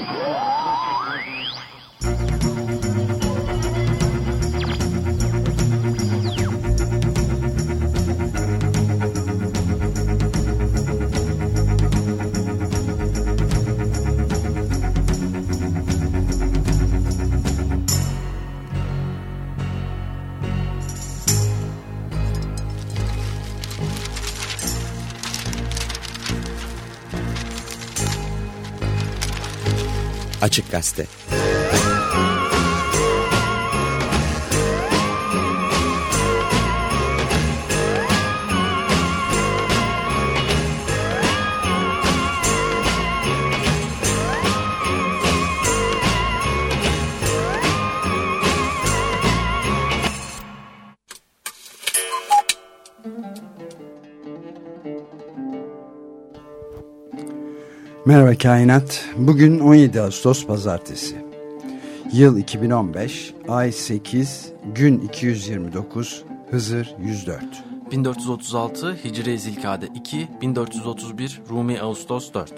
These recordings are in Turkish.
Oh! Açık Gazete Merhaba Kainat. Bugün 17 Ağustos Pazartesi. Yıl 2015, ay 8, gün 229, Hızır 104. 1436 Hicri Zilkade 2, 1431 Rumi Ağustos 4.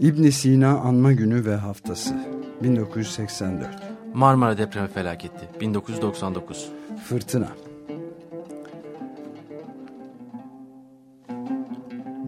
İbn Sina Anma Günü ve Haftası 1984. Marmara Depremi Felaketi 1999. Fırtına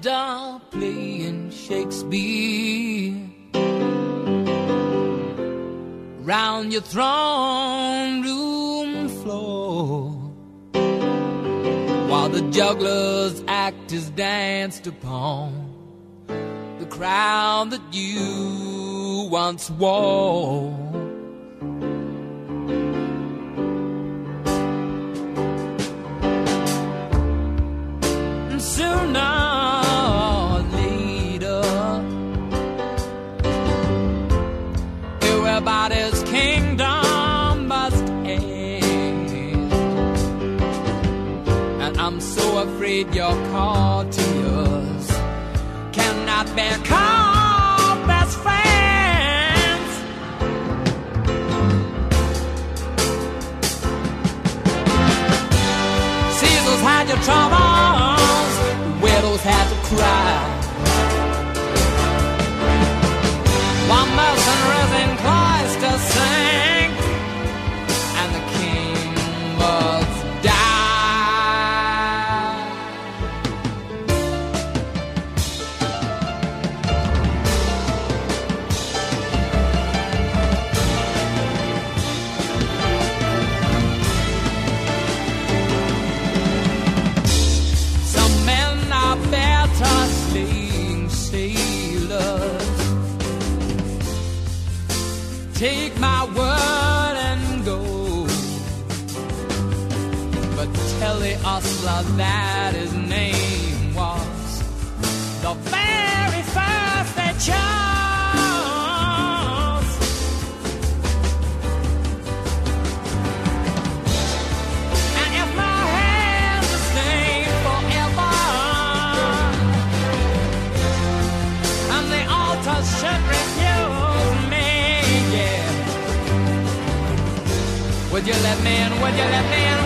jester playing Shakespeare round your throne room floor while the juggler's act is danced upon the crown that you once wore. And sooner afraid your courtiers cannot be called best friends. Caesar's had your troubles, widows had to cry. One mercenaries in cloister sing, But tell the ostler that his name was the very first they chose. And if my hands are stained forever, and the altar should refuse me, yeah. Would you let me in? Would you let me in?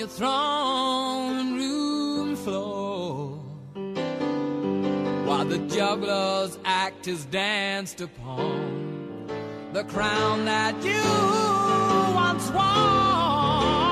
Your throne room floor while the jugglers act is danced upon the crown that you once wore.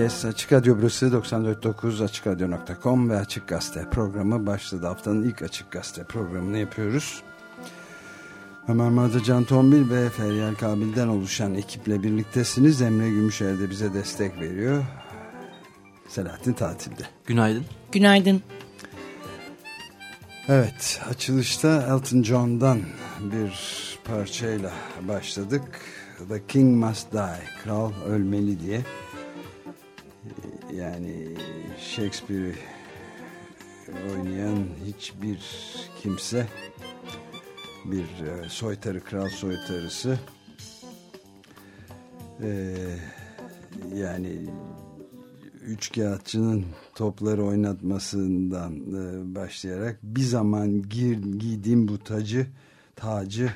Herkes. Açık Radyo burası 94.9 AçıkRadyo.com ve Açık Gazete programı başladı. Haftanın ilk Açık Gazete programını yapıyoruz. Ömer Madra, Can Tombil ve Feryal Kabil'den oluşan ekiple birliktesiniz. Emre Gümüşer de bize destek veriyor. Selahattin tatilde. Günaydın. Günaydın. Evet, açılışta Elton John'dan bir parçayla başladık. The King Must Die, Kral Ölmeli diye. Yani Shakespeare'i oynayan hiçbir kimse bir e, soytarı, kral soytarısı e, yani üç kağıtçının topları oynatmasından e, başlayarak bir zaman gir, giydiğim bu tacı tacı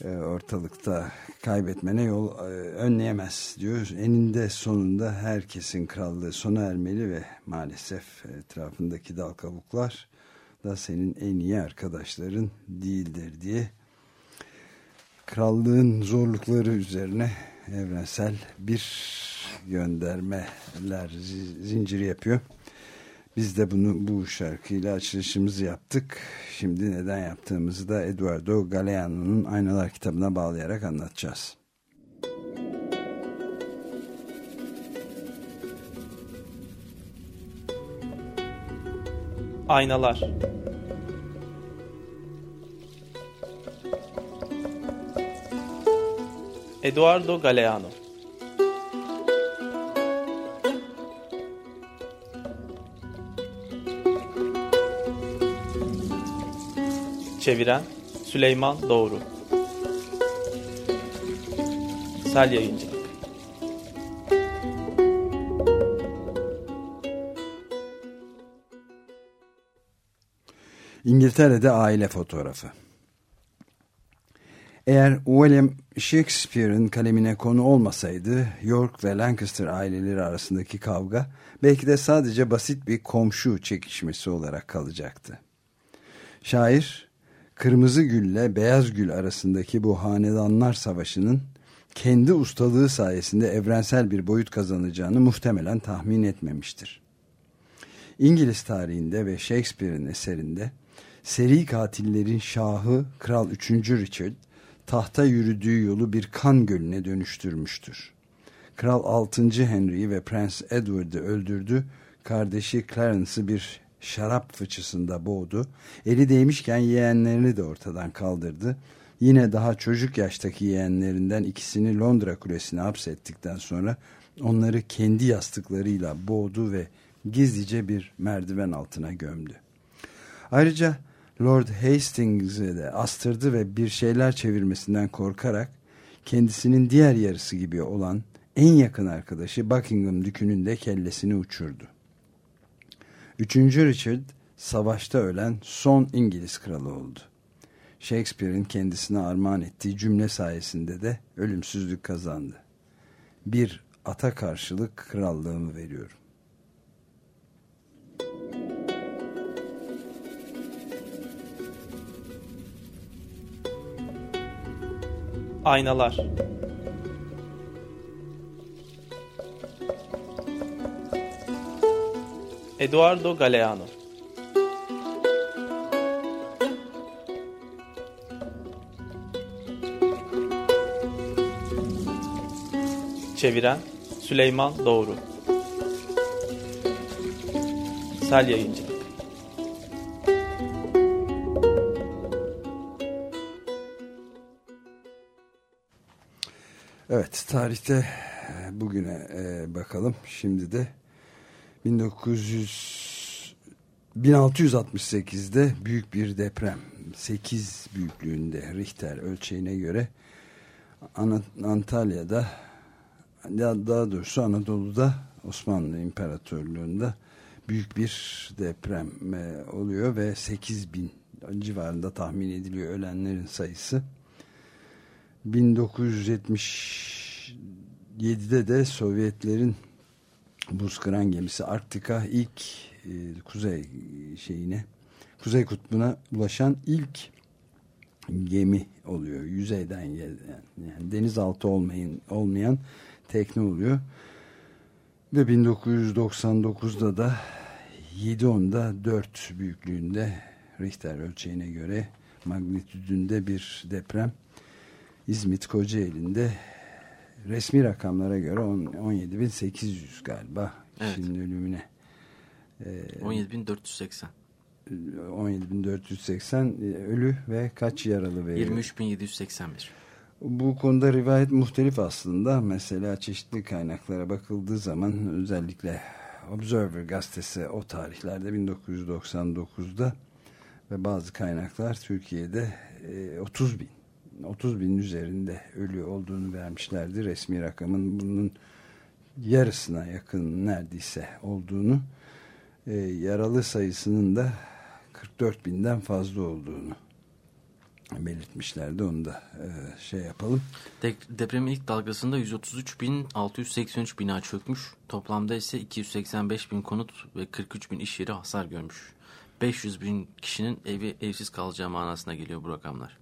ortalıkta kaybetmene yol e, önleyemez diyor. Eninde sonunda herkesin krallığı sona ermeli ve maalesef etrafındaki dal kabuklar da senin en iyi arkadaşların değildir diye krallığın zorlukları üzerine evrensel bir göndermeler zi- zinciri yapıyor. Biz de bunu bu şarkıyla açılışımızı yaptık. Şimdi neden yaptığımızı da Eduardo Galeano'nun Aynalar kitabına bağlayarak anlatacağız. Aynalar Eduardo Galeano Çeviren Süleyman Doğru Sel Yayıncılık İngiltere'de aile fotoğrafı. Eğer William Shakespeare'in kalemine konu olmasaydı York ve Lancaster aileleri arasındaki kavga belki de sadece basit bir komşu çekişmesi olarak kalacaktı. Şair, Kırmızı Gül'le Beyaz Gül arasındaki bu hanedanlar savaşının kendi ustalığı sayesinde evrensel bir boyut kazanacağını muhtemelen tahmin etmemiştir. İngiliz tarihinde ve Shakespeare'in eserinde seri katillerin şahı Kral 3. Richard tahta yürüdüğü yolu bir kan gölüne dönüştürmüştür. Kral 6. Henry'i ve Prens Edward'ı öldürdü, kardeşi Clarence'ı bir şarap fıçısında boğdu, eli değmişken yeğenlerini de ortadan kaldırdı. Yine daha çocuk yaştaki yeğenlerinden ikisini Londra Kulesi'ne hapsettikten sonra onları kendi yastıklarıyla boğdu ve gizlice bir merdiven altına gömdü. Ayrıca Lord Hastings'i de astırdı ve bir şeyler çevirmesinden korkarak kendisinin diğer yarısı gibi olan en yakın arkadaşı Buckingham Dükü'nün de kellesini uçurdu. Üçüncü Richard savaşta ölen son İngiliz kralı oldu. Shakespeare'in kendisine armağan ettiği cümle sayesinde de ölümsüzlük kazandı. Bir ata karşılık krallığımı veriyorum. Aynalar Eduardo Galeano. Çeviren Süleyman Doğru. Sel Yayıncı Evet tarihte e, bugüne e, bakalım. Şimdi de 1900 1668'de büyük bir deprem 8 büyüklüğünde Richter ölçeğine göre Antalya'da daha doğrusu Anadolu'da Osmanlı İmparatorluğu'nda büyük bir deprem e, oluyor ve 8 bin civarında tahmin ediliyor ölenlerin sayısı. 1977'de de Sovyetlerin buz kıran gemisi Arktika ilk e, kuzey şeyine kuzey kutbuna ulaşan ilk gemi oluyor. Yüzeyden yani, yani denizaltı olmayın olmayan tekne oluyor. Ve 1999'da da 7.10'da 4 büyüklüğünde Richter ölçeğine göre magnitüdünde bir deprem İzmit Kocaeli'nde resmi rakamlara göre 17.800 galiba evet. kişinin ölümüne. Ee, 17.480. 17.480 ölü ve kaç yaralı veriyor? 23.781. Bu konuda rivayet muhtelif aslında. Mesela çeşitli kaynaklara bakıldığı zaman özellikle Observer gazetesi o tarihlerde 1999'da ve bazı kaynaklar Türkiye'de 30 bin 30 binin üzerinde ölü olduğunu vermişlerdi. Resmi rakamın bunun yarısına yakın neredeyse olduğunu e, yaralı sayısının da 44 binden fazla olduğunu belirtmişlerdi. Onu da e, şey yapalım. De depremin ilk dalgasında 133.683 bina çökmüş. Toplamda ise 285 bin konut ve 43 bin iş yeri hasar görmüş. 500 bin kişinin evi evsiz kalacağı manasına geliyor bu rakamlar.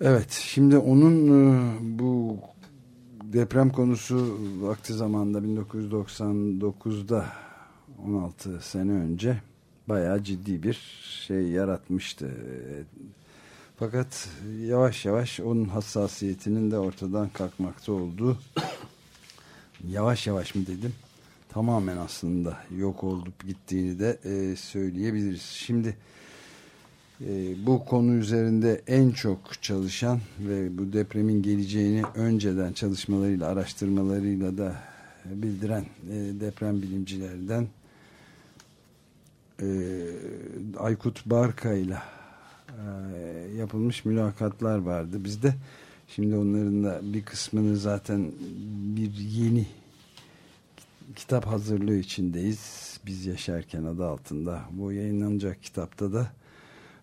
Evet şimdi onun e, bu deprem konusu vakti zamanda 1999'da 16 sene önce bayağı ciddi bir şey yaratmıştı. Fakat yavaş yavaş onun hassasiyetinin de ortadan kalkmakta olduğu yavaş yavaş mı dedim tamamen aslında yok olup gittiğini de e, söyleyebiliriz. Şimdi e, bu konu üzerinde en çok çalışan ve bu depremin geleceğini önceden çalışmalarıyla araştırmalarıyla da bildiren e, deprem bilimcilerden e, Aykut Barka ile yapılmış mülakatlar vardı bizde. Şimdi onların da bir kısmını zaten bir yeni kitap hazırlığı içindeyiz. Biz yaşarken adı altında. Bu yayınlanacak kitapta da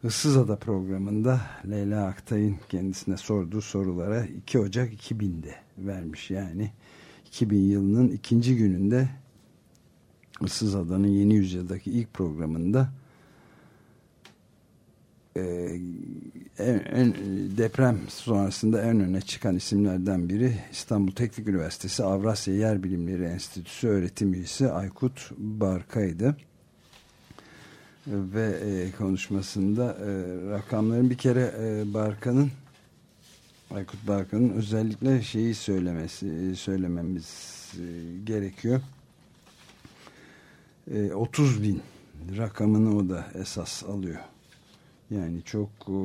Issız Ada programında Leyla Aktay'ın kendisine sorduğu sorulara 2 Ocak 2000'de vermiş. Yani 2000 yılının ikinci gününde Issız Ada'nın yeni yüzyıldaki ilk programında e, deprem sonrasında en öne çıkan isimlerden biri İstanbul Teknik Üniversitesi Avrasya Yer Bilimleri Enstitüsü öğretim üyesi Aykut Barkay'dı ve e, konuşmasında e, rakamların bir kere e, Barkan'ın Aykut Barkan'ın özellikle şeyi söylemesi e, söylememiz e, gerekiyor. E, 30 bin rakamını o da esas alıyor. Yani çok e,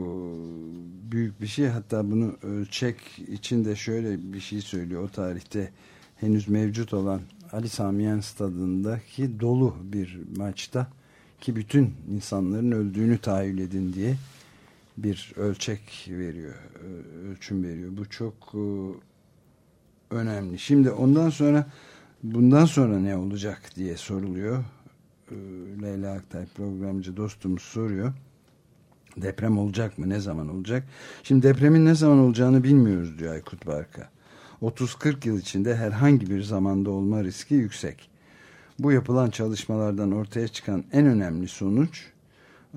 büyük bir şey. Hatta bunu ölçek için de şöyle bir şey söylüyor. O tarihte henüz mevcut olan Ali Samiyen stadındaki dolu bir maçta ki bütün insanların öldüğünü tahayyül edin diye bir ölçek veriyor, ölçüm veriyor. Bu çok e, önemli. Şimdi ondan sonra bundan sonra ne olacak diye soruluyor. e, Leyla Aktay programcı dostumuz soruyor. Deprem olacak mı? Ne zaman olacak? Şimdi depremin ne zaman olacağını bilmiyoruz diyor Aykut Barka. 30-40 yıl içinde herhangi bir zamanda olma riski yüksek. Bu yapılan çalışmalardan ortaya çıkan en önemli sonuç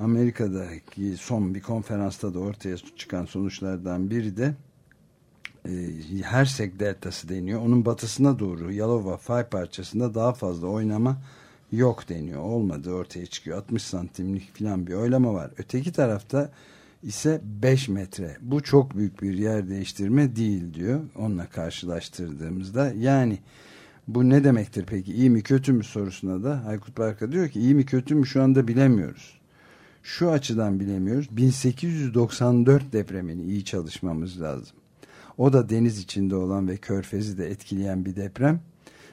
Amerika'daki son bir konferansta da ortaya çıkan sonuçlardan biri de e, Hersek Deltası deniyor. Onun batısına doğru Yalova fay parçasında daha fazla oynama yok deniyor. Olmadı ortaya çıkıyor. 60 santimlik falan bir oylama var. Öteki tarafta ise 5 metre. Bu çok büyük bir yer değiştirme değil diyor. Onunla karşılaştırdığımızda. Yani bu ne demektir peki? İyi mi kötü mü sorusuna da Aykut Barka diyor ki iyi mi kötü mü şu anda bilemiyoruz. Şu açıdan bilemiyoruz. 1894 depremini iyi çalışmamız lazım. O da deniz içinde olan ve körfezi de etkileyen bir deprem.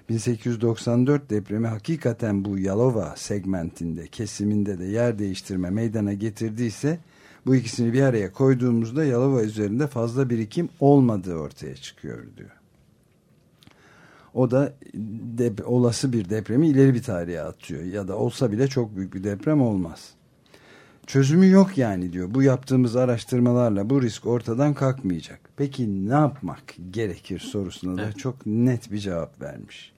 1894 depremi hakikaten bu Yalova segmentinde, kesiminde de yer değiştirme meydana getirdiyse bu ikisini bir araya koyduğumuzda Yalova üzerinde fazla birikim olmadığı ortaya çıkıyor diyor. O da dep olası bir depremi ileri bir tarihe atıyor. Ya da olsa bile çok büyük bir deprem olmaz. Çözümü yok yani diyor. Bu yaptığımız araştırmalarla bu risk ortadan kalkmayacak. Peki ne yapmak gerekir sorusuna da çok net bir cevap vermiş.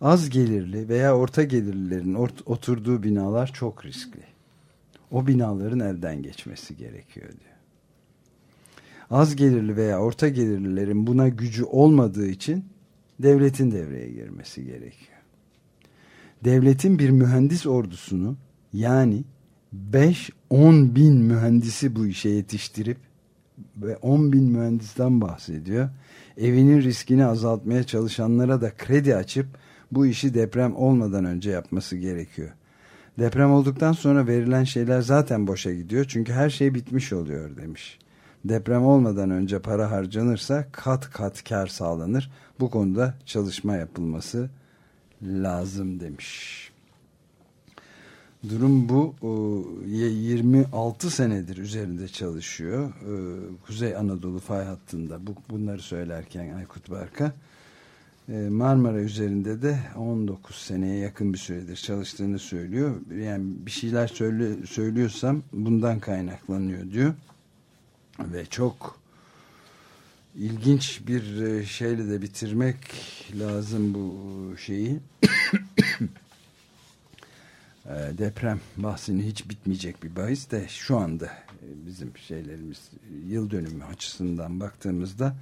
Az gelirli veya orta gelirlilerin ort oturduğu binalar çok riskli. O binaların elden geçmesi gerekiyor diyor. Az gelirli veya orta gelirlilerin buna gücü olmadığı için devletin devreye girmesi gerekiyor. Devletin bir mühendis ordusunu yani 5-10 bin mühendisi bu işe yetiştirip ve 10 bin mühendisten bahsediyor. Evinin riskini azaltmaya çalışanlara da kredi açıp bu işi deprem olmadan önce yapması gerekiyor. Deprem olduktan sonra verilen şeyler zaten boşa gidiyor çünkü her şey bitmiş oluyor demiş. Deprem olmadan önce para harcanırsa kat kat kar sağlanır. Bu konuda çalışma yapılması lazım demiş. Durum bu. 26 senedir üzerinde çalışıyor. Kuzey Anadolu fay hattında bu, bunları söylerken Aykut Barka. Marmara üzerinde de 19 seneye yakın bir süredir çalıştığını söylüyor. Yani bir şeyler söylüyorsam bundan kaynaklanıyor diyor. Ve çok ilginç bir şeyle de bitirmek lazım bu şeyi. Ee, deprem bahsini hiç bitmeyecek bir bahis de şu anda e, bizim şeylerimiz yıl dönümü açısından baktığımızda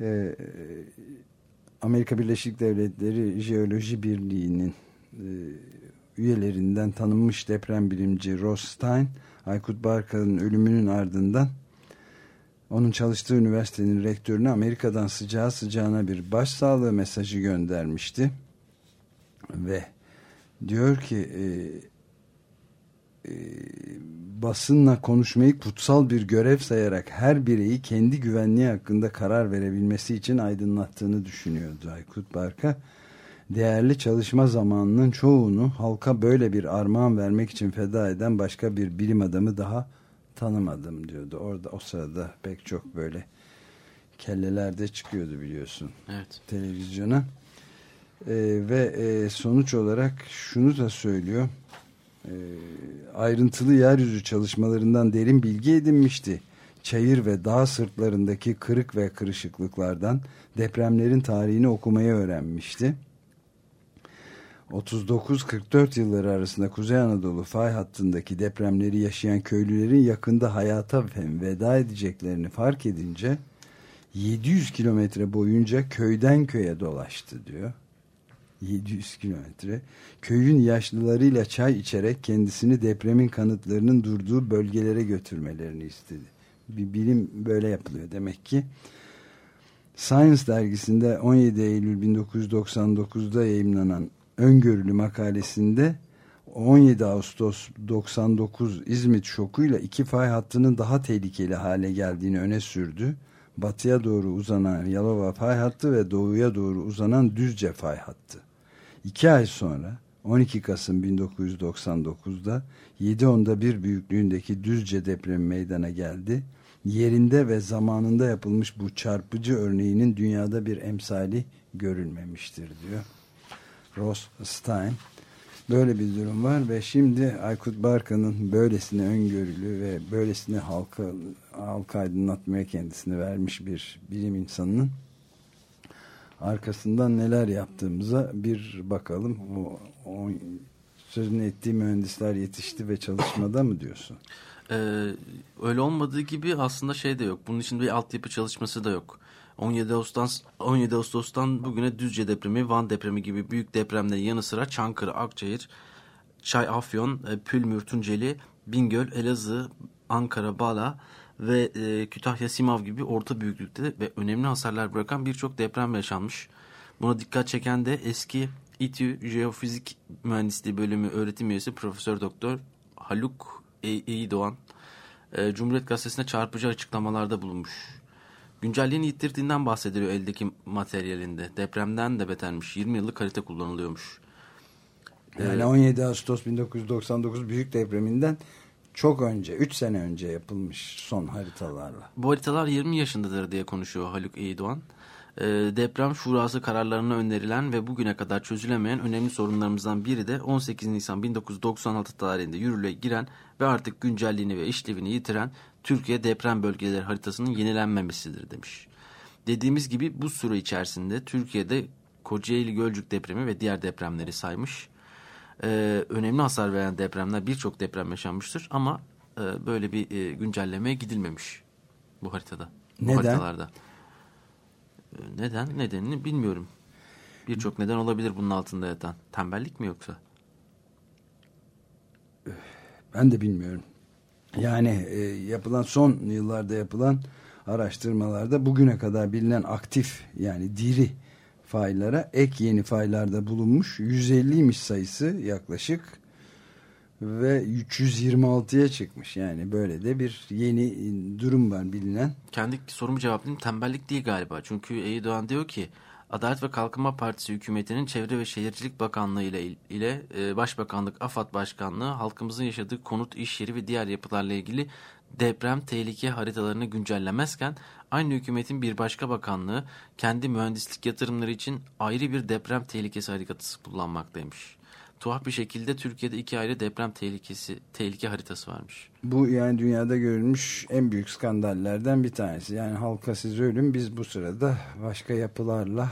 e, Amerika Birleşik Devletleri Jeoloji Birliği'nin e, üyelerinden tanınmış deprem bilimci Ross Stein Aykut Barka'nın ölümünün ardından onun çalıştığı üniversitenin rektörüne Amerika'dan sıcağı sıcağına bir başsağlığı mesajı göndermişti ve diyor ki e, e, basınla konuşmayı kutsal bir görev sayarak her bireyi kendi güvenliği hakkında karar verebilmesi için aydınlattığını düşünüyordu Aykut Barka. Değerli çalışma zamanının çoğunu halka böyle bir armağan vermek için feda eden başka bir bilim adamı daha tanımadım diyordu. Orada o sırada pek çok böyle kelleler de çıkıyordu biliyorsun. Evet. Televizyona. E, ve e, sonuç olarak şunu da söylüyor. E, ayrıntılı yeryüzü çalışmalarından derin bilgi edinmişti. Çayır ve dağ sırtlarındaki kırık ve kırışıklıklardan depremlerin tarihini okumayı öğrenmişti. 39-44 yılları arasında Kuzey Anadolu fay hattındaki depremleri yaşayan köylülerin yakında hayata veda edeceklerini fark edince 700 kilometre boyunca köyden köye dolaştı diyor. 700 kilometre köyün yaşlılarıyla çay içerek kendisini depremin kanıtlarının durduğu bölgelere götürmelerini istedi. Bir bilim böyle yapılıyor demek ki. Science dergisinde 17 Eylül 1999'da yayınlanan öngörülü makalesinde 17 Ağustos 99 İzmit şokuyla iki fay hattının daha tehlikeli hale geldiğini öne sürdü batıya doğru uzanan Yalova fay hattı ve doğuya doğru uzanan Düzce fay hattı. İki ay sonra 12 Kasım 1999'da 7.10'da bir büyüklüğündeki Düzce depremi meydana geldi. Yerinde ve zamanında yapılmış bu çarpıcı örneğinin dünyada bir emsali görülmemiştir diyor. Ross Stein Böyle bir durum var ve şimdi Aykut Barkan'ın böylesine öngörülü ve böylesine halka, halka aydınlatmaya kendisini vermiş bir bilim insanının arkasından neler yaptığımıza bir bakalım. O, o sözünü ettiği mühendisler yetişti ve çalışmada mı diyorsun? Ee, öyle olmadığı gibi aslında şey de yok. Bunun için bir altyapı çalışması da yok. 17 Ağustos 17 Ağustos'tan bugüne Düzce depremi, Van depremi gibi büyük depremlerin yanı sıra Çankırı, Akçayır, Çay Afyon, e, Pülmür, Tunceli, Bingöl, Elazığ, Ankara, Bala ve e, Kütahya, Simav gibi orta büyüklükte ve önemli hasarlar bırakan birçok deprem yaşanmış. Buna dikkat çeken de eski İTÜ Jeofizik Mühendisliği Bölümü öğretim üyesi Profesör Doktor Haluk e, Cumhuriyet Gazetesi'ne çarpıcı açıklamalarda bulunmuş. Güncelliğini yitirdiğinden bahsediliyor eldeki materyalinde. Depremden de betermiş. 20 yıllık harita kullanılıyormuş. Yani 17 Ağustos 1999 büyük depreminden çok önce, 3 sene önce yapılmış son haritalarla. Bu haritalar 20 yaşındadır diye konuşuyor Haluk Eyidoğan. Ee, deprem şurası kararlarına önerilen ve bugüne kadar çözülemeyen önemli sorunlarımızdan biri de 18 Nisan 1996 tarihinde yürürlüğe giren ve artık güncelliğini ve işlevini yitiren Türkiye deprem bölgeleri haritasının yenilenmemesidir demiş. Dediğimiz gibi bu süre içerisinde Türkiye'de Kocaeli Gölcük depremi ve diğer depremleri saymış. Ee, önemli hasar veren depremler birçok deprem yaşanmıştır ama e, böyle bir e, güncellemeye gidilmemiş bu haritada. Bu Neden? haritalarda. Ee, Neden? Nedenini bilmiyorum. Birçok neden olabilir bunun altında yatan. Tembellik mi yoksa? Ben de bilmiyorum. Yani e, yapılan son yıllarda yapılan araştırmalarda bugüne kadar bilinen aktif yani diri faylara ek yeni faylarda bulunmuş 150'ymiş sayısı yaklaşık ve 326'ya çıkmış. Yani böyle de bir yeni durum var bilinen. Kendi sorumu cevaplayayım. Tembellik değil galiba. Çünkü Eydoğan diyor ki Adalet ve Kalkınma Partisi hükümetinin Çevre ve Şehircilik Bakanlığı ile, ile e, Başbakanlık, AFAD Başkanlığı halkımızın yaşadığı konut, iş yeri ve diğer yapılarla ilgili deprem tehlike haritalarını güncellemezken aynı hükümetin bir başka bakanlığı kendi mühendislik yatırımları için ayrı bir deprem tehlikesi haritası kullanmaktaymış. Tuhaf bir şekilde Türkiye'de iki ayrı deprem tehlikesi tehlike haritası varmış. Bu yani dünyada görülmüş en büyük skandallerden bir tanesi. Yani halka siz ölün biz bu sırada başka yapılarla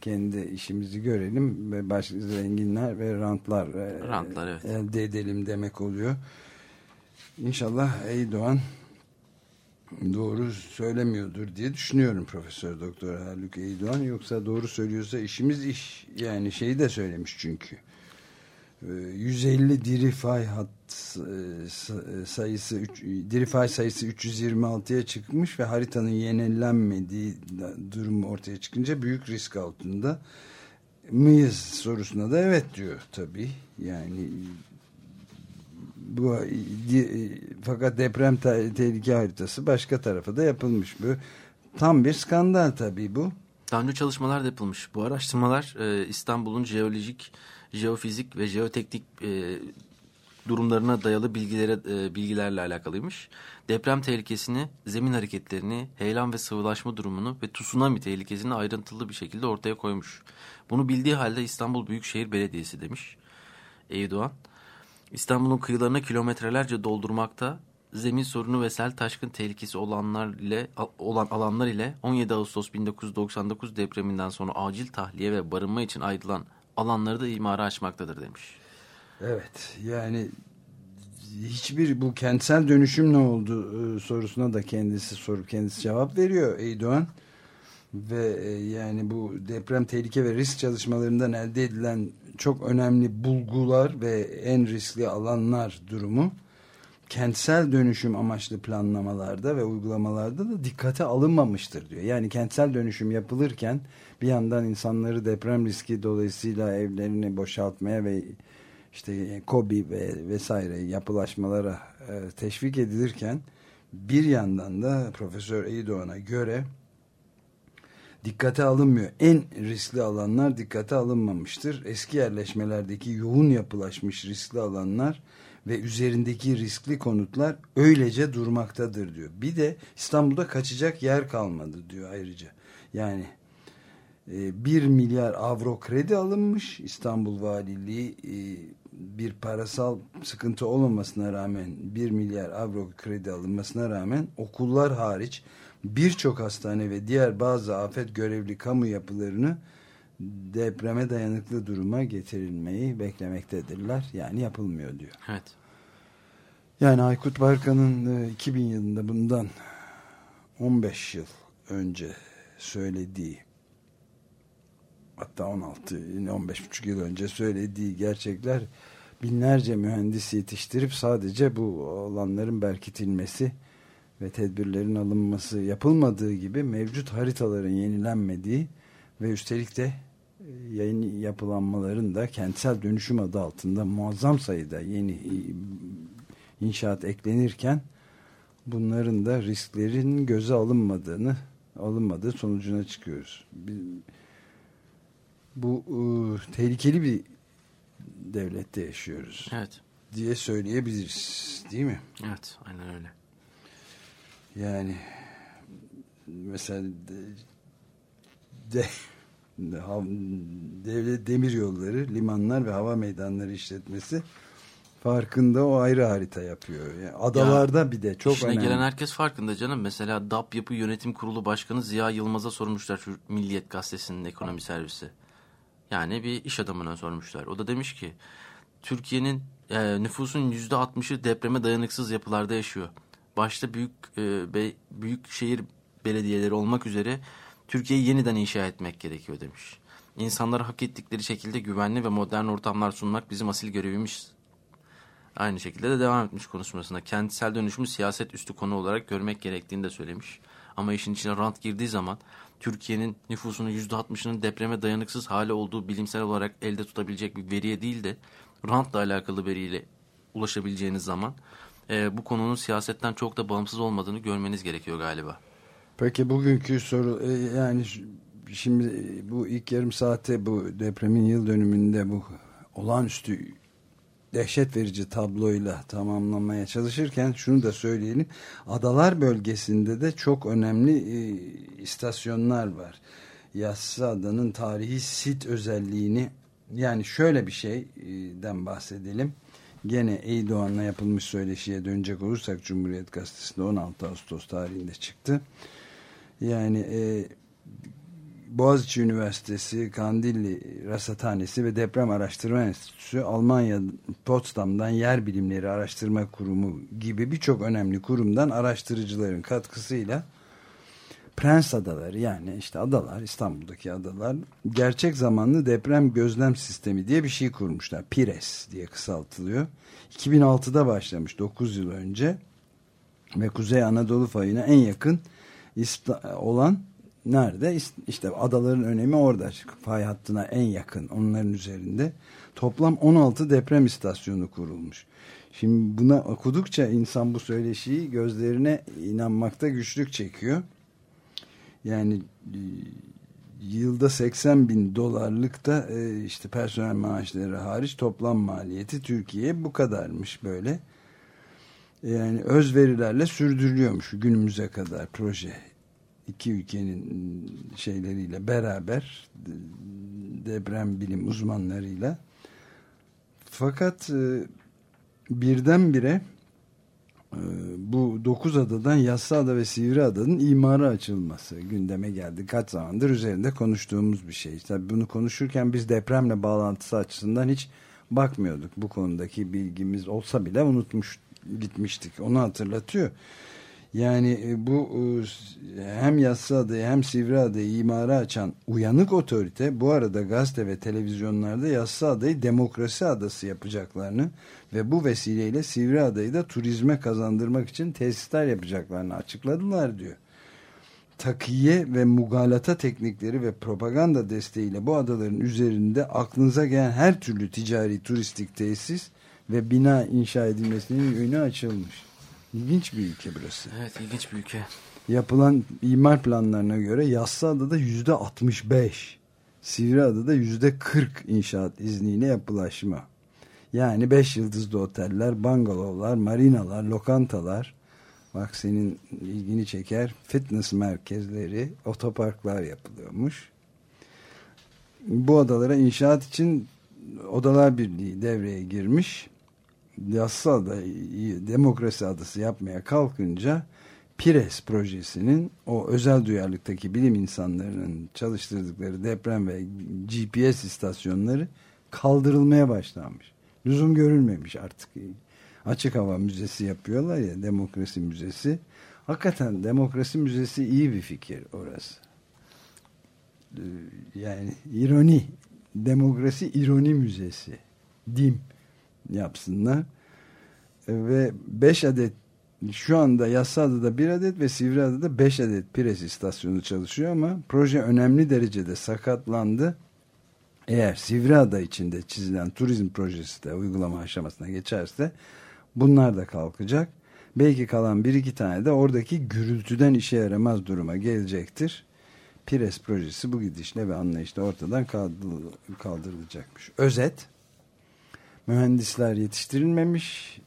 kendi işimizi görelim ve başka zenginler ve rantlar, e, Rantlar, evet. elde edelim demek oluyor. İnşallah Eydoğan doğru söylemiyordur diye düşünüyorum Profesör Doktor Haluk Eydoğan. Yoksa doğru söylüyorsa işimiz iş. Yani şeyi de söylemiş çünkü. Ee, 150 diri fay hat e, sa- sayısı diri fay sayısı 326'ya çıkmış ve haritanın yenilenmediği da- durum ortaya çıkınca büyük risk altında mıyız sorusuna da evet diyor tabii. Yani bu di- fakat deprem te- tehlike haritası başka tarafa da yapılmış. Bu tam bir skandal tabii bu. Daha önce çalışmalar da yapılmış. Bu araştırmalar e, İstanbul'un jeolojik, jeofizik ve jeoteknik e, durumlarına dayalı bilgilere e, bilgilerle alakalıymış. Deprem tehlikesini, zemin hareketlerini, heyelan ve sıvılaşma durumunu ve tsunami tehlikesini ayrıntılı bir şekilde ortaya koymuş. Bunu bildiği halde İstanbul Büyükşehir Belediyesi demiş Eydoğan. İstanbul'un kıyılarına kilometrelerce doldurmakta zemin sorunu ve sel taşkın tehlikesi olanlar ile olan alanlar ile 17 Ağustos 1999 depreminden sonra acil tahliye ve barınma için ayrılan alanları da imara açmaktadır demiş. Evet yani hiçbir bu kentsel dönüşüm ne oldu e, sorusuna da kendisi sorup kendisi cevap veriyor Eydoğan. Ve e, yani bu deprem tehlike ve risk çalışmalarından elde edilen çok önemli bulgular ve en riskli alanlar durumu kentsel dönüşüm amaçlı planlamalarda ve uygulamalarda da dikkate alınmamıştır diyor. Yani kentsel dönüşüm yapılırken bir yandan insanları deprem riski dolayısıyla evlerini boşaltmaya ve işte KOBİ ve vesaire yapılaşmalara e, teşvik edilirken bir yandan da Profesör Eydoğan'a göre dikkate alınmıyor. En riskli alanlar dikkate alınmamıştır. Eski yerleşmelerdeki yoğun yapılaşmış riskli alanlar ve üzerindeki riskli konutlar öylece durmaktadır diyor. Bir de İstanbul'da kaçacak yer kalmadı diyor ayrıca. Yani 1 milyar avro kredi alınmış İstanbul Valiliği e, bir parasal sıkıntı olmamasına rağmen 1 milyar avro kredi alınmasına rağmen okullar hariç birçok hastane ve diğer bazı afet görevli kamu yapılarını depreme dayanıklı duruma getirilmeyi beklemektedirler. Yani yapılmıyor diyor. Evet. Yani Aykut Barkan'ın e, 2000 yılında bundan 15 yıl önce söylediği hatta 16 yine 15,5 yıl önce söylediği gerçekler binlerce mühendis yetiştirip sadece bu olanların berkitilmesi ve tedbirlerin alınması yapılmadığı gibi mevcut haritaların yenilenmediği ve üstelik de e, yayın yapılanmaların da kentsel dönüşüm adı altında muazzam sayıda yeni e, inşaat eklenirken bunların da risklerin göze alınmadığını alınmadığı sonucuna çıkıyoruz. Bu e, tehlikeli bir devlette yaşıyoruz Evet. diye söyleyebiliriz değil mi? Evet. Aynen öyle. Yani mesela de, de, de, devlet demir yolları, limanlar ve hava meydanları işletmesi farkında o ayrı harita yapıyor. Yani adalarda ya, bir de çok işine önemli. gelen herkes farkında canım. Mesela DAP Yapı Yönetim Kurulu Başkanı Ziya Yılmaz'a sormuşlar Milliyet Gazetesi'nin ekonomi servisi. Yani bir iş adamına sormuşlar. O da demiş ki Türkiye'nin e, nüfusun %60'ı depreme dayanıksız yapılarda yaşıyor. Başta büyük e, be, büyük şehir belediyeleri olmak üzere Türkiye'yi yeniden inşa etmek gerekiyor demiş. İnsanlara hak ettikleri şekilde güvenli ve modern ortamlar sunmak bizim asil görevimiz. Aynı şekilde de devam etmiş konuşmasında. Kentsel dönüşümü siyaset üstü konu olarak görmek gerektiğini de söylemiş. Ama işin içine rant girdiği zaman Türkiye'nin nüfusunun %60'ının depreme dayanıksız hali olduğu bilimsel olarak elde tutabilecek bir veriye değil de rantla alakalı veriyle ulaşabileceğiniz zaman e, bu konunun siyasetten çok da bağımsız olmadığını görmeniz gerekiyor galiba. Peki bugünkü soru e, yani şimdi bu ilk yarım saate bu depremin yıl dönümünde bu olağanüstü dehşet verici tabloyla tamamlamaya çalışırken şunu da söyleyelim. Adalar bölgesinde de çok önemli e, istasyonlar var. Yassı Adanın tarihi sit özelliğini yani şöyle bir şeyden bahsedelim. Gene Eydoğan'la yapılmış söyleşiye dönecek olursak Cumhuriyet Gazetesi'nde 16 Ağustos tarihinde çıktı. Yani e, Boğaziçi Üniversitesi, Kandilli Rasathanesi ve Deprem Araştırma Enstitüsü, Almanya Potsdam'dan Yer Bilimleri Araştırma Kurumu gibi birçok önemli kurumdan araştırıcıların katkısıyla Prens Adaları yani işte adalar İstanbul'daki adalar gerçek zamanlı deprem gözlem sistemi diye bir şey kurmuşlar. PIRES diye kısaltılıyor. 2006'da başlamış 9 yıl önce ve Kuzey Anadolu fayına en yakın olan nerede? İşte adaların önemi orada. Fay hattına en yakın onların üzerinde. Toplam 16 deprem istasyonu kurulmuş. Şimdi buna okudukça insan bu söyleşiyi gözlerine inanmakta güçlük çekiyor. Yani e, yılda 80 bin dolarlık da e, işte personel maaşları hariç toplam maliyeti Türkiye bu kadarmış böyle. Yani öz verilerle sürdürülüyormuş günümüze kadar proje iki ülkenin şeyleriyle beraber deprem bilim uzmanlarıyla fakat e, birdenbire e, bu dokuz adadan Yassıada ve Sivriada'nın imarı açılması gündeme geldi. Kaç zamandır üzerinde konuştuğumuz bir şey. Tabii bunu konuşurken biz depremle bağlantısı açısından hiç bakmıyorduk. Bu konudaki bilgimiz olsa bile unutmuş gitmiştik. Onu hatırlatıyor. Yani e, bu e, hem Yassıada'yı hem Sivriada'yı imara açan uyanık otorite bu arada gazete ve televizyonlarda Yassıada'yı demokrasi adası yapacaklarını ve bu vesileyle Sivriada'yı da turizme kazandırmak için tesisler yapacaklarını açıkladılar diyor. Takiye ve mugalata teknikleri ve propaganda desteğiyle bu adaların üzerinde aklınıza gelen her türlü ticari turistik tesis ve bina inşa edilmesinin önü açılmış. İlginç bir ülke burası. Evet ilginç bir ülke. Yapılan imar planlarına göre Yassıada'da yüzde 65, Sivriada'da yüzde 40 inşaat izniyle yapılaşma. Yani 5 yıldızlı oteller, bangalovlar, marinalar, lokantalar, bak senin ilgini çeker, fitness merkezleri, otoparklar yapılıyormuş. Bu adalara inşaat için Odalar Birliği devreye girmiş. Yasal da demokrasi adası yapmaya kalkınca Pires projesinin o özel duyarlılıktaki bilim insanlarının çalıştırdıkları deprem ve GPS istasyonları kaldırılmaya başlanmış. Lüzum görülmemiş artık. Açık hava müzesi yapıyorlar ya demokrasi müzesi. Hakikaten demokrasi müzesi iyi bir fikir orası. Ee, yani ironi. Demokrasi ironi müzesi. Dim yapsınlar. Ve 5 adet şu anda Yassıada'da bir adet ve Sivriada'da beş adet pres istasyonu çalışıyor ama proje önemli derecede sakatlandı. Eğer Sivriada içinde çizilen turizm projesi de uygulama aşamasına geçerse bunlar da kalkacak. Belki kalan bir iki tane de oradaki gürültüden işe yaramaz duruma gelecektir. Pires projesi bu gidişle ve anlayışla ortadan kaldırılacakmış. Özet, mühendisler yetiştirilmemiş,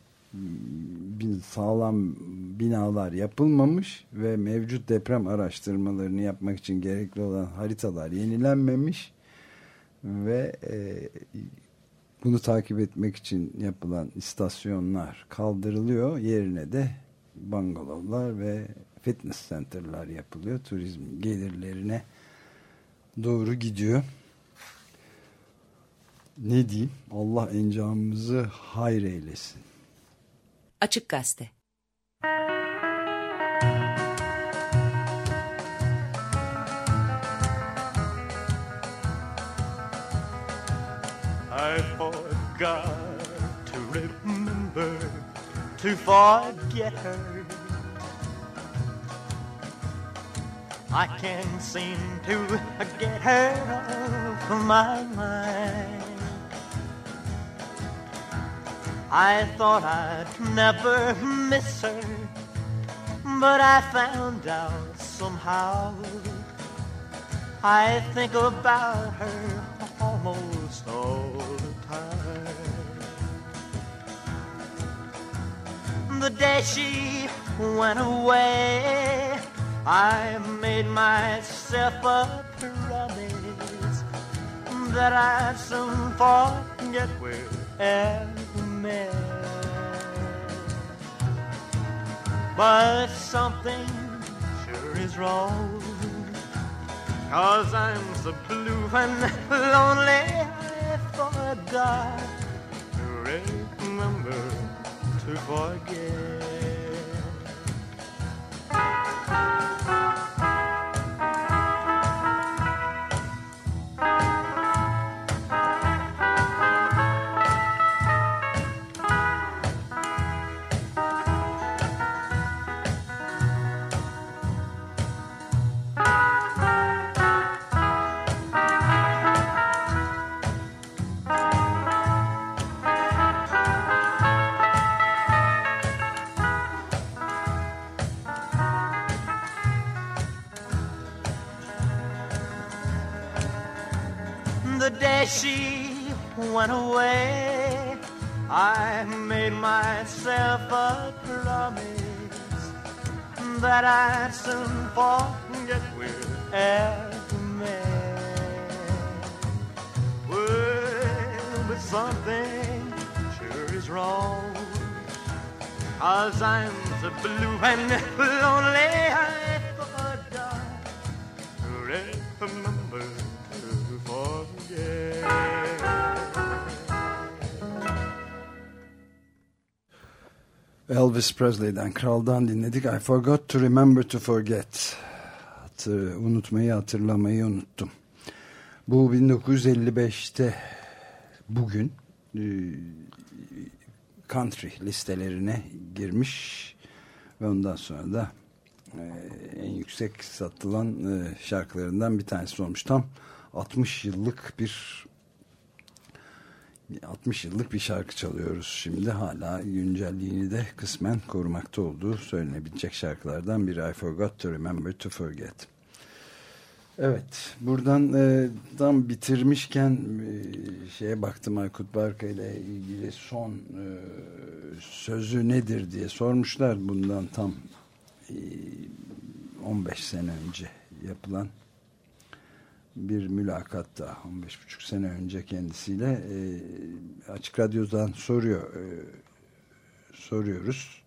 sağlam binalar yapılmamış ve mevcut deprem araştırmalarını yapmak için gerekli olan haritalar yenilenmemiş ve e, bunu takip etmek için yapılan istasyonlar kaldırılıyor. Yerine de bungalovlar ve fitness center'lar yapılıyor. Turizm gelirlerine doğru gidiyor. Ne diyeyim? Allah encamımızı hayır eylesin. Açık Gazete I forgot to remember to forget her. I can't seem to get her off my mind. I thought I'd never miss her, but I found out somehow. I think about her almost all the time. The day she went away, I made myself a promise that I'd soon forget where But something sure is wrong. Cause I'm so blue and lonely, I forgot to remember to forget. I'm so blue and lonely, I forgot to remember to forget. Elvis Presley'den, Kral'dan dinledik. I forgot to remember to forget. Hatır, unutmayı, hatırlamayı unuttum. Bu 1955'te bugün e, country listelerine girmiş ve ondan sonra da e, en yüksek satılan e, şarkılarından bir tanesi olmuş. Tam 60 yıllık bir 60 yıllık bir şarkı çalıyoruz şimdi. Hala güncelliğini de kısmen korumakta olduğu söylenebilecek şarkılardan biri. I Forgot to Remember to Forget evet buradan e, tam bitirmişken e, şeye baktım Aykut Barka ile ilgili son e, sözü nedir diye sormuşlar bundan tam e, 15 sene önce yapılan bir mülakatta 15,5 sene önce kendisiyle e, Açık Radyo'dan soruyor e, soruyoruz.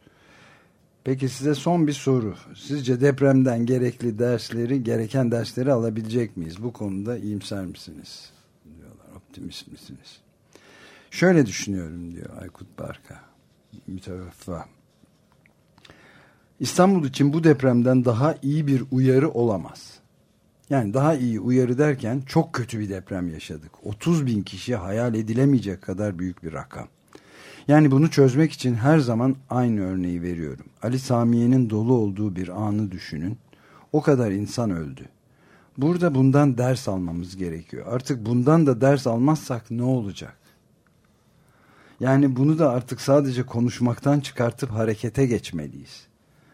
Peki size son bir soru. Sizce depremden gerekli dersleri, gereken dersleri alabilecek miyiz? Bu konuda iyimser misiniz? Diyorlar. Optimist misiniz? Şöyle düşünüyorum diyor Aykut Barka. Müteveffa. İstanbul için bu depremden daha iyi bir uyarı olamaz. Yani daha iyi uyarı derken çok kötü bir deprem yaşadık. 30 bin kişi hayal edilemeyecek kadar büyük bir rakam. Yani bunu çözmek için her zaman aynı örneği veriyorum. Ali Samiye'nin dolu olduğu bir anı düşünün. O kadar insan öldü. Burada bundan ders almamız gerekiyor. Artık bundan da ders almazsak ne olacak? Yani bunu da artık sadece konuşmaktan çıkartıp harekete geçmeliyiz.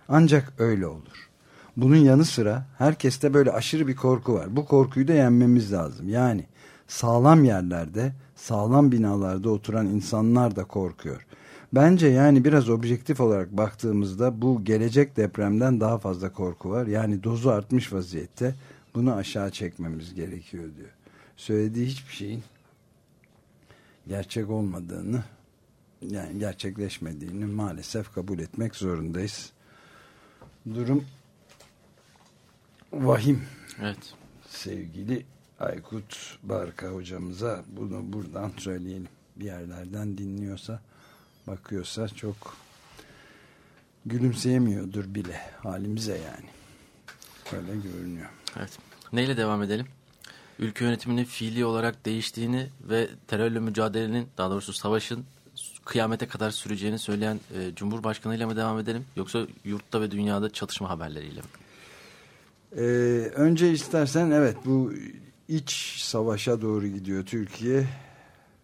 Ancak öyle olur. Bunun yanı sıra herkeste böyle aşırı bir korku var. Bu korkuyu da yenmemiz lazım. Yani sağlam yerlerde, sağlam binalarda oturan insanlar da korkuyor. Bence yani biraz objektif olarak baktığımızda bu gelecek depremden daha fazla korku var. Yani dozu artmış vaziyette bunu aşağı çekmemiz gerekiyor diyor. Söylediği hiçbir şeyin gerçek olmadığını yani gerçekleşmediğini maalesef kabul etmek zorundayız. Durum vahim Evet. sevgili Aykut Barka hocamıza bunu buradan söyleyelim. Bir yerlerden dinliyorsa, bakıyorsa çok gülümseyemiyordur bile halimize yani. Öyle görünüyor. Evet. Neyle devam edelim? Ülke yönetiminin fiili olarak değiştiğini ve terörle mücadelenin, daha doğrusu savaşın kıyamete kadar süreceğini söyleyen e, Cumhurbaşkanı ile mi devam edelim? Yoksa yurtta ve dünyada çatışma haberleriyle mi? Ee, önce istersen evet bu iç savaşa doğru gidiyor Türkiye.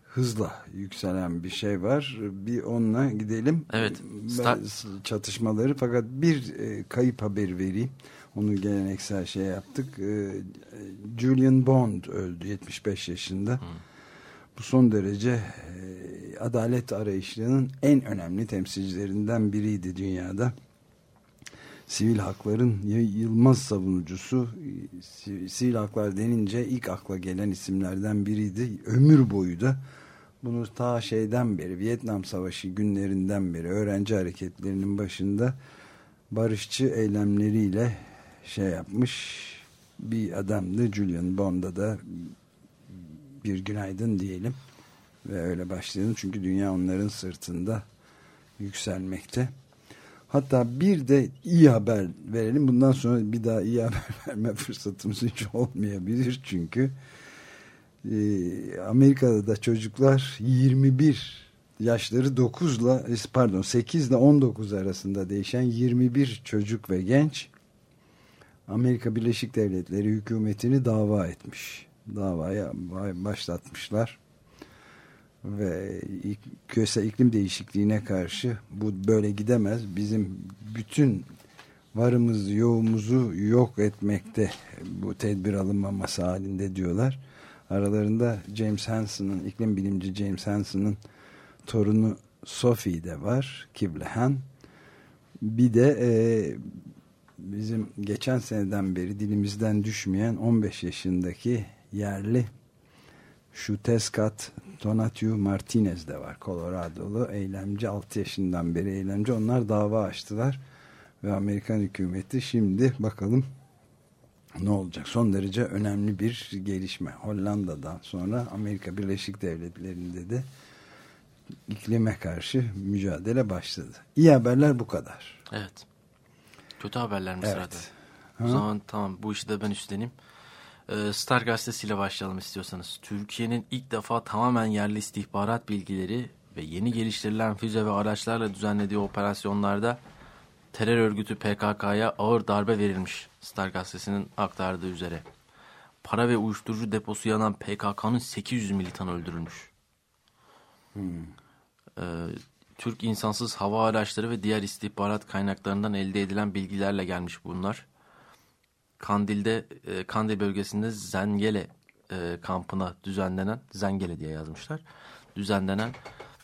Hızla yükselen bir şey var. Bir onunla gidelim. Evet. Ben çatışmaları fakat bir e, kayıp haberi vereyim. Onu geleneksel şey yaptık. E, Julian Bond öldü 75 yaşında. Bu son derece e, adalet arayışlarının en önemli temsilcilerinden biriydi dünyada sivil hakların yılmaz savunucusu si- sivil haklar denince ilk akla gelen isimlerden biriydi. Ömür boyu da bunu ta şeyden beri Vietnam Savaşı günlerinden beri öğrenci hareketlerinin başında barışçı eylemleriyle şey yapmış bir adamdı. Julian Bond'a da bir günaydın diyelim ve öyle başlayalım çünkü dünya onların sırtında yükselmekte. Hatta bir de iyi haber verelim. Bundan sonra bir daha iyi haber verme fırsatımız hiç olmayabilir. Çünkü e, Amerika'da da çocuklar 21 yaşları 9 ile pardon 8 ile 19 arasında değişen 21 çocuk ve genç Amerika Birleşik Devletleri hükümetini dava etmiş. Davaya başlatmışlar ve küresel iklim değişikliğine karşı bu böyle gidemez. Bizim bütün varımızı yoğumuzu yok etmekte bu tedbir alınmaması halinde diyorlar. Aralarında James Hansen'ın iklim bilimci James Hansen'ın torunu Sophie de var. Kiblehan. Bir de e, bizim geçen seneden beri dilimizden düşmeyen 15 yaşındaki yerli şu Tescat Donatiu Martinez de var. Colorado'lu eylemci 6 yaşından beri eylemci. Onlar dava açtılar. Ve Amerikan hükümeti şimdi bakalım ne olacak? Son derece önemli bir gelişme. Hollanda'dan sonra Amerika Birleşik Devletleri'nde de iklime karşı mücadele başladı. İyi haberler bu kadar. Evet. Kötü haberler mi Evet. sırada? Ha. O zaman tamam bu işi de ben üstleneyim. Ee, Star gazetesiyle başlayalım istiyorsanız. Türkiye'nin ilk defa tamamen yerli istihbarat bilgileri ve yeni geliştirilen füze ve araçlarla düzenlediği operasyonlarda terör örgütü PKK'ya ağır darbe verilmiş. Star gazetesinin aktardığı üzere. Para ve uyuşturucu deposu yanan PKK'nın 800 militanı öldürülmüş. Ee, Türk insansız hava araçları ve diğer istihbarat kaynaklarından elde edilen bilgilerle gelmiş bunlar. Kandil'de e, Kandil bölgesinde Zengele e, kampına düzenlenen Zengele diye yazmışlar. Düzenlenen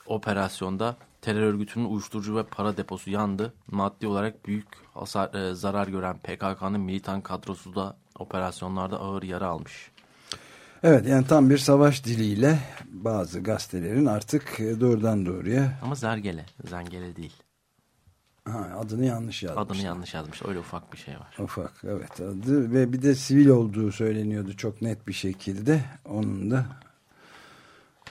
operasyonda terör örgütünün uyuşturucu ve para deposu yandı. Maddi olarak büyük hasar, e, zarar gören PKK'nın militan kadrosu da operasyonlarda ağır yara almış. Evet yani tam bir savaş diliyle bazı gazetelerin artık e, doğrudan doğruya Ama Zergele, Zengele değil. Ha, adını yanlış yazmışlar. Adını yanlış yazmış. Öyle ufak bir şey var. Ufak evet adı ve bir de sivil olduğu söyleniyordu çok net bir şekilde. Onun da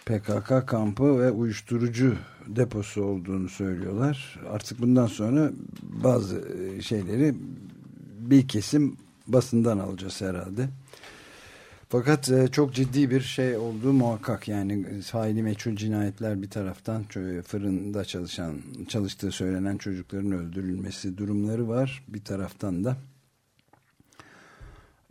PKK kampı ve uyuşturucu deposu olduğunu söylüyorlar. Artık bundan sonra bazı e, şeyleri bir kesim basından alacağız herhalde. Fakat e, çok ciddi bir şey olduğu muhakkak yani faili meçhul cinayetler bir taraftan çö- fırında çalışan çalıştığı söylenen çocukların öldürülmesi durumları var. Bir taraftan da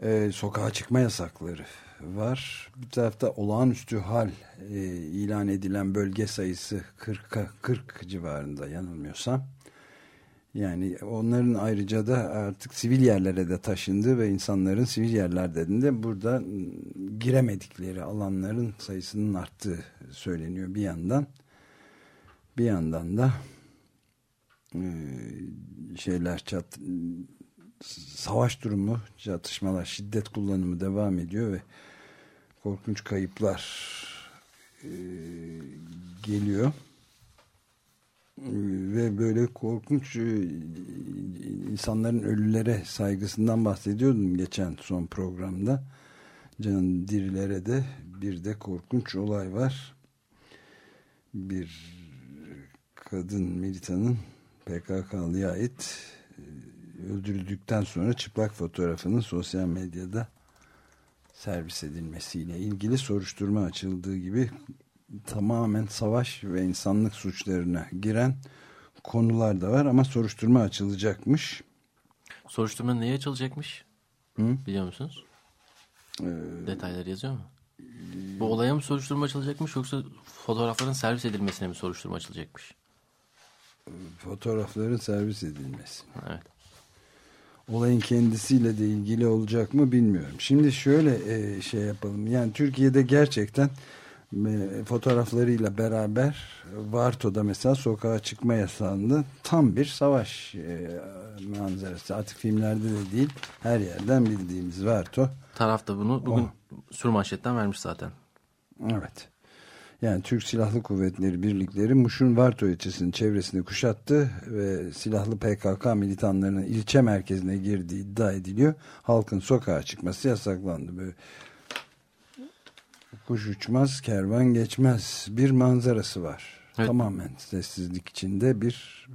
e, sokağa çıkma yasakları var. Bir tarafta olağanüstü hal e, ilan edilen bölge sayısı 40'a 40 civarında yanılmıyorsam. Yani onların ayrıca da artık sivil yerlere de taşındığı ve insanların sivil yerlerden de burada giremedikleri alanların sayısının arttığı söyleniyor bir yandan. Bir yandan da e, şeyler çat savaş durumu, çatışmalar, şiddet kullanımı devam ediyor ve korkunç kayıplar e, geliyor. Ve böyle korkunç e, insanların ölülere saygısından bahsediyordum geçen son programda. Can dirilere de bir de korkunç olay var. Bir kadın militanın PKK'lıya ait e, öldürüldükten sonra çıplak fotoğrafının sosyal medyada servis edilmesiyle ilgili soruşturma açıldığı gibi tamamen savaş ve insanlık suçlarına giren konular da var ama soruşturma açılacakmış. Soruşturma neye açılacakmış? Hı? Biliyor musunuz? Ee, Detayları yazıyor mu? Bu olaya mı soruşturma açılacakmış yoksa fotoğrafların servis edilmesine mi soruşturma açılacakmış? fotoğrafların servis edilmesi. Evet. Olayın kendisiyle de ilgili olacak mı bilmiyorum. Şimdi şöyle e, şey yapalım. Yani Türkiye'de gerçekten fotoğraflarıyla beraber Varto'da mesela sokağa çıkma yasağında tam bir savaş e, manzarası. Artık filmlerde de değil her yerden bildiğimiz Varto. Taraf da bunu bugün sür manşetten vermiş zaten. Evet. Yani Türk Silahlı Kuvvetleri birlikleri Muş'un Varto ilçesinin çevresini kuşattı ve silahlı PKK militanlarının ilçe merkezine girdiği iddia ediliyor. Halkın sokağa çıkması yasaklandı. Böyle kuş uçmaz, kervan geçmez bir manzarası var. Evet. Tamamen sessizlik içinde bir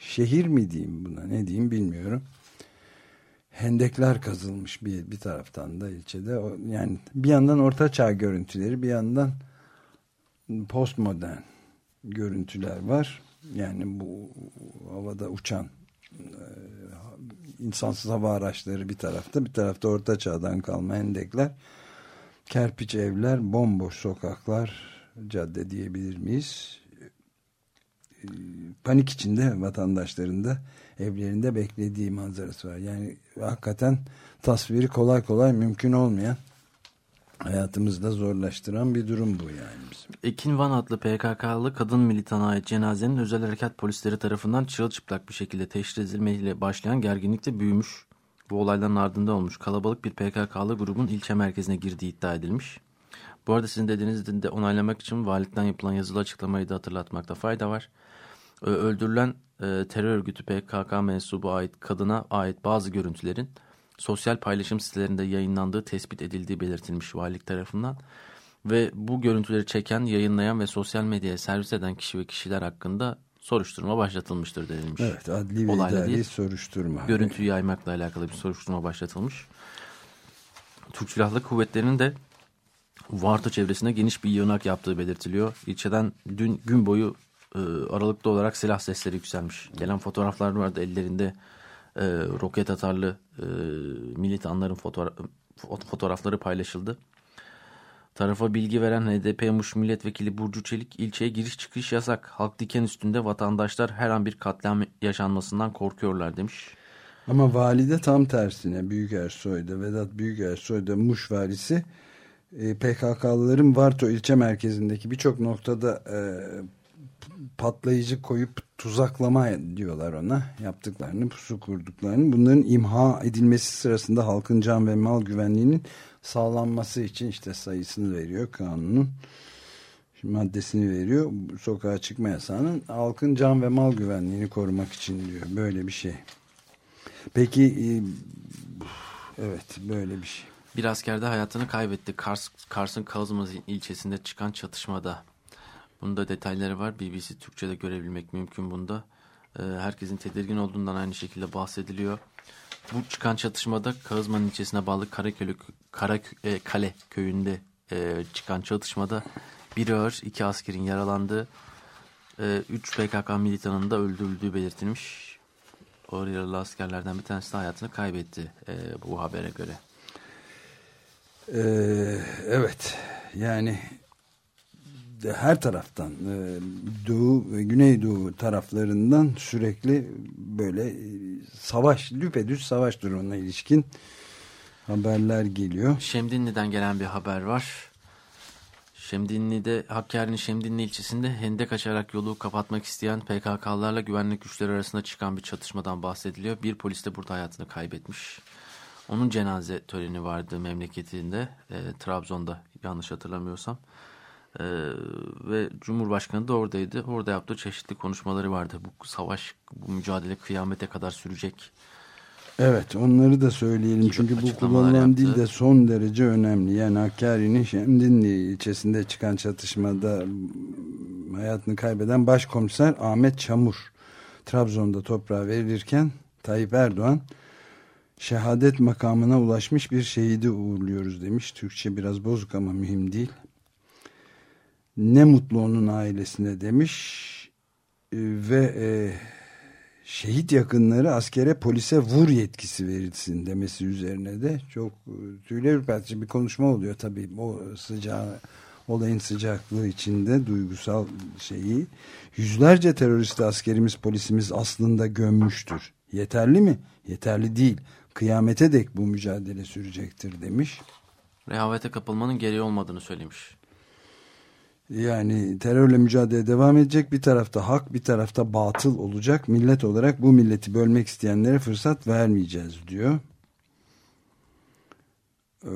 şehir mi diyeyim buna ne diyeyim bilmiyorum. Hendekler kazılmış bir, bir taraftan da ilçede. O, yani bir yandan orta çağ görüntüleri bir yandan postmodern görüntüler var. Yani bu havada uçan e, insansız hava araçları bir tarafta bir tarafta orta çağdan kalma hendekler kerpiç evler bomboş sokaklar cadde diyebilir miyiz E, panik içinde vatandaşların da evlerinde beklediği manzarası var yani hakikaten tasviri kolay kolay mümkün olmayan hayatımızda zorlaştıran bir durum bu yani bizim. Ekin Van adlı PKK'lı kadın militana ait cenazenin özel harekat polisleri tarafından çırılçıplak bir şekilde teşhir edilmeyle başlayan gerginlik de büyümüş. Bu olayların ardında olmuş. Kalabalık bir PKK'lı grubun ilçe merkezine girdiği iddia edilmiş. Bu arada sizin dediğinizi de onaylamak için valilikten yapılan yazılı açıklamayı da hatırlatmakta fayda var. Öldürülen e, terör örgütü PKK mensubu ait kadına ait bazı görüntülerin sosyal paylaşım sitelerinde yayınlandığı tespit edildiği belirtilmiş valilik tarafından. Ve bu görüntüleri çeken, yayınlayan ve sosyal medyaya servis eden kişi ve kişiler hakkında soruşturma başlatılmıştır denilmiş. Evet adli ve Olayla idari değil, soruşturma. Görüntüyü yaymakla alakalı bir soruşturma başlatılmış. Türk Silahlı Kuvvetleri'nin de Varto çevresinde geniş bir yığınak yaptığı belirtiliyor. İlçeden dün gün boyu e, aralıklı olarak silah sesleri yükselmiş. Gelen fotoğraflar vardı ellerinde e, roket atarlı e, militanların fotoğra fo- fotoğrafları paylaşıldı. Tarafa bilgi veren HDP Muş Milletvekili Burcu Çelik ilçeye giriş çıkış yasak. Halk diken üstünde vatandaşlar her an bir katliam yaşanmasından korkuyorlar demiş. Ama valide tam tersine Büyükersoy'da Vedat Büyükersoy'da Muş valisi e, PKK'lıların Varto ilçe merkezindeki birçok noktada e, patlayıcı koyup tuzaklama diyorlar ona. Yaptıklarını pusu kurduklarını. Bunların imha edilmesi sırasında halkın can ve mal güvenliğinin sağlanması için işte sayısını veriyor kanunun maddesini veriyor. Sokağa çıkma yasağının halkın can ve mal güvenliğini korumak için diyor. Böyle bir şey. Peki e, evet böyle bir şey. Bir asker de hayatını kaybetti. Kars, Kars'ın Kazmaz ilçesinde çıkan çatışmada. Bunda detayları var. BBC Türkçe'de görebilmek mümkün bunda. Ee, herkesin tedirgin olduğundan aynı şekilde bahsediliyor. Bu çıkan çatışmada Kağızman ilçesine bağlı Karaköy, Karakö, e, Kale köyünde e, çıkan çatışmada bir ağır iki askerin yaralandığı, e, üç PKK militanının da öldürüldüğü belirtilmiş. O yaralı askerlerden bir tanesi de hayatını kaybetti e, bu habere göre. Ee, evet yani her taraftan e, doğu ve güneydoğu taraflarından sürekli böyle e, savaş düpedüz savaş durumuna ilişkin haberler geliyor. Şemdinli'den gelen bir haber var. Şemdinli'de Hakkari'nin Şemdinli ilçesinde hendek açarak yolu kapatmak isteyen PKK'larla güvenlik güçleri arasında çıkan bir çatışmadan bahsediliyor. Bir polis de burada hayatını kaybetmiş. Onun cenaze töreni vardı memleketinde e, Trabzon'da yanlış hatırlamıyorsam. E, ve Cumhurbaşkanı da oradaydı. Orada yaptığı çeşitli konuşmaları vardı. Bu savaş, bu mücadele kıyamete kadar sürecek. Evet onları da söyleyelim çünkü bu kullanılan yaptı. dil de son derece önemli. Yani Hakkari'nin Şemdinli ilçesinde çıkan çatışmada hayatını kaybeden başkomiser Ahmet Çamur Trabzon'da toprağa verilirken Tayyip Erdoğan şehadet makamına ulaşmış bir şehidi uğurluyoruz demiş. Türkçe biraz bozuk ama mühim değil. Ne mutlu onun ailesine demiş. E, ve e, şehit yakınları askere polise vur yetkisi verilsin demesi üzerine de çok e, tüyler ürpertici bir konuşma oluyor tabii. O sıcağı olayın sıcaklığı içinde duygusal şeyi. Yüzlerce terörist askerimiz polisimiz aslında gömmüştür. Yeterli mi? yeterli değil. Kıyamete dek bu mücadele sürecektir demiş. Rehavete kapılmanın gereği olmadığını söylemiş. Yani terörle mücadele devam edecek. Bir tarafta hak, bir tarafta batıl olacak. Millet olarak bu milleti bölmek isteyenlere fırsat vermeyeceğiz diyor. Ee,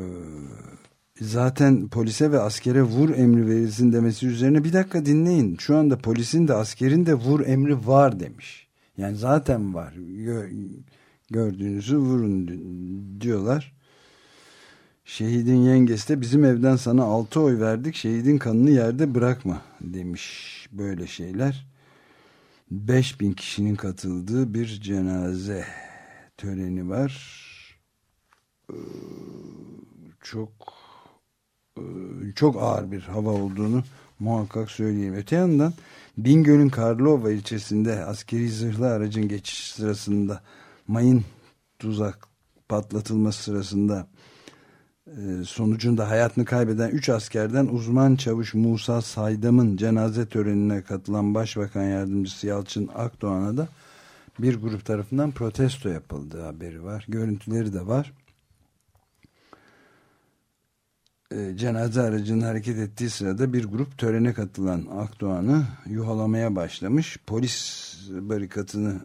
zaten polise ve askere vur emri verilsin demesi üzerine bir dakika dinleyin. Şu anda polisin de askerin de vur emri var demiş. Yani zaten var. Gö- gördüğünüzü vurun di- diyorlar. Şehidin yengesi de bizim evden sana altı oy verdik. Şehidin kanını yerde bırakma demiş böyle şeyler. 5000 kişinin katıldığı bir cenaze töreni var. Ee, Çok e, çok ağır bir hava olduğunu muhakkak söyleyeyim. Öte yandan Bingöl'ün Karlova ilçesinde askeri zırhlı aracın geçiş sırasında mayın tuzak patlatılması sırasında sonucunda hayatını kaybeden 3 askerden uzman çavuş Musa Saydam'ın cenaze törenine katılan Başbakan Yardımcısı Yalçın Akdoğan'a da bir grup tarafından protesto yapıldığı haberi var. Görüntüleri de var. E, cenaze aracının hareket ettiği sırada bir grup törene katılan Akdoğan'ı yuhalamaya başlamış. Polis barikatını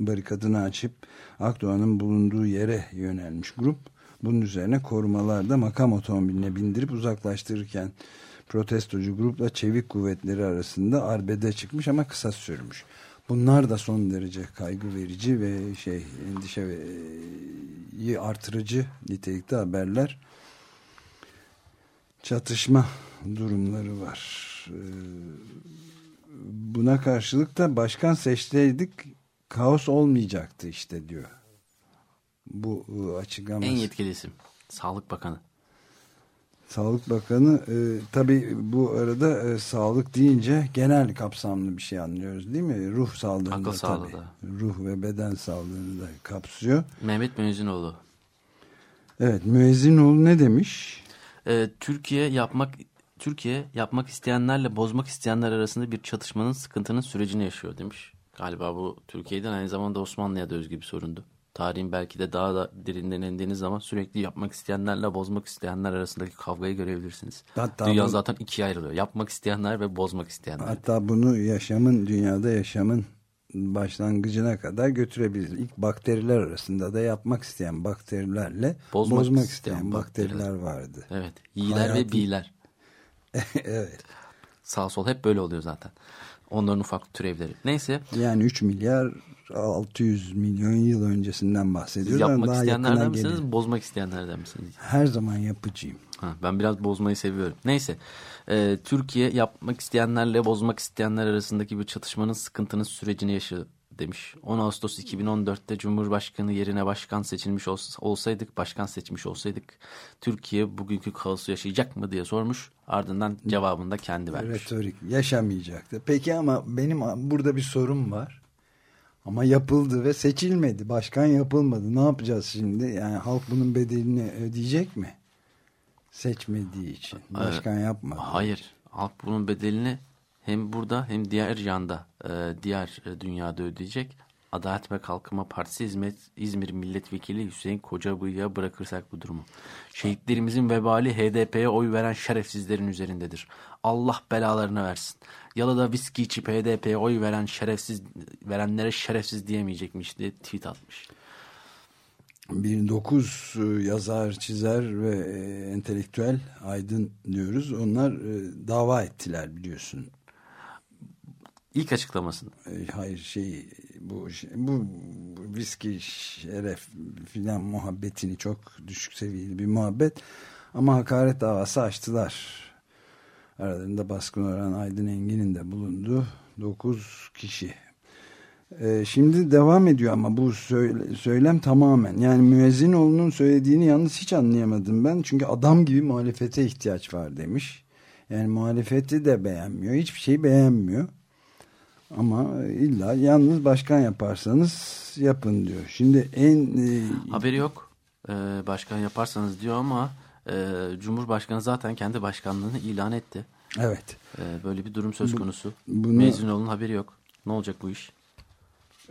barikatını açıp Akdoğan'ın bulunduğu yere yönelmiş grup. Bunun üzerine korumalar da makam otomobiline bindirip uzaklaştırırken protestocu grupla çevik kuvvetleri arasında arbede çıkmış ama kısa sürmüş. Bunlar da son derece kaygı verici ve şey endişe ve iyi artırıcı nitelikte haberler. Çatışma durumları var. Ee, Buna karşılık da başkan seçseydik kaos olmayacaktı işte diyor. Bu e, açıklaması. En yetkili isim. Sağlık Bakanı. Sağlık Bakanı e, tabi bu arada e, sağlık deyince genel kapsamlı bir şey anlıyoruz değil mi? Ruh sağlığını Akıl da sağlığı tabii. da. Ruh ve beden sağlığını da kapsıyor. Mehmet Müezzinoğlu. Evet müezzinoğlu ne demiş? Ee, Türkiye yapmak Türkiye yapmak isteyenlerle bozmak isteyenler arasında bir çatışmanın sıkıntının sürecini yaşıyor demiş. Galiba bu Türkiye'den aynı zamanda Osmanlı'ya da özgü bir sorundu. Tarihin belki de daha da derinden indiğiniz zaman sürekli yapmak isteyenlerle bozmak isteyenler arasındaki kavgayı görebilirsiniz. Hatta Dünya bu- zaten ikiye ayrılıyor. Yapmak isteyenler ve bozmak isteyenler. Hatta bunu yaşamın dünyada yaşamın başlangıcına kadar götürebiliriz. İlk bakteriler arasında da yapmak isteyen bakterilerle Bozmak bozmak, isteyen isteyen bakteriler, bakteriler. vardı. Evet. İyiler ve Hayatın- biler. evet. Sağ sol hep böyle oluyor zaten. Onların ufak türevleri. Neyse Yani 3 milyar 600 milyon yıl öncesinden siz bahsediyoruz. ama yapmak daha isteyenlerden misiniz, gelin. bozmak isteyenlerden misiniz? Her zaman yapıcıyım. Ha, ben biraz bozmayı seviyorum. Neyse. Ee, Türkiye yapmak isteyenlerle bozmak isteyenler arasındaki bir çatışmanın sıkıntının sürecini yaşadı demiş. 10 Ağustos 2014'te Cumhurbaşkanı yerine başkan seçilmiş ols- olsaydık, başkan seçmiş olsaydık Türkiye bugünkü kaosu yaşayacak mı diye sormuş. Ardından cevabını da kendi vermiş. Retorik yaşamayacaktı. Peki ama benim burada bir sorum var. Ama yapıldı ve seçilmedi. Başkan yapılmadı. Ne yapacağız şimdi? Yani halk bunun bedelini ödeyecek mi? Seçmediği için. Başkan yapmadı. Hayır. Halk bunun bedelini hem burada hem diğer yanda, e, diğer dünyada ödeyecek. Adalet ve Kalkınma Partisi İzmir, İzmir Milletvekili Hüseyin Kocabıyık'a bırakırsak bu durumu. Şehitlerimizin vebali HDP'ye oy veren şerefsizlerin üzerindedir. Allah belalarını versin. Yalıda viski içip HDP'ye oy veren şerefsiz verenlere şerefsiz diyemeyecekmiş diye tweet atmış. bir dokuz e, yazar, çizer ve e, entelektüel aydın diyoruz. Onlar e, dava ettiler biliyorsun. İlk açıklamasını. Hayır şey bu şey- bu, bu viski şeref filan muhabbetini çok düşük seviyeli bir muhabbet ama hakaret davası açtılar. Aralarında baskın oran Aydın Engin'in de bulunduğu 9 kişi. Ee, şimdi devam ediyor ama bu söyle- söylem tamamen yani Müezzinoğlu'nun söylediğini yalnız hiç anlayamadım ben. Çünkü adam gibi muhalefete ihtiyaç var demiş. Yani muhalefeti de beğenmiyor. Hiçbir şeyi beğenmiyor. Ama illa yalnız başkan yaparsanız yapın diyor. Şimdi en e, Haberi yok. Ee, başkan yaparsanız diyor ama e, Cumhurbaşkanı zaten kendi başkanlığını ilan etti. evet Ee, böyle bir durum söz konusu. bunu- Mezun haberi yok. Ne olacak bu iş?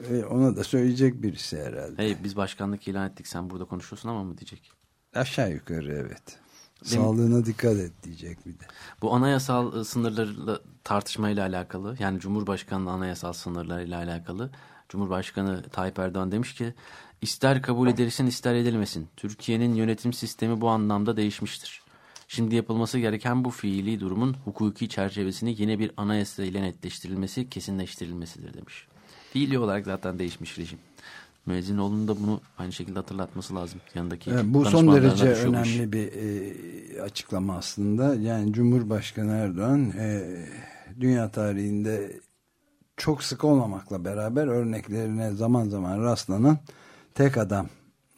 e, ona da söyleyecek birisi herhalde. Hey biz başkanlık ilan ettik sen burada konuşuyorsun ama mı diyecek. Aşağı yukarı evet. Benim- Sağlığına dikkat et diyecek bir de. Bu anayasal e, sınırlarla tartışmayla alakalı yani Cumhurbaşkanlığı anayasal sınırlarıyla alakalı Cumhurbaşkanı Tayyip Erdoğan demiş ki ister kabul edilsin ister edilmesin Türkiye'nin yönetim sistemi bu anlamda değişmiştir. Şimdi yapılması gereken bu fiili durumun hukuki çerçevesini yeni bir anayasa ile netleştirilmesi, kesinleştirilmesidir demiş. Fiili olarak zaten değişmiş rejim. Müezzinoğlu'nun da bunu aynı şekilde hatırlatması lazım. Yanındaki Evet, bu son danışmanlarına derece önemli bir e, açıklama aslında. Yani Cumhurbaşkanı Erdoğan e, dünya tarihinde çok sık olmamakla beraber örneklerine zaman zaman rastlanan tek adam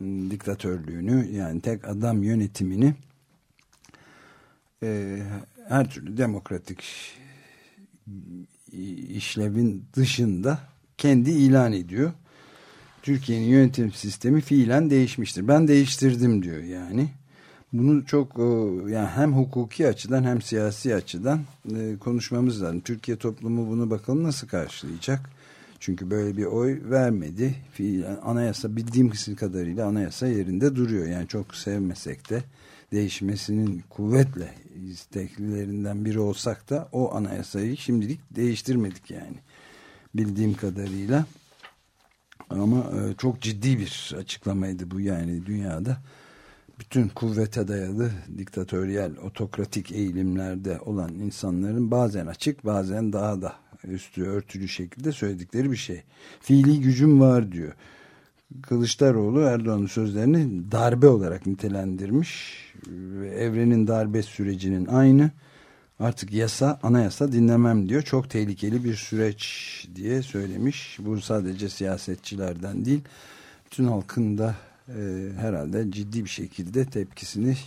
diktatörlüğünü yani tek adam yönetimini e, her türlü demokratik işlevin dışında kendi ilan ediyor. Türkiye'nin yönetim sistemi fiilen değişmiştir. Ben değiştirdim diyor yani. Bunu çok e, yani hem hukuki açıdan hem siyasi açıdan e, konuşmamız lazım. Türkiye toplumu bunu bakalım nasıl karşılayacak? Çünkü böyle bir oy vermedi. Anayasa bildiğim kadarıyla anayasa yerinde duruyor. Yani çok sevmesek de değişmesinin kuvvetle isteklilerinden biri olsak da o anayasayı şimdilik değiştirmedik yani. Bildiğim kadarıyla. Ama e, çok ciddi bir açıklamaydı bu yani dünyada. Bütün kuvvete dayalı diktatöryel, otokratik eğilimlerde olan insanların bazen açık bazen daha da üstü örtülü şekilde söyledikleri bir şey. Fiili gücüm var diyor. Kılıçdaroğlu Erdoğan'ın sözlerini darbe olarak nitelendirmiş. Ve evrenin darbe sürecinin aynı. Artık yasa anayasa dinlemem diyor. Çok tehlikeli bir süreç diye söylemiş. Bu sadece siyasetçilerden değil bütün halkın da e, herhalde ciddi bir şekilde tepkisini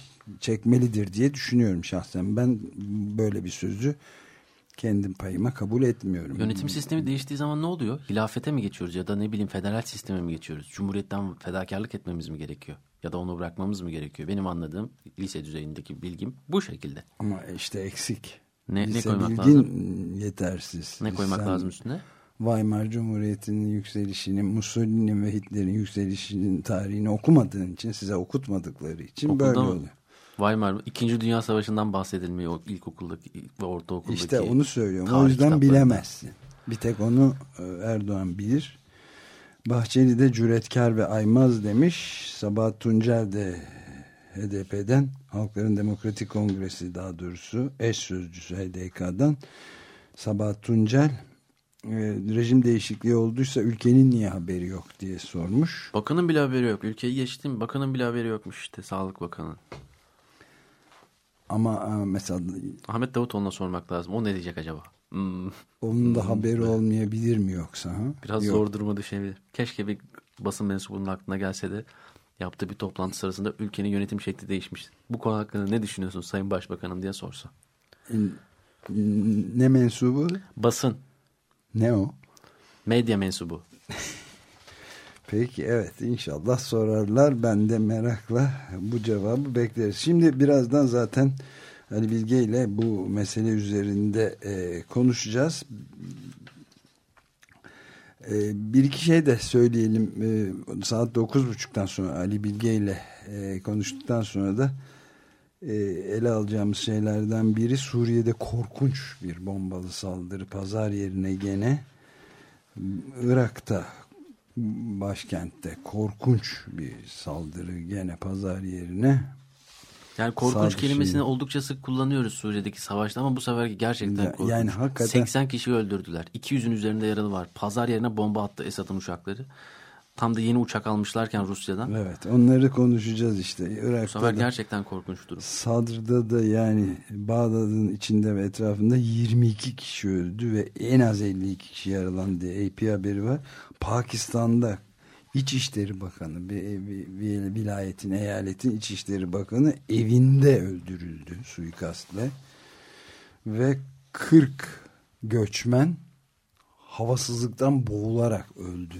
çekmelidir diye düşünüyorum şahsen. Ben böyle bir sözü kendim payıma kabul etmiyorum. Yönetim sistemi değiştiği zaman ne oluyor? Hilafete mi geçiyoruz ya da ne bileyim federal sisteme mi geçiyoruz? Cumhuriyetten fedakarlık etmemiz mi gerekiyor? Ya da onu bırakmamız mı gerekiyor? Benim anladığım lise düzeyindeki bilgim bu şekilde. Ama işte eksik. Ne, ne Lise koymak bilgin lazım? yetersiz. Ne koymak Sen lazım üstüne? Weimar Cumhuriyeti'nin yükselişini, Mussolini ve Hitler'in yükselişinin tarihini okumadığın için, size okutmadıkları için Okulda böyle oluyor. Weimar, İkinci Dünya Savaşı'ndan bahsedilmiyor ilkokuldaki ve ortaokuldaki. İşte onu söylüyorum. O yüzden bilemezsin. Bir tek onu e, Erdoğan bilir. Bahçeli de cüretkar ve aymaz demiş. Sabahat Tuncel de HDP'den Halkların Demokratik Kongresi daha doğrusu eş sözcüsü HDK'dan Sabahat Tuncel e, rejim değişikliği olduysa ülkenin niye haberi yok diye sormuş. Bakanın bile haberi yok. Ülkeyi geçtim. Bakanın bile haberi yokmuş işte. Sağlık Bakanı. Ama e, mesela Ahmet Davutoğlu'na sormak lazım. O ne diyecek acaba? Hmm, onun da haberi olmayabilir mi yoksa? Ha? biraz Yok. zor duruma düşebilir. Keşke bir basın mensubunun aklına gelse de yaptığı bir toplantı sırasında ülkenin yönetim şekli değişmiş. Bu konu hakkında ne düşünüyorsun Sayın Başbakanım diye sorsa. Ne mensubu? Basın, Ne o? medya mensubu. Peki evet inşallah sorarlar. Ben de merakla bu cevabı bekleriz. Şimdi birazdan zaten Ali Bilge ile bu mesele üzerinde e, konuşacağız. E, bir iki şey de söyleyelim. E, saat 9.30'dan sonra Ali Bilge ile e, konuştuktan sonra da e, ele alacağımız şeylerden biri Suriye'de korkunç bir bombalı saldırı pazar yerine gene Irak'ta başkentte korkunç bir saldırı gene pazar yerine Yani korkunç dışı- kelimesini oldukça sık kullanıyoruz Suriye'deki savaşta ama bu seferki gerçekten Ya- korkunç. yani hakikaten- 80 kişi öldürdüler. 200'ün üzerinde yaralı var. Pazar yerine bomba attı Esad'ın uçakları. Tam da yeni uçak almışlarken Rusya'dan. evet onları konuşacağız işte Bu sefer Irak'ta da, gerçekten korkunç durum. Sadr'da da yani Bağdat'ın içinde ve etrafında 22 kişi öldü ve en az 52 kişi yaralandı diye AP haberi var. Pakistan'da İçişleri Bakanı bir, bir, bir vilayetin eyaletin İçişleri Bakanı evinde öldürüldü suikastle ve 40 göçmen havasızlıktan boğularak öldü.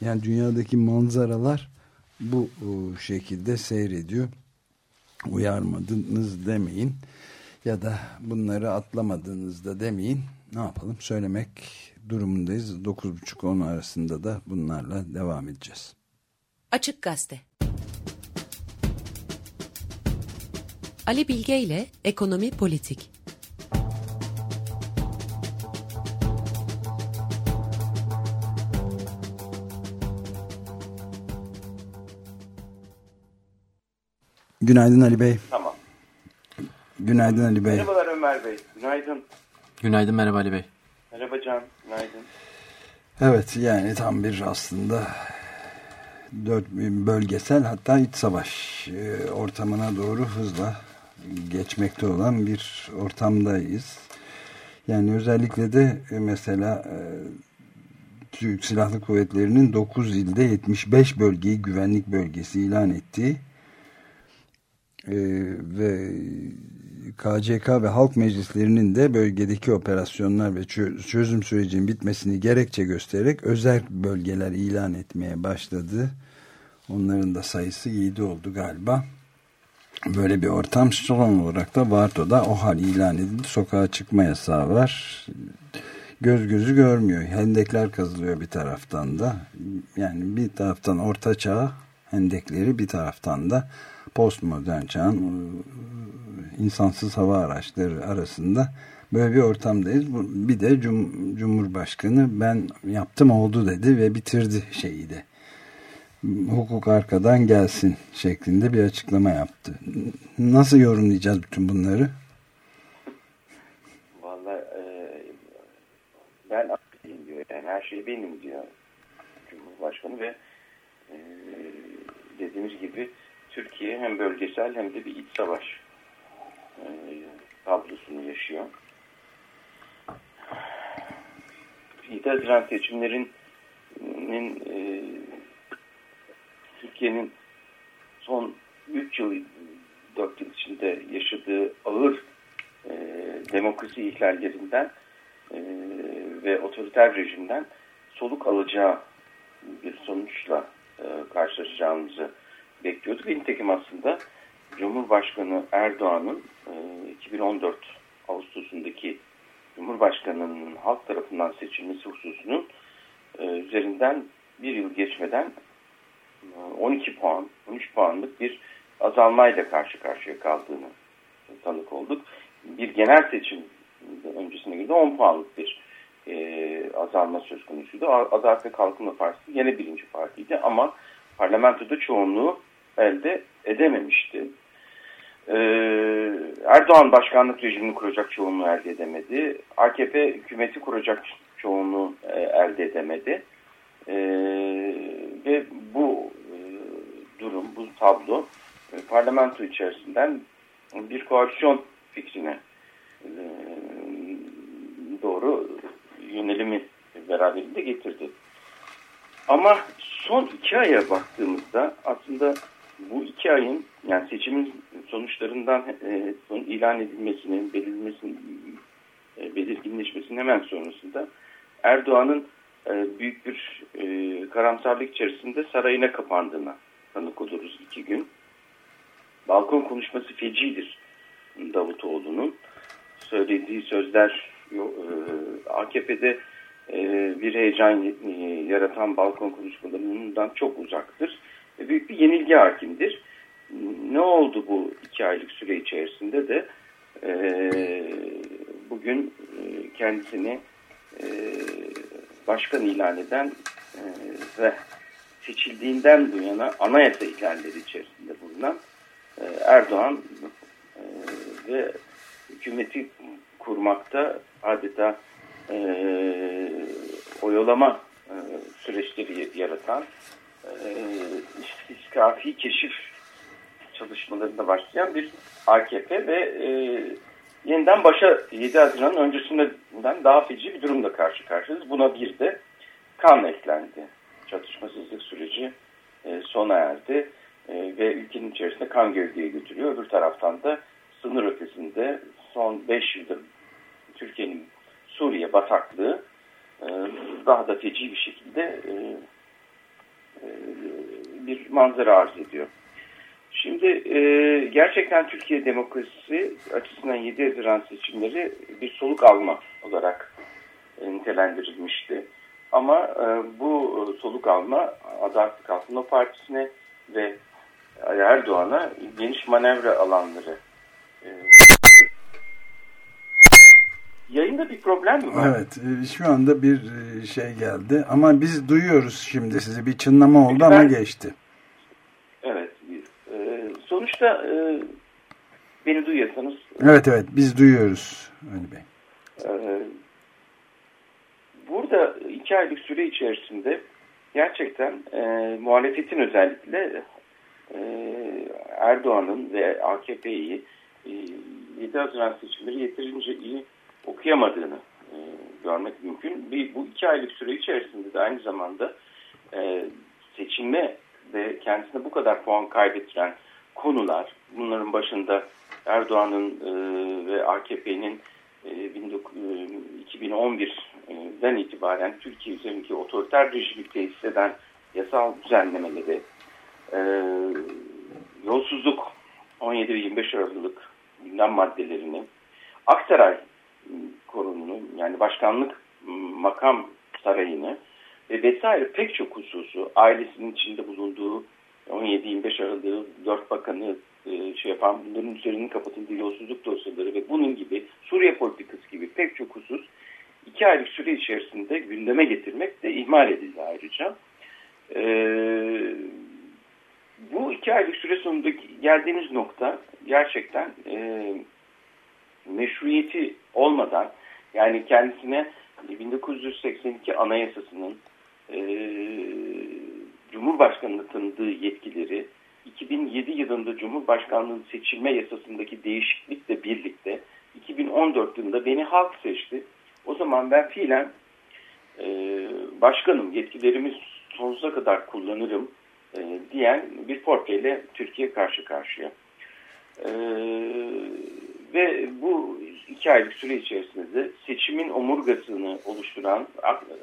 Yani dünyadaki manzaralar bu e, şekilde seyrediyor. Uyarmadınız demeyin ya da bunları atlamadınız da demeyin. Ne yapalım söylemek durumundayız. 9.30-10 arasında da bunlarla devam edeceğiz. Açık Gazete Ali Bilge ile Ekonomi Politik Günaydın Ali Bey. Tamam. Günaydın Ali Bey. Merhabalar Ömer Bey. Günaydın. Günaydın merhaba Ali Bey. Merhaba Can. Günaydın. Evet yani tam bir aslında dört bölgesel hatta iç savaş e, ortamına doğru hızla geçmekte olan bir ortamdayız. Yani özellikle de e, mesela e, Türk Silahlı Kuvvetleri'nin 9 ilde 75 bölgeyi güvenlik bölgesi ilan ettiği e, ve KCK ve halk meclislerinin de bölgedeki operasyonlar ve çö- çözüm sürecinin bitmesini gerekçe göstererek özel bölgeler ilan etmeye başladı. Onların da sayısı 7 oldu galiba. Böyle bir ortam son olarak da Varto'da o hal ilan edildi. Sokağa çıkma yasağı var. Göz gözü görmüyor. Hendekler kazılıyor bir taraftan da. Yani bir taraftan orta çağ hendekleri bir taraftan da postmodern çağın e, insansız hava araçları arasında böyle bir ortamdayız. Bir de Cum- Cumhurbaşkanı ben yaptım oldu dedi ve bitirdi şeyi de. Hukuk arkadan gelsin şeklinde bir açıklama yaptı. Nasıl yorumlayacağız bütün bunları? Vallahi e, ben aktifim diyor. Yani her şey benim diyor Cumhurbaşkanı ve e, dediğimiz gibi Türkiye hem bölgesel hem de bir iç savaş e, tablosunu yaşıyor. 7 Haziran seçimlerinin e, Türkiye'nin son 3 yıl 4 yıl içinde yaşadığı ağır e, demokrasi ihlallerinden ve otoriter rejimden soluk alacağı bir sonuçla e, karşılaşacağımızı bekliyorduk. Ve nitekim aslında Cumhurbaşkanı Erdoğan'ın e, 2014 Ağustos'undaki Cumhurbaşkanı'nın halk tarafından seçilmesi hususunun e, üzerinden bir yıl geçmeden e, 12 puan, 13 puanlık bir azalmayla karşı karşıya kaldığını tanık olduk. Bir genel seçim öncesine göre 10 puanlık bir e, azalma söz konusuydu. Adalet ve Kalkınma Partisi yine birinci partiydi ama parlamentoda çoğunluğu elde edememişti. Ee, Erdoğan başkanlık rejimini kuracak çoğunluğu elde edemedi. AKP hükümeti kuracak çoğunluğu e, elde edemedi. E, ve bu e, durum, bu tablo e, parlamento içerisinden bir koalisyon fikrine e, doğru yönelimi beraberinde getirdi. Ama son iki aya baktığımızda aslında bu iki ayın yani seçimin sonuçlarından e, son ilan edilmesinin, belirlenmesinin, e, belirginleşmesinin hemen sonrasında Erdoğan'ın e, büyük bir e, karamsarlık içerisinde sarayına kapandığına tanık oluruz iki gün. Balkon konuşması fecidir Davutoğlu'nun. Söylediği sözler e, AKP'de e, bir heyecan e, yaratan balkon konuşmalarından çok uzaktır. Büyük bir yenilgi hakimdir. Ne oldu bu iki aylık süre içerisinde de e, bugün e, kendisini e, başkan ilan eden e, ve seçildiğinden bu yana anayasa ihlalleri içerisinde bulunan e, Erdoğan e, ve hükümeti kurmakta adeta e, oyalama e, süreçleri yaratan e, iskafi keşif çalışmalarında başlayan bir AKP ve e, yeniden başa 7 Haziran'ın öncesinden daha feci bir durumla karşı karşıyayız. Buna bir de kan eklendi. Çatışmasızlık süreci e, sona erdi e, ve ülkenin içerisinde kan gövdeye götürüyor. Öbür taraftan da sınır ötesinde son 5 yıldır Türkiye'nin Suriye bataklığı e, daha da feci bir şekilde e, bir manzara arz ediyor. Şimdi e, gerçekten Türkiye demokrasisi açısından 7 Haziran seçimleri bir soluk alma olarak e, nitelendirilmişti. Ama e, bu soluk alma Adalet Kalkınma Partisi'ne ve Erdoğan'a geniş manevra alanları e, Yayında bir problem mi var? Evet şu anda bir şey geldi ama biz duyuyoruz şimdi sizi bir çınlama oldu ben, ama geçti. Evet sonuçta beni duyuyorsanız. Evet evet biz duyuyoruz Ali Bey. burada iki aylık süre içerisinde gerçekten e, muhalefetin özellikle e, Erdoğan'ın ve AKP'yi e, 7 Haziran seçimleri yeterince iyi okuyamadığını e, görmek mümkün. Bir, bu iki aylık süre içerisinde de aynı zamanda e, seçilme ve kendisine bu kadar puan kaybettiren konular, bunların başında Erdoğan'ın e, ve AKP'nin e, 2011'den itibaren Türkiye üzerindeki otoriter rejimi tesis yasal düzenlemeleri, e, yolsuzluk 17 ve 25 Aralık gündem maddelerini, Aksaray konumunu yani başkanlık makam sarayını ve vesaire pek çok hususu ailesinin içinde bulunduğu 17-25 Aralık'ı dört bakanı e, şey yapan bunların üzerinin kapatıldığı yolsuzluk dosyaları ve bunun gibi Suriye politikası gibi pek çok husus iki aylık süre içerisinde gündeme getirmek de ihmal edildi ayrıca. Ee, bu iki aylık süre sonunda geldiğimiz nokta gerçekten e, meşruiyeti olmadan yani kendisine 1982 Anayasası'nın e, Cumhurbaşkanı'nın tanıdığı yetkileri 2007 yılında Cumhurbaşkanlığı seçilme yasasındaki değişiklikle birlikte 2014 yılında beni halk seçti. O zaman ben fiilen e, başkanım yetkilerimi sonsuza kadar kullanırım e, diyen bir portreyle Türkiye karşı karşıya. E, ve bu iki aylık süre içerisinde seçimin omurgasını oluşturan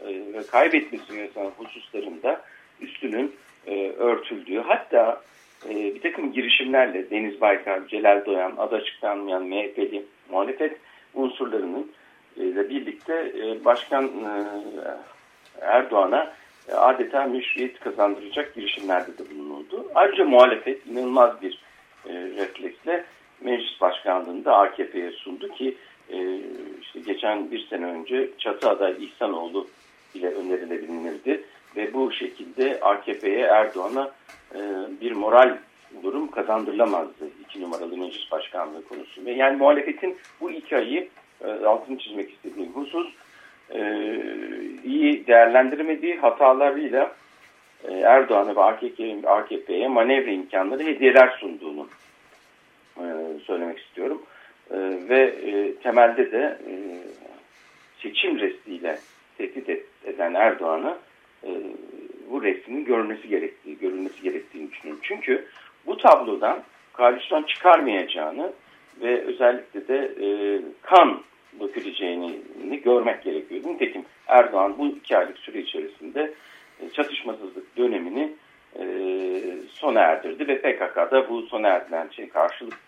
e, ve kaybetmesini yasal hususlarında üstünün e, örtüldüğü hatta e, bir takım girişimlerle Deniz Baykar, Celal Doyan, adı açıklanmayan MHP'li muhalefet unsurlarının ile birlikte e, Başkan e, Erdoğan'a e, adeta müşruiyet kazandıracak girişimlerde de bulunuldu. Ayrıca muhalefet inanılmaz bir e, refleksle meclis başkanlığında AKP'ye sundu ki e, işte geçen bir sene önce çatı aday İhsanoğlu ile önerilebilirdi ve bu şekilde AKP'ye Erdoğan'a e, bir moral durum kazandırılamazdı iki numaralı meclis başkanlığı konusunda. Yani muhalefetin bu iki ayı e, altını çizmek istediğim husus e, iyi değerlendirmediği hatalarıyla e, Erdoğan'a ve AKP'ye AKP'ye manevra imkanları hediyeler sunduğunu söylemek istiyorum. E, ve e, temelde de e, seçim restiyle tehdit eden Erdoğan'a e, bu resmin görülmesi gerektiği, görülmesi gerektiğini düşünüyorum. Çünkü bu tablodan koalisyon çıkarmayacağını ve özellikle de e, kan döküleceğini görmek gerekiyor. Nitekim Erdoğan bu iki aylık süre içerisinde e, çatışmasızlık dönemini e, sona erdirdi ve PKK'da bu sona erdiren şey karşılık e,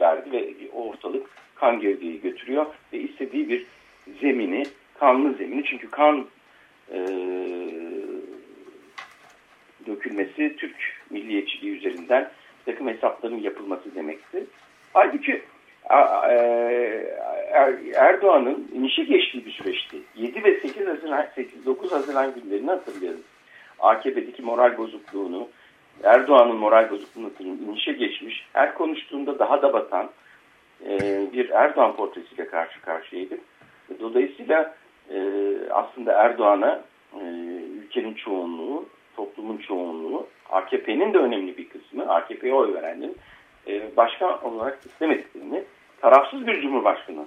verdi ve ortalık kan gövdeyi götürüyor ve istediği bir zemini, kanlı zemini çünkü kan e, dökülmesi Türk milliyetçiliği üzerinden takım hesapların yapılması demekti. Halbuki Erdoğan'ın inişe geçtiği bir süreçti. 7 ve 8 Haziran, 8, 9 Haziran günlerini hatırlayalım. AKP'deki moral bozukluğunu, Erdoğan'ın moral bozukluğunu inişe geçmiş, her konuştuğunda daha da batan bir Erdoğan portresiyle karşı karşıyaydık. Dolayısıyla aslında Erdoğan'a ülkenin çoğunluğu, toplumun çoğunluğu, AKP'nin de önemli bir kısmı, AKP'ye oy verenlerin başkan olarak istemediklerini, tarafsız bir cumhurbaşkanı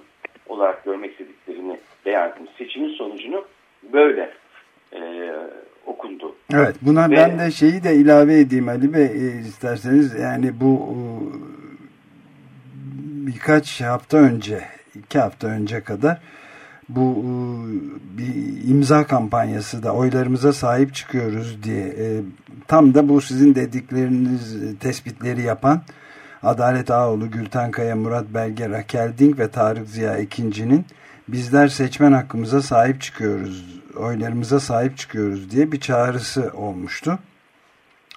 olarak görmek istediklerini beyan etmiş. Seçimin sonucunu böyle e, okundu. Evet buna Ve, ben de şeyi de ilave edeyim Ali Bey e, isterseniz yani bu e, birkaç hafta önce iki hafta önce kadar bu e, bir imza kampanyası da oylarımıza sahip çıkıyoruz diye e, tam da bu sizin dedikleriniz tespitleri yapan Adalet Ağoğlu, Gülten Kaya, Murat Belge, Rakel Dink ve Tarık Ziya ikincinin bizler seçmen hakkımıza sahip çıkıyoruz, oylarımıza sahip çıkıyoruz diye bir çağrısı olmuştu.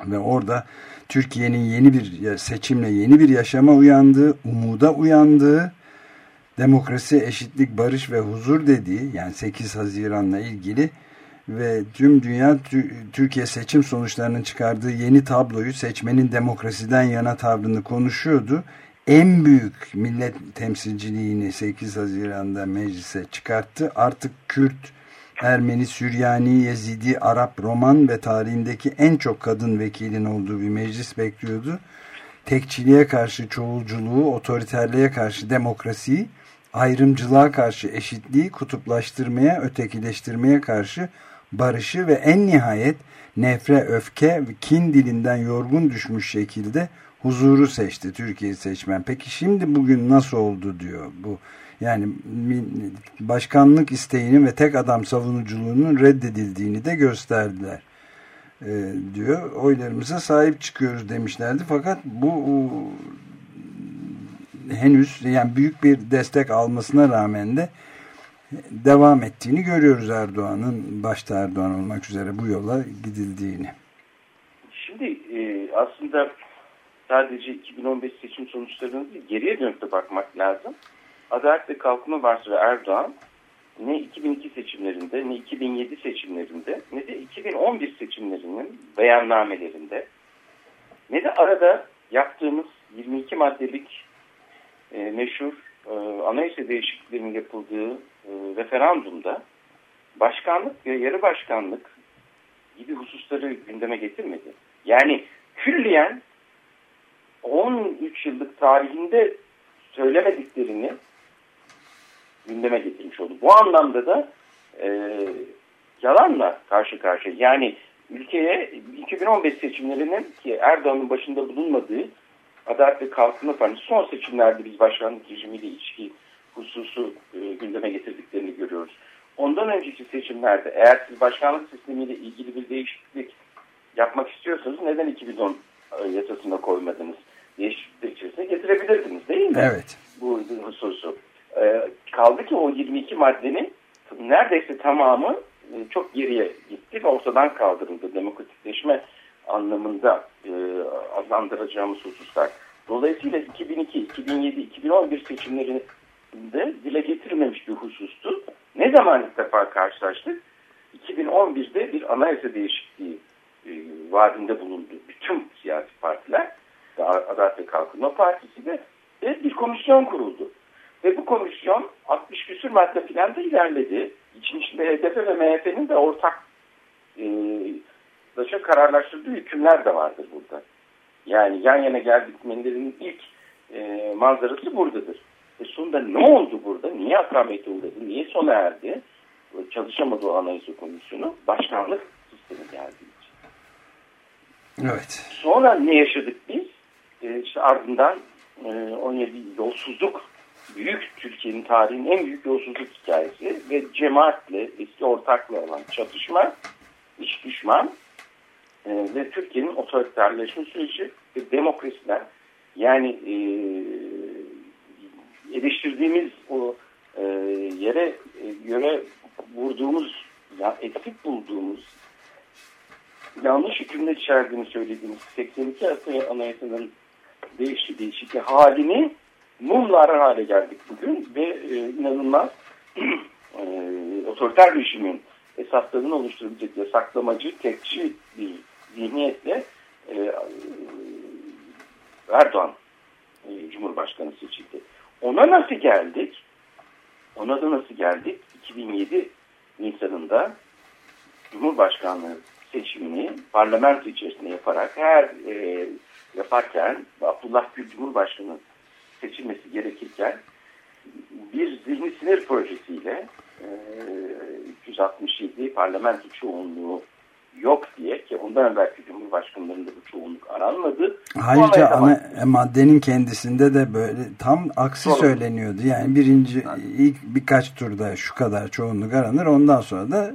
Ve orada Türkiye'nin yeni bir seçimle yeni bir yaşama uyandığı, umuda uyandığı, demokrasi, eşitlik, barış ve huzur dediği yani 8 Haziran'la ilgili ve tüm dünya Türkiye seçim sonuçlarının çıkardığı yeni tabloyu seçmenin demokrasiden yana tavrını konuşuyordu. En büyük millet temsilciliğini 8 Haziran'da meclise çıkarttı. Artık Kürt, Ermeni, Süryani, Yezidi, Arap, Roman ve tarihindeki en çok kadın vekilin olduğu bir meclis bekliyordu. Tekçiliğe karşı çoğulculuğu, otoriterliğe karşı demokrasiyi, ayrımcılığa karşı eşitliği, kutuplaştırmaya, ötekileştirmeye karşı barışı ve en nihayet nefre, öfke kin dilinden yorgun düşmüş şekilde huzuru seçti Türkiye seçmen. Peki şimdi bugün nasıl oldu diyor bu. Yani başkanlık isteğinin ve tek adam savunuculuğunun reddedildiğini de gösterdiler e, diyor. Oylarımıza sahip çıkıyoruz demişlerdi. Fakat bu henüz yani büyük bir destek almasına rağmen de devam ettiğini görüyoruz Erdoğan'ın başta Erdoğan olmak üzere bu yola gidildiğini. Şimdi sadece 2015 seçim sonuçlarını değil, geriye dönüp de bakmak lazım. Adalet ve Kalkınma Partisi ve Erdoğan ne 2002 seçimlerinde ne 2007 seçimlerinde ne de 2011 seçimlerinin beyannamelerinde ne de arada yaptığımız 22 maddelik e, meşhur e, anayasa değişikliklerinin yapıldığı e, referandumda başkanlık ve yarı başkanlık gibi hususları gündeme getirmedi. Yani külliyen 13 yıllık tarihinde söylemediklerini gündeme getirmiş oldu. Bu anlamda da e, yalanla karşı karşıya. Yani ülkeye 2015 seçimlerinin ki Erdoğan'ın başında bulunmadığı Adalet ve Kalkınma Partisi son seçimlerde biz başkanlık rejimiyle ilişki hususu e, gündeme getirdiklerini görüyoruz. Ondan önceki seçimlerde eğer siz başkanlık sistemiyle ilgili bir değişiklik yapmak istiyorsanız neden 2010 e, yasasına koymadınız? Değişiklik içerisine getirebilirdiniz değil mi? Evet. Bu hususu. E, kaldı ki o 22 maddenin neredeyse tamamı e, çok geriye gitti ve ortadan kaldırıldı. Demokratikleşme anlamında e, adlandıracağımız hususlar. Dolayısıyla 2002, 2007, 2011 seçimlerinde dile getirilmemiş bir husustu. Ne zaman ilk defa karşılaştık? 2011'de bir anayasa değişikliği e, vaadinde bulundu. Bütün siyasi partiler, Adalet ve Kalkınma Partisi de ve bir komisyon kuruldu. Ve bu komisyon 60 küsür madde filan da ilerledi. İçin içinde HDP ve MHP'nin de ortak e, daşa kararlaştırdığı hükümler de vardır burada. Yani yan yana geldiklerinin ilk e, manzarası buradadır. E sonunda ne oldu burada? Niye akamete uğradı? Niye sona erdi? Çalışamadı o anayasa komisyonu. Başkanlık sistemi geldiği için. Evet. Sonra ne yaşadık biz? E, işte ardından e, 17 yolsuzluk büyük Türkiye'nin tarihinin en büyük yolsuzluk hikayesi ve cemaatle eski ortakla olan çatışma iç düşman e, ve Türkiye'nin otoriterleşme süreci ve demokrasiler yani e, eleştirdiğimiz o e, yere e, göre vurduğumuz ya eksik bulduğumuz yanlış hükümler içerdiğini söylediğimiz 82 anayasanın değişti değişikliği halini mumla hale geldik bugün ve e, inanılmaz e, otoriter rejimin esaslarını oluşturabilecek yasaklamacı, tekçi bir zihniyetle e, Erdoğan e, Cumhurbaşkanı seçildi. Ona nasıl geldik? Ona da nasıl geldik? 2007 Nisan'ında Cumhurbaşkanlığı seçimini parlamento içerisinde yaparak her e, yaparken Abdullah Gül Cumhurbaşkanı seçilmesi gerekirken bir zihni sinir projesiyle e, 367 parlamento çoğunluğu yok diye ki ondan evvelki cumhurbaşkanlarında bu çoğunluk aranmadı. Ayrıca ana, maddenin kendisinde de böyle tam aksi Doğru. söyleniyordu. Yani birinci ilk birkaç turda şu kadar çoğunluk aranır ondan sonra da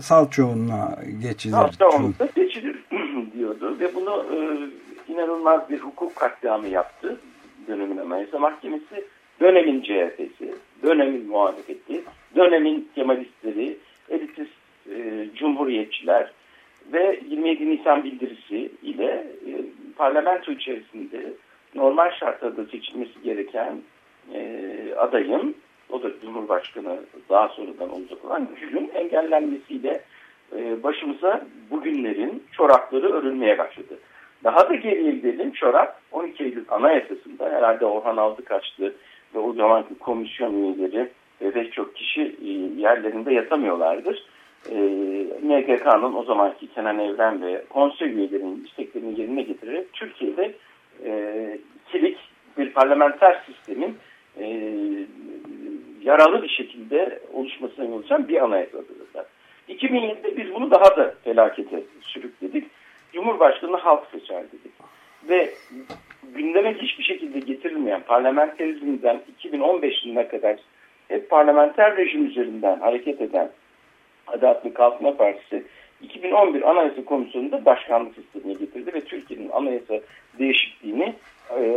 salt çoğunluğa geçilir. Salt çoğunlukta seçilir diyordu ve bunu e, inanılmaz bir hukuk katliamı yaptı dönemin Anayasa Mahkemesi, dönemin CHP'si, dönemin muhalefeti, dönemin Kemalistleri, elitist e, cumhuriyetçiler ve 27 Nisan bildirisi ile e, parlamento içerisinde normal şartlarda seçilmesi gereken e, adayın, o da Cumhurbaşkanı daha sonradan olacak olan Gül'ün engellenmesiyle e, başımıza bugünlerin çorapları örülmeye başladı. Daha da geriye gidelim çorap 12 Eylül Anayasası'nda herhalde Orhan Aldıkaç'tı ve o zamanki komisyon üyeleri ve pek çok kişi e, yerlerinde yatamıyorlardır. E, MGK'nın o zamanki Kenan Evren ve konsey üyelerinin isteklerini yerine getirerek Türkiye'de e, kilik bir parlamenter sistemin e, yaralı bir şekilde oluşmasına yol açan bir anayasa hazırladılar. 2007'de biz bunu daha da felakete sürükledik. Cumhurbaşkanı halk seçer dedik. Ve gündeme hiçbir şekilde getirilmeyen parlamenterizmden 2015 yılına kadar hep parlamenter rejim üzerinden hareket eden Adalet ve Kalkınma Partisi 2011 Anayasa Komisyonu'nda başkanlık sistemine getirdi ve Türkiye'nin anayasa değişikliğini e,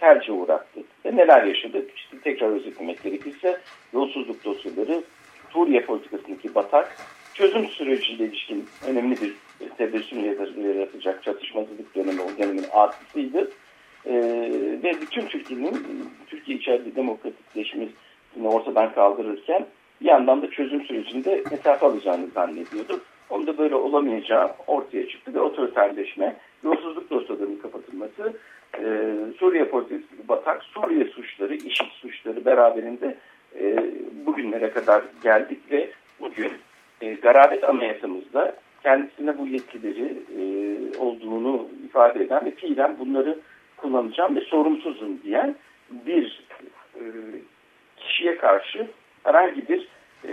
tercih uğrattı. Ve neler yaşadı? İşte tekrar özetlemek gerekirse yolsuzluk dosyaları, Suriye politikasındaki batak, çözüm süreciyle ilişkin önemli bir tebessüm yaratacak çatışmasızlık dönemi o dönemin artısıydı. E, ve bütün Türkiye'nin Türkiye içeride demokratikleşmesini ortadan kaldırırken bir yandan da çözüm sürecinde mesafe alacağını zannediyordu. Onun da böyle olamayacağı ortaya çıktı ve otoriterleşme, yolsuzluk dosyalarının kapatılması, e, Suriye politikası batak, Suriye suçları, işit suçları beraberinde e, bugünlere kadar geldik ve bugün e, garabet anayasamızda kendisine bu yetkileri e, olduğunu ifade eden ve fiilen bunları kullanacağım ve sorumsuzum diyen bir e, kişiye karşı herhangi bir e,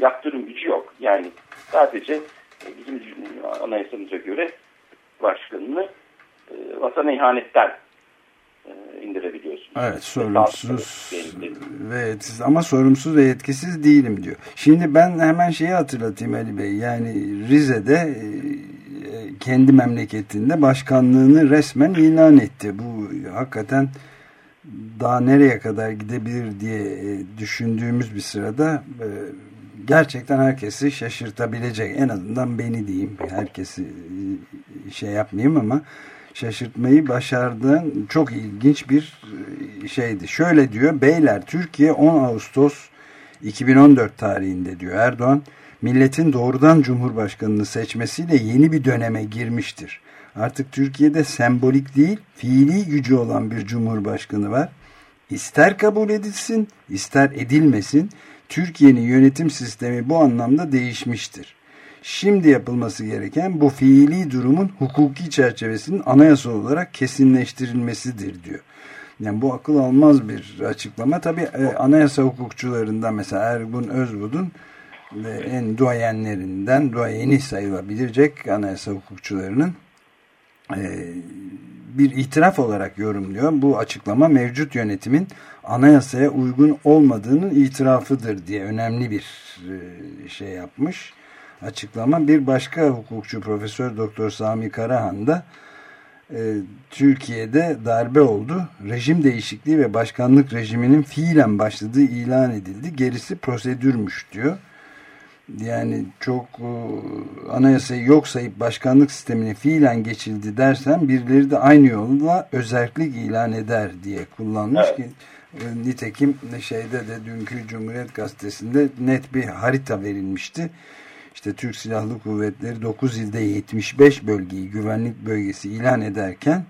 yaptırım gücü yok. Yani sadece e, bizim anayasamıza göre başkanını e, vatana ihanetten e, indirebiliyorsun. Evet sorumsuz ve etkisiz ama sorumsuz ve etkisiz değilim diyor. Şimdi ben hemen şeyi hatırlatayım Ali Bey. Yani Rize'de e, kendi memleketinde başkanlığını resmen ilan etti. Bu hakikaten daha nereye kadar gidebilir diye e, düşündüğümüz bir sırada gerçekten herkesi şaşırtabilecek en azından beni diyeyim herkesi şey yapmayayım ama şaşırtmayı başardığın çok ilginç bir e, şeydi. Şöyle diyor beyler Türkiye 10 Ağustos 2014 tarihinde diyor Erdoğan milletin doğrudan cumhurbaşkanını seçmesiyle yeni bir döneme girmiştir. Artık Türkiye'de sembolik değil fiili gücü olan bir cumhurbaşkanı var. İster kabul edilsin ister edilmesin Türkiye'nin yönetim sistemi bu anlamda değişmiştir. Şimdi yapılması gereken bu fiili durumun hukuki çerçevesinin anayasal olarak kesinleştirilmesidir diyor. Yani bu akıl almaz bir açıklama. Tabi e, anayasa hukukçularından mesela Ergun Özbud'un e, en duayenlerinden, duayeni sayılabilecek anayasa hukukçularının e, bir itiraf olarak yorumluyor. Bu açıklama mevcut yönetimin anayasaya uygun olmadığının itirafıdır diye önemli bir e, şey yapmış. Açıklama bir başka hukukçu Profesör Doktor Sami Karahan da e, Türkiye'de darbe oldu. Rejim değişikliği ve başkanlık rejiminin fiilen başladığı ilan edildi. Gerisi prosedürmüş diyor. Yani çok e, anayasayı yok sayıp başkanlık sistemine fiilen geçildi dersen birileri de aynı yolla özellik ilan eder diye kullanmış Evet. ki e, nitekim şeyde de dünkü Cumhuriyet Gazetesi'nde net bir harita verilmişti. İşte Türk Silahlı Kuvvetleri 9 ilde 75 bölgeyi güvenlik bölgesi ilan ederken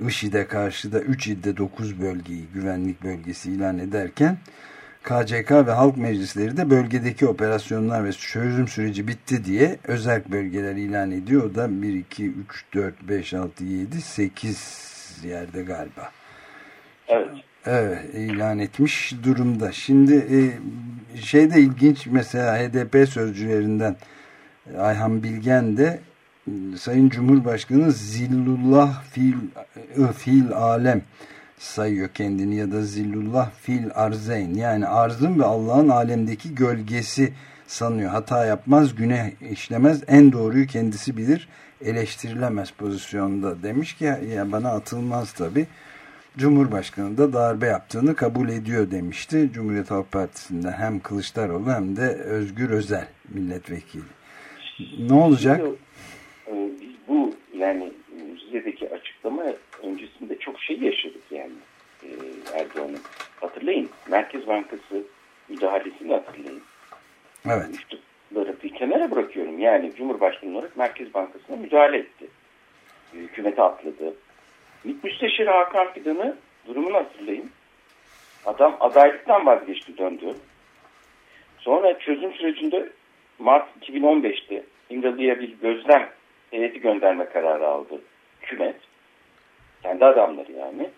IŞİD'e karşı da 3 ilde 9 bölgeyi güvenlik bölgesi ilan ederken KCK ve halk meclisleri de bölgedeki operasyonlar ve çözüm süreci bitti diye özel bölgeler ilan ediyor. O da 1, 2, 3, 4, 5, 6, 7, 8 yerde galiba. Evet. Evet ilan etmiş durumda. Şimdi e, şey de ilginç mesela HDP sözcülerinden e, Ayhan Bilgen de e, Sayın Cumhurbaşkanı Zillullah fil, e, fil alem sayıyor kendini ya da Zillullah fil arzeyn yani arzın ve Allah'ın alemdeki gölgesi sanıyor. Hata yapmaz, günah işlemez, en doğruyu kendisi bilir, eleştirilemez pozisyonda demiş ki ya bana atılmaz tabi. Cumhurbaşkanı da darbe yaptığını kabul ediyor demişti. Cumhuriyet Halk Partisi'nden hem Kılıçdaroğlu hem de Özgür Özel milletvekili. Ne olacak? Biz, e, biz bu yani Rize'deki açıklama öncesinde çok şey yaşadık yani e, Erdoğan'ın. Hatırlayın Merkez Bankası müdahalesini hatırlayın. Evet. Üstüleri bir kenara bırakıyorum. Yani Cumhurbaşkanı olarak Merkez Bankası'na müdahale etti. Hükümete atladı. MİT Müsteşarı Hakan Fidan'ı durumunu hatırlayın. Adam adaylıktan vazgeçti döndü. Sonra çözüm sürecinde Mart 2015'te İmralı'ya bir gözlem heyeti gönderme kararı aldı hükümet. Kendi adamları yani.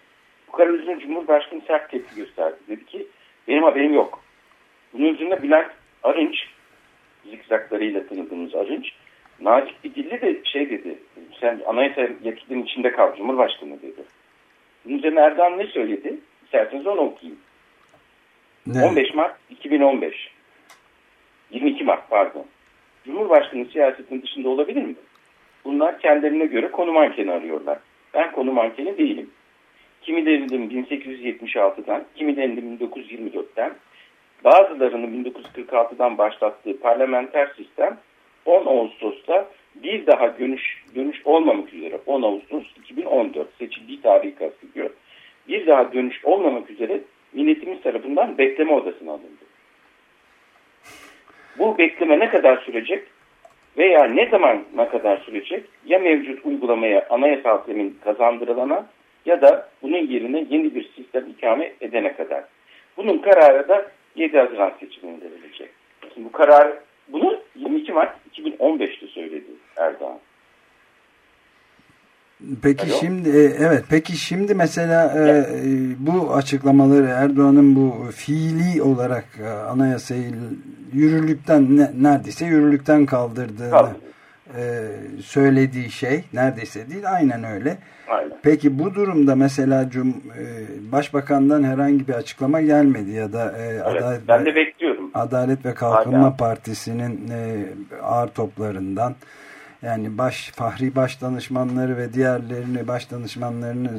Bu karar üzerine Cumhurbaşkanı sert tepki gösterdi. Dedi ki benim haberim yok. Bunun üzerine Bülent Arınç zikzaklarıyla tanıdığımız Arınç nazik bir dille de şey dedi. Sen anayasa yetkinin içinde kal Cumhurbaşkanı dedi. Bunun üzerine Erdoğan ne söyledi? İsterseniz onu okuyayım. Ne? 15 Mart 2015. 22 Mart pardon. Cumhurbaşkanı siyasetin dışında olabilir mi? Bunlar kendilerine göre konu mankeni arıyorlar. Ben konu mankeni değilim. Kimi denedim 1876'dan, kimi denedim 1924'ten. Bazılarının 1946'dan başlattığı parlamenter sistem 10 Ağustos'ta bir daha dönüş, dönüş olmamak üzere 10 Ağustos 2014 seçildiği tarihi kastediyor. Bir daha dönüş olmamak üzere milletimiz tarafından bekleme odasına alındı. Bu bekleme ne kadar sürecek veya ne zamana kadar sürecek ya mevcut uygulamaya anayasal zemin kazandırılana ya da bunun yerine yeni bir sistem ikame edene kadar. Bunun kararı da 7 Haziran seçiminde verilecek. Şimdi bu karar bunu 22 Mart 2015'te söyledi Erdoğan. Peki Alo? şimdi e, evet peki şimdi mesela e, e, bu açıklamaları Erdoğan'ın bu fiili olarak e, anayasayı yürürlükten ne- neredeyse yürürlükten kaldırdığını Kaldırdı. e, söylediği şey neredeyse değil aynen öyle. Aynen. Peki bu durumda mesela cum, e, başbakandan herhangi bir açıklama gelmedi ya da e, Evet, Adalet, ben de. Adalet ve Kalkınma Hala. Partisi'nin e, ağır toplarından Yani baş fahri baş danışmanları ve diğerlerini baş danışmanlarını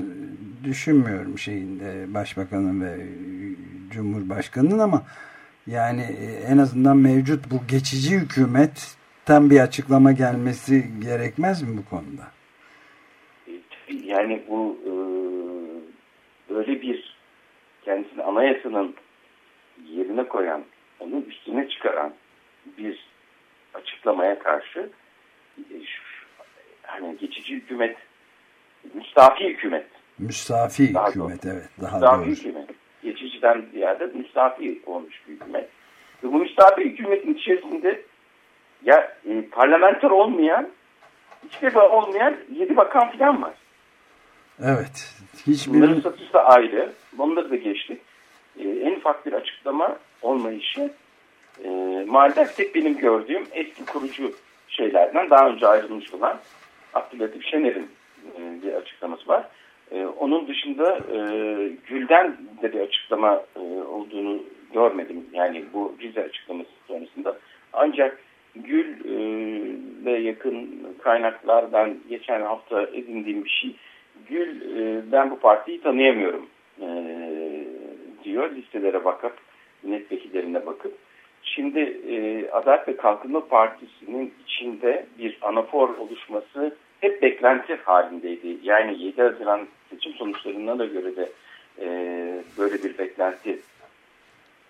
düşünmüyorum şeyin e, başbakanın ve cumhurbaşkanının ama yani e, en azından mevcut bu geçici hükümetten bir açıklama gelmesi gerekmez mi bu konuda? Yani bu e, böyle bir kendisini anayasanın yerine koyan, onu üstüne çıkaran bir açıklamaya karşı e, hani geçici hükümet, müstafi hükümet. Müstafi daha hükümet doğru. evet. Daha müstafi doğru. hükümet. Geçiciden ziyade müstafi olmuş bir hükümet. Ve bu müstafi hükümetin içerisinde ya e, parlamenter olmayan hiçbir olmayan yedi bakan falan var. Evet. Hiçbir... Bunların statüsü ayrı. Onları da geçtik. Ee, en ufak bir açıklama olmayışı e, maalesef tek benim gördüğüm eski kurucu şeylerden daha önce ayrılmış olan Abdülatif Şener'in e, bir açıklaması var. E, onun dışında e, Gül'den de bir açıklama e, olduğunu görmedim. Yani bu Rize açıklaması sonrasında. Ancak Gül'le yakın kaynaklardan geçen hafta edindiğim bir şey Gül e, ben bu partiyi tanıyamıyorum e, diyor listelere bakıp milletvekillerine bakıp. Şimdi e, Adalet ve Kalkınma Partisi'nin içinde bir anafor oluşması hep beklenti halindeydi. Yani 7 Haziran seçim sonuçlarına da göre de e, böyle bir beklenti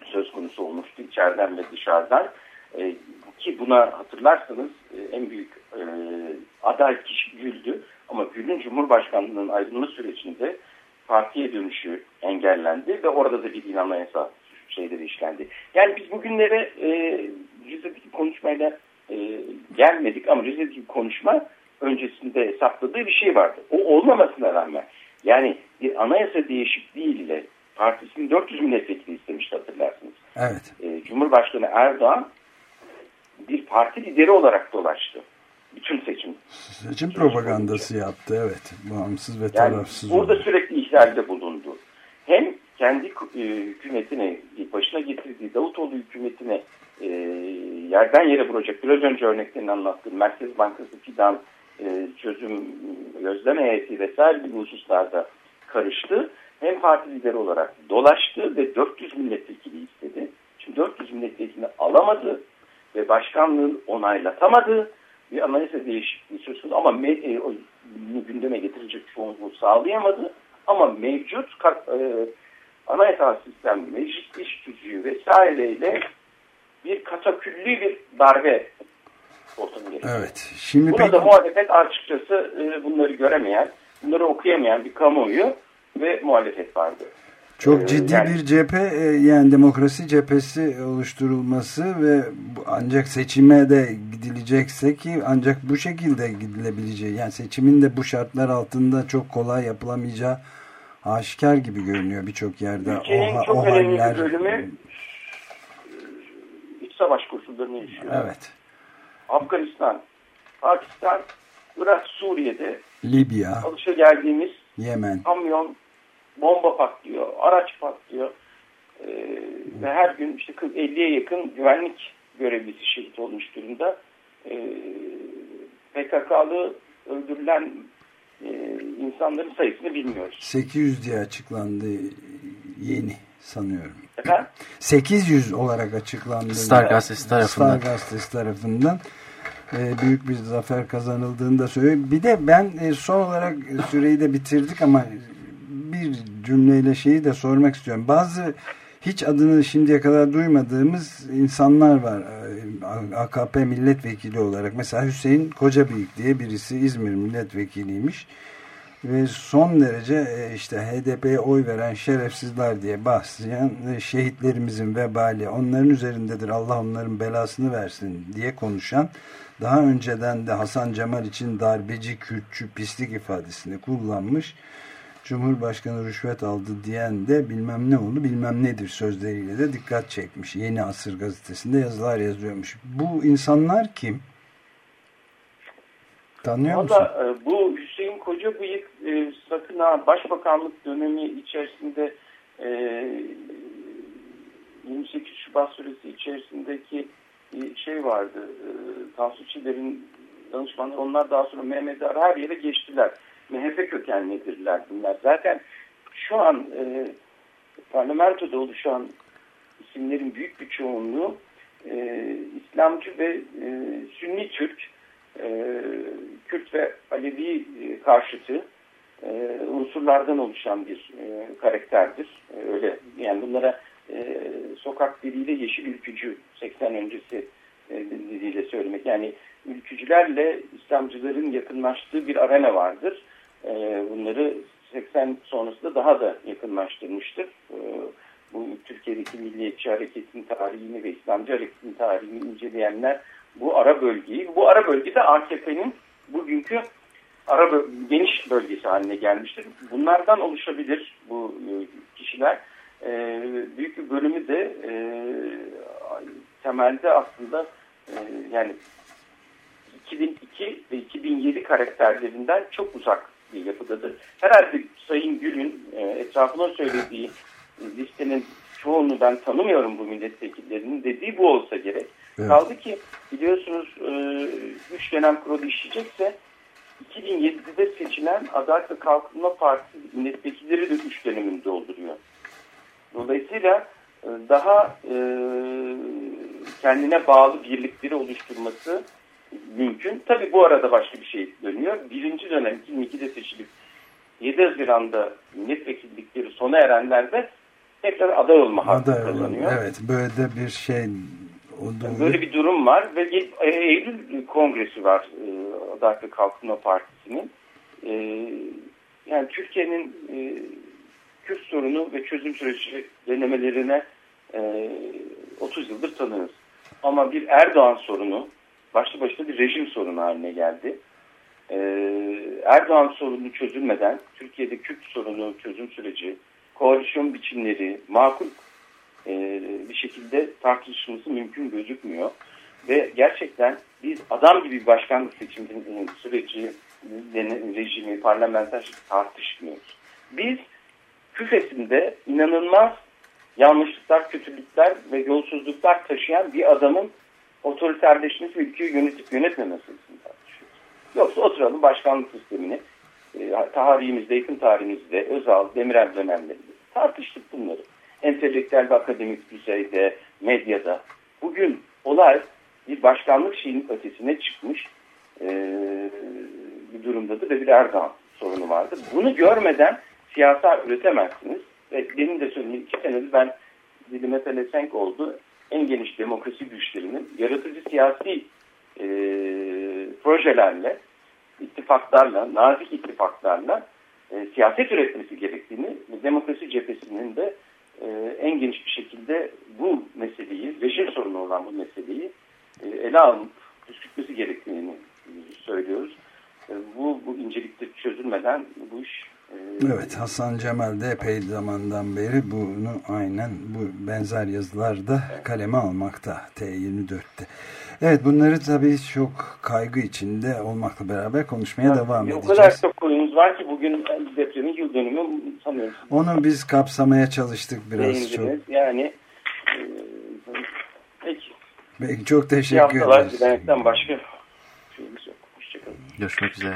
söz konusu olmuştu içeriden ve dışarıdan. E, ki buna hatırlarsanız e, en büyük e, aday kişi Gül'dü. Ama Gül'ün Cumhurbaşkanlığının ayrılma sürecinde partiye dönüşü engellendi ve orada da bir din anayasa şeyleri işlendi. Yani biz bugünlere e, Rize'deki konuşmayla e, gelmedik ama Rize'deki konuşma öncesinde hesapladığı bir şey vardı. O olmamasına rağmen yani bir anayasa değişikliğiyle partisinin 400 milletvekili istemişti hatırlarsınız. Evet. E, Cumhurbaşkanı Erdoğan bir parti lideri olarak dolaştı. Bütün seçim. Seçim propagandası yaptı evet. Bağımsız ve yani tarafsız. Burada oldu. sürekli ihlalde bulundu. Kendi e, hükümetine, başına getirdiği Davutoğlu hükümetine e, yerden yere vuracak. Biraz önce örneklerini anlattığım Merkez Bankası fidan e, çözüm gözlem heyeti vesaire gibi hususlarda karıştı. Hem parti lideri olarak dolaştı ve 400 milletvekili istedi. Şimdi 400 milletvekilini alamadı ve başkanlığın onaylatamadı. Bir anayasa değişikliği söz konusu ama me, e, o, gündeme getirecek çoğunluğu sağlayamadı. Ama mevcut e, anayasal sistem, meclis iş gücü vesaireyle bir kataküllü bir darbe ortamı gerekiyor. Evet. Şimdi Buna peki... da muhalefet açıkçası e, bunları göremeyen, bunları okuyamayan bir kamuoyu ve muhalefet vardı. Çok Ee, ciddi yani- bir cephe e, yani demokrasi cephesi oluşturulması ve ancak seçime de gidilecekse ki ancak bu şekilde gidilebileceği yani seçimin de bu şartlar altında çok kolay yapılamayacağı aşikar gibi görünüyor birçok yerde. Ülkenin ha- çok önemli haller- bir bölümü e, iç savaş koşullarını yaşıyor. Evet. Afganistan, Pakistan, Irak, Suriye'de Libya, alışa geldiğimiz Yemen. kamyon, bomba patlıyor, araç patlıyor. Ee, ve her gün işte 50'ye yakın güvenlik görevlisi şehit olmuş durumda. Ee, PKK'lı öldürülen e, insanların sayısını bilmiyoruz. 800 diye açıklandı yeni sanıyorum. Efendim? 800 olarak açıklandı. Star Gazetesi tarafından. Star Gazetesi tarafından e, büyük bir zafer kazanıldığını da söylüyor. Bir de ben e, son olarak süreyi de bitirdik ama bir cümleyle şeyi de sormak istiyorum. Bazı hiç adını şimdiye kadar duymadığımız insanlar var. E, AKP milletvekili olarak. Mesela Hüseyin Kocabıyık diye birisi İzmir milletvekiliymiş ve son derece e, işte HDP'ye oy veren şerefsizler diye bahseden e, şehitlerimizin vebali onların üzerindedir Allah onların belasını versin diye konuşan daha önceden de Hasan Cemal için darbeci, Kürtçü, pislik ifadesini kullanmış. Cumhurbaşkanı rüşvet aldı diyen de bilmem ne oldu bilmem nedir sözleriyle de dikkat çekmiş. Yeni Asır gazetesinde yazılar yazıyormuş. Bu insanlar kim? Tanıyor musun? Valla e, bu Hüseyin Koca Bıyık e, sakın ha başbakanlık dönemi içerisinde e, 28 Şubat süresi içerisindeki şey vardı. E, Tansu Çiller'in danışmanlar onlar daha sonra Mehmet Ara her yere geçtiler. MHP kökenlidirler bunlar. Zaten şu an e, parlamentoda oluşan isimlerin büyük bir çoğunluğu e, İslamcı ve e, Sünni Türk, e, Kürt ve Alevi e, karşıtı e, unsurlardan oluşan bir e, karakterdir. E, öyle yani bunlara e, sokak diliyle yeşil ülkücü 80 öncesi e, diliyle söylemek. Yani ülkücülerle İslamcıların yakınlaştığı bir arena vardır. E, bunları 80 sonrasında daha da yakınlaştırmıştır. E, bu Türkiye'deki milliyetçi hareketin tarihini ve İslamcı hareketin tarihini inceleyenler bu ara bölgeyi, bu ara bölgede AKP'nin bugünkü ara geniş bölgesi haline gelmiştir. Bunlardan oluşabilir bu e, kişiler. Büyük bir bölümü de temelde aslında yani 2002 ve 2007 karakterlerinden çok uzak bir yapıdadır. Herhalde Sayın Gül'ün e, etrafına söylediği listenin çoğunu ben tanımıyorum bu milletvekillerinin dediği bu olsa gerek. Evet. Kaldı ki biliyorsunuz e, üç dönem kurulu işleyecekse 2007'de seçilen Adalet ve Kalkınma Partisi milletvekilleri de üç dönemini dolduruyor. Dolayısıyla e, daha e, kendine bağlı birlikleri oluşturması mümkün. Tabi bu arada başka bir şey dönüyor. Birinci dönem 2002'de seçilip 7 Haziran'da milletvekillikleri sona erenlerde tekrar aday olma hakkı kazanıyor. Evet böyle de bir şey olduğunu... Böyle bir durum var ve e, Eylül kongresi var e, Adalet ve Kalkınma Partisi'nin. E, yani Türkiye'nin Kürt sorunu ve çözüm süreci denemelerine 30 yıldır tanıyoruz. Ama bir Erdoğan sorunu başlı başına bir rejim sorunu haline geldi. Erdoğan sorunu çözülmeden Türkiye'de Kürt sorunu çözüm süreci, koalisyon biçimleri makul e, bir şekilde tartışılması mümkün gözükmüyor. Ve gerçekten biz adam gibi bir başkanlık seçimi süreci, rejimi, parlamenter tartışmıyoruz. Biz küfesinde inanılmaz yanlışlıklar, kötülükler ve yolsuzluklar taşıyan bir adamın otoriterleşmesi ülkeyi yönetip yönetmemesi. Yoksa oturalım başkanlık sistemini e, tarihimizde, yakın tarihimizde, Özal, Demirel dönemlerinde tartıştık bunları entelektüel ve akademik düzeyde, medyada. Bugün olay bir başkanlık şeyinin ötesine çıkmış e, bir durumdadır ve bir Erdoğan sorunu vardır. Bunu görmeden siyasal üretemezsiniz. Ve benim de söylediğim iki senedir ben dilime pelesenk oldu. En geniş demokrasi güçlerinin yaratıcı siyasi e, projelerle, ittifaklarla, nazik ittifaklarla e, siyaset üretmesi gerektiğini, demokrasi cephesinin de e, en geniş bir şekilde bu meseleyi, rejim sorunu olan bu meseleyi e, ele alıp püskürtmesi gerektiğini söylüyoruz. E, bu, bu incelikte çözülmeden bu iş Evet Hasan Cemal de epey zamandan beri bunu aynen bu benzer yazılarda kaleme almakta T24'te. Evet bunları tabii çok kaygı içinde olmakla beraber konuşmaya evet, devam edeceğiz. O kadar çok konumuz var ki bugün depremin yıl dönümü sanıyorum. Onu biz kapsamaya çalıştık biraz çok. Yani e, peki. Peki çok teşekkür ederiz. haftalar dilemekten başka şeyimiz yok. Hoşçakalın. Görüşmek üzere.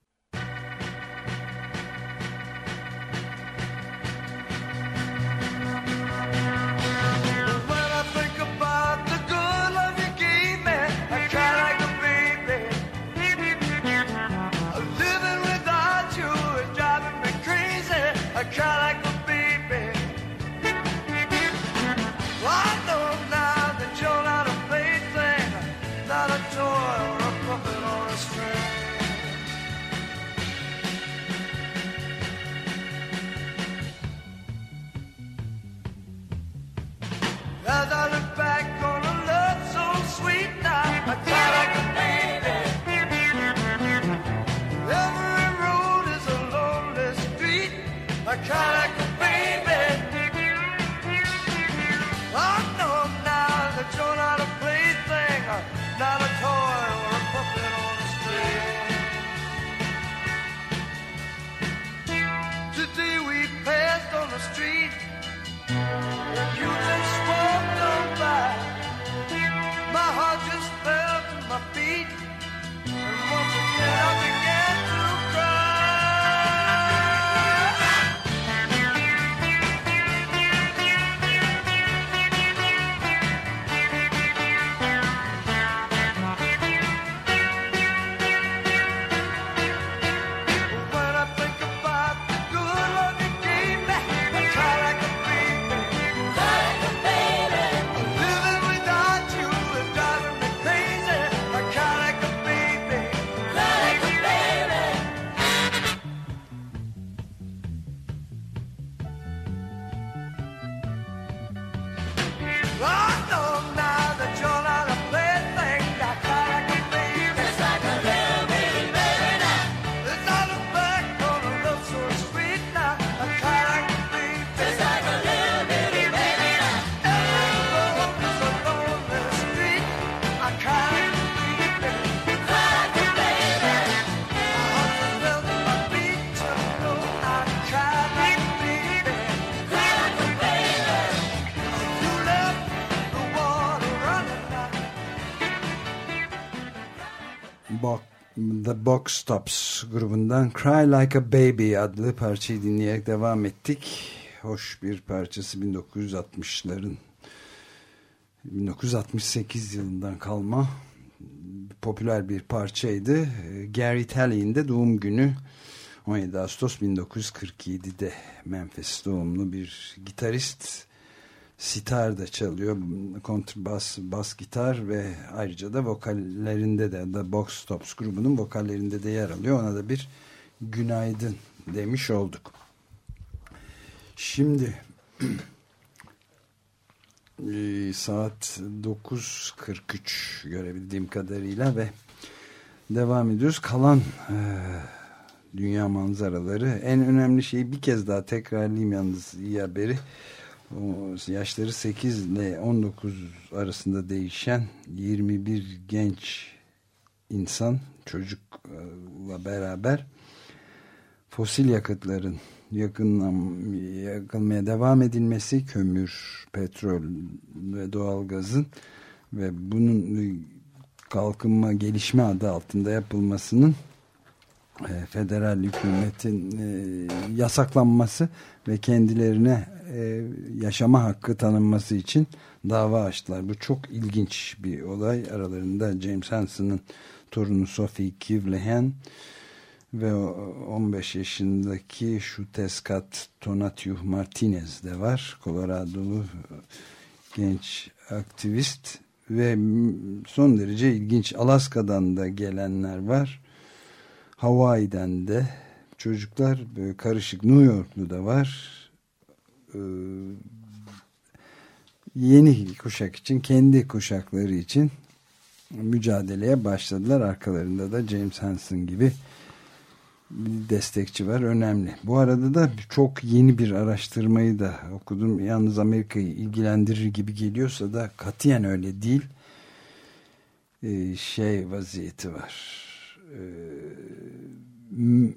The Box Tops grubundan Cry Like a Baby adlı parçayı dinleyerek devam ettik. Hoş bir parçası 1960'ların 1968 yılından kalma popüler bir parçaydı. Gary Talley'in de doğum günü 17 Ağustos 1947'de Memphis doğumlu bir gitarist sitar da çalıyor. Kontrbas, bas gitar ve ayrıca da vokallerinde de The Box Tops grubunun vokallerinde de yer alıyor. Ona da bir günaydın demiş olduk. Şimdi e, saat 9.43 görebildiğim kadarıyla ve devam ediyoruz. Kalan e, dünya manzaraları en önemli şeyi bir kez daha tekrarlayayım yalnız iyi haberi yaşları 8 ile 19 arasında değişen 21 genç insan çocukla beraber fosil yakıtların yakılmaya devam edilmesi kömür, petrol ve doğalgazın ve bunun kalkınma gelişme adı altında yapılmasının e, federal hükümetin e, yasaklanması ve kendilerine e, yaşama hakkı tanınması için dava açtılar. Bu çok ilginç bir olay. Aralarında James Hansen'ın torunu Sophie Kivlehen ve 15 yaşındaki Şuteskat Tonatiuh Martinez de var. Colorado'lu genç aktivist ve son derece ilginç Alaska'dan da gelenler var. Hawaii'den de çocuklar karışık New Yorklu da var. Ee, yeni kuşak için kendi kuşakları için mücadeleye başladılar. Arkalarında da James Hansen gibi bir destekçi var. Önemli. Bu arada da çok yeni bir araştırmayı da okudum. Yalnız Amerika'yı ilgilendirir gibi geliyorsa da katiyen öyle değil. Ee, şey vaziyeti var. Ee,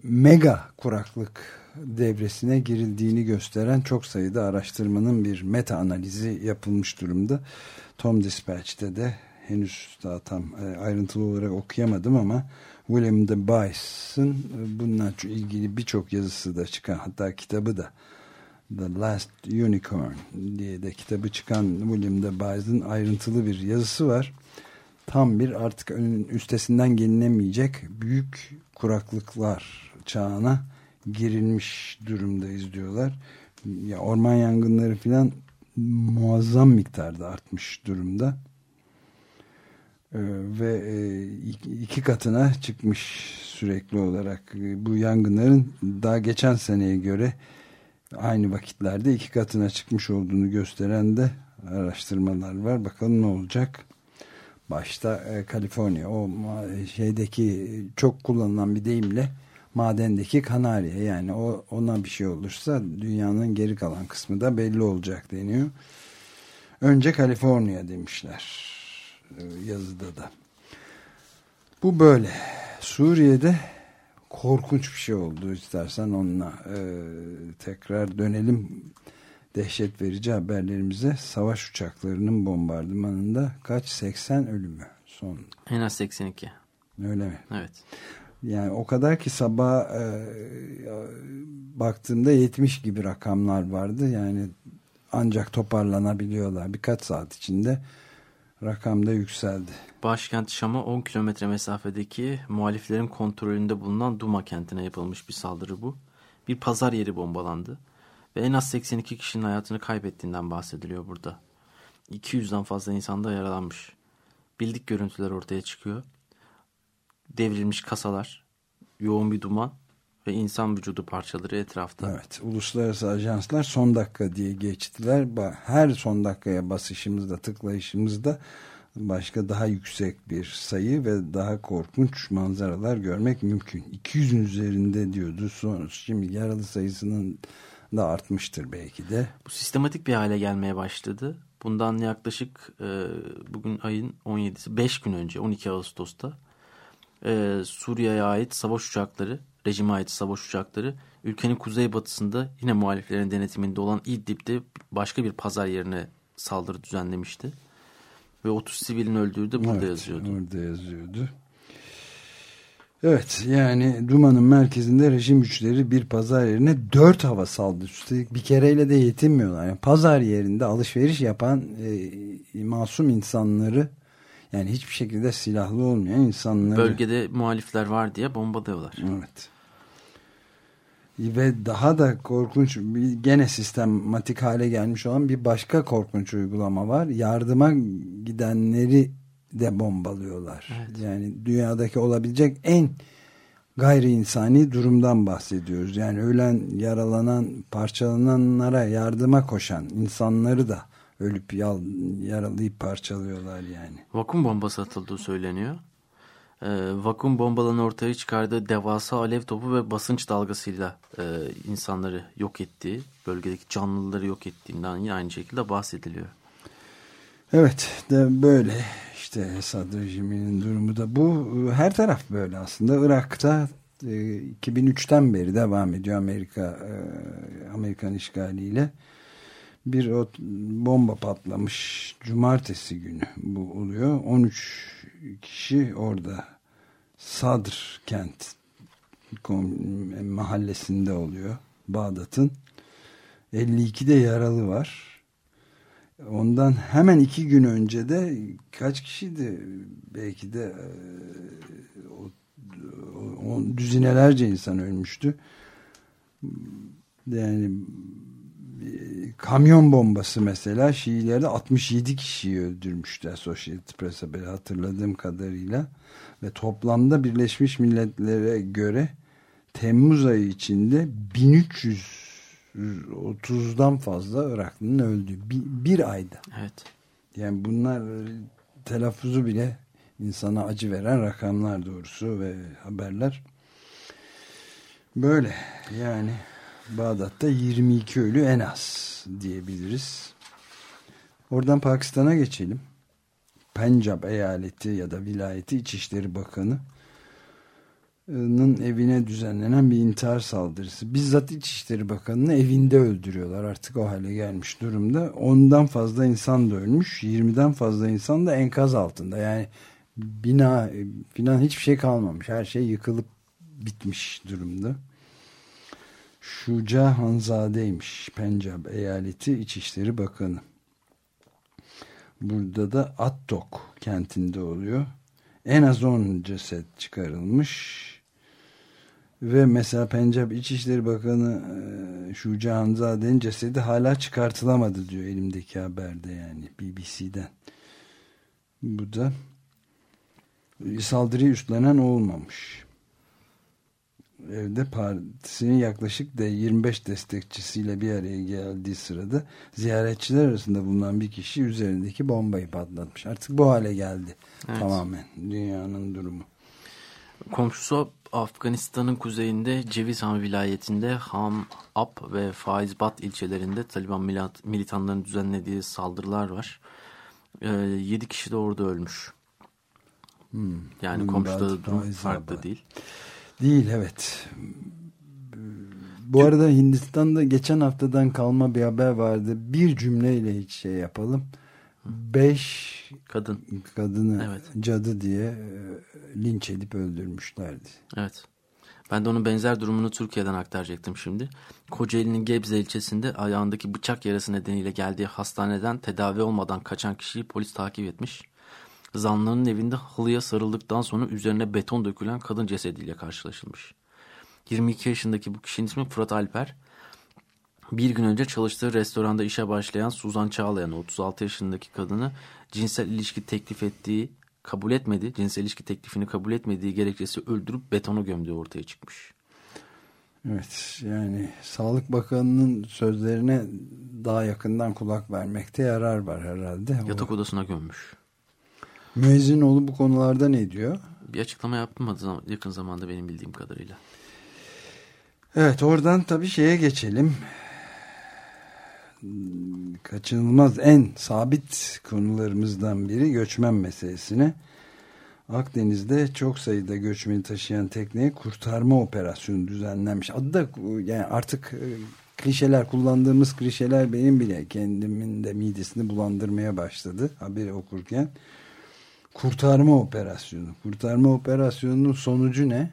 mega kuraklık devresine girildiğini gösteren çok sayıda araştırmanın bir meta analizi yapılmış durumda. Tom Dispatch'te de henüz daha tam e, ayrıntılı olarak okuyamadım ama William de Bice'ın e, bununla ilgili birçok yazısı da çıkan hatta kitabı da The Last Unicorn diye de kitabı çıkan William de Bice'ın ayrıntılı bir yazısı var. Tam bir artık üstesinden gelinemeyecek büyük kuraklıklar çağına girilmiş durumdayız diyorlar. Ya orman yangınları filan muazzam miktarda artmış durumda. Ee, ve e, iki katına çıkmış sürekli olarak e, bu yangınların daha geçen seneye göre aynı vakitlerde iki katına çıkmış olduğunu gösteren de araştırmalar var. Bakalım ne olacak? Başta e, Kaliforniya o şeydeki çok kullanılan bir deyimle madendeki kanarya yani o ona bir şey olursa dünyanın geri kalan kısmı da belli olacak deniyor. Önce Kaliforniya demişler e, yazıda da. Bu böyle. Suriye'de korkunç bir şey oldu istersen onunla e, tekrar dönelim dehşet verici haberlerimize savaş uçaklarının bombardımanında kaç 80 ölümü son. En az 82. Öyle mi? Evet. Yani o kadar ki sabah e, baktığımda 70 gibi rakamlar vardı. Yani ancak toparlanabiliyorlar. Birkaç saat içinde rakamda yükseldi. Başkent Şam'a 10 kilometre mesafedeki muhaliflerin kontrolünde bulunan Duma kentine yapılmış bir saldırı bu. Bir pazar yeri bombalandı ve en az 82 kişinin hayatını kaybettiğinden bahsediliyor burada. 200'den fazla insan da yaralanmış. Bildik görüntüler ortaya çıkıyor devrilmiş kasalar, yoğun bir duman ve insan vücudu parçaları etrafta. Evet, uluslararası ajanslar son dakika diye geçtiler. Her son dakikaya basışımızda, tıklayışımızda başka daha yüksek bir sayı ve daha korkunç manzaralar görmek mümkün. 200'ün üzerinde diyordu. Sonra şimdi yaralı sayısının da artmıştır belki de. Bu sistematik bir hale gelmeye başladı. Bundan yaklaşık e, bugün ayın 17'si 5 gün önce 12 Ağustos'ta e, Suriye'ye ait savaş uçakları, rejime ait savaş uçakları ülkenin kuzeybatısında yine muhaliflerin denetiminde olan İdlib'de başka bir pazar yerine saldırı düzenlemişti. Ve 30 sivilin öldüğü de burada evet, yazıyordu. Orada yazıyordu. Evet yani Duma'nın merkezinde rejim güçleri bir pazar yerine dört hava saldı. Üstelik bir kereyle de yetinmiyorlar. Yani pazar yerinde alışveriş yapan e, masum insanları yani hiçbir şekilde silahlı olmayan insanları. Bölgede muhalifler var diye bombalıyorlar. Evet. Ve daha da korkunç gene sistematik hale gelmiş olan bir başka korkunç uygulama var. Yardıma gidenleri de bombalıyorlar. Evet. Yani dünyadaki olabilecek en gayri insani durumdan bahsediyoruz. Yani ölen, yaralanan, parçalananlara yardıma koşan insanları da ölüp yal, yaralayıp parçalıyorlar yani. Vakum bombası atıldığı söyleniyor. Ee, vakum bombaların ortaya çıkardığı devasa alev topu ve basınç dalgasıyla e, insanları yok ettiği, bölgedeki canlıları yok ettiğinden yine aynı şekilde bahsediliyor. Evet de böyle işte Esad rejiminin durumu da bu. Her taraf böyle aslında. Irak'ta e, 2003'ten beri devam ediyor Amerika e, Amerikan işgaliyle. Bir o bomba patlamış cumartesi günü bu oluyor. 13 kişi orada Sadr kent mahallesinde oluyor. Bağdat'ın. 52 de yaralı var. Ondan hemen iki gün önce de kaç kişiydi belki de e, o, o, düzinelerce insan ölmüştü. Yani kamyon bombası mesela Şiilerde 67 kişiyi öldürmüştü Associated Press'e böyle hatırladığım kadarıyla ve toplamda Birleşmiş Milletler'e göre Temmuz ayı içinde 1330'dan fazla Iraklı'nın öldüğü bir, bir ayda. Evet. Yani bunlar telaffuzu bile insana acı veren rakamlar doğrusu ve haberler. Böyle yani Bağdat'ta 22 ölü en az diyebiliriz. Oradan Pakistan'a geçelim. Pencap eyaleti ya da vilayeti İçişleri Bakanı evine düzenlenen bir intihar saldırısı. Bizzat İçişleri Bakanı'nı evinde öldürüyorlar. Artık o hale gelmiş durumda. Ondan fazla insan da ölmüş. 20'den fazla insan da enkaz altında. Yani bina filan hiçbir şey kalmamış. Her şey yıkılıp bitmiş durumda. Şuca Hanzade'ymiş. Pencab eyaleti İçişleri Bakanı. Burada da Attok kentinde oluyor. En az 10 ceset çıkarılmış. Ve mesela Pencap İçişleri Bakanı e, Şuca Hanzade'nin cesedi hala çıkartılamadı diyor elimdeki haberde yani BBC'den. Bu da saldırıyı üstlenen olmamış. Evde partisinin yaklaşık da 25 destekçisiyle bir araya geldiği sırada ziyaretçiler arasında bulunan bir kişi üzerindeki bombayı patlatmış. Artık bu hale geldi Evet. tamamen dünyanın durumu. Komşusu Afganistan'ın kuzeyinde Cevizhan vilayetinde Ham Ap ve Faizbat ilçelerinde Taliban militanların düzenlediği saldırılar var. Ee, 7 kişi de orada ölmüş. Yani Hmm. komşuda da durum farklı değil. Değil evet. Bu arada Hindistan'da geçen haftadan kalma bir haber vardı. Bir cümleyle hiç şey yapalım. Beş Kadın. kadını Evet. cadı diye e, linç edip öldürmüşlerdi. Evet. Ben de onun benzer durumunu Türkiye'den aktaracaktım şimdi. Kocaeli'nin Gebze ilçesinde ayağındaki bıçak yarası nedeniyle geldiği hastaneden tedavi olmadan kaçan kişiyi polis takip etmiş. Zanlının evinde halıya sarıldıktan sonra üzerine beton dökülen kadın cesediyle karşılaşılmış. 22 yaşındaki bu kişinin ismi Fırat Alper. Bir gün önce çalıştığı restoranda işe başlayan Suzan Çağlayan 36 yaşındaki kadını cinsel ilişki teklif ettiği kabul etmedi. Cinsel ilişki teklifini kabul etmediği gerekçesi öldürüp betona gömdüğü ortaya çıkmış. Evet yani Sağlık Bakanı'nın sözlerine daha yakından kulak vermekte yarar var herhalde. Yatak odasına gömmüş. Müezzinoğlu bu konularda ne diyor? Bir açıklama yapmadı yakın zamanda benim bildiğim kadarıyla. Evet oradan tabii şeye geçelim. Kaçınılmaz en sabit konularımızdan biri göçmen meselesine. Akdeniz'de çok sayıda göçmeni taşıyan tekneye kurtarma operasyonu düzenlenmiş. Adı da yani artık e, klişeler kullandığımız klişeler benim bile kendimin de midesini bulandırmaya başladı haberi okurken. Kurtarma operasyonu. Kurtarma operasyonunun sonucu ne?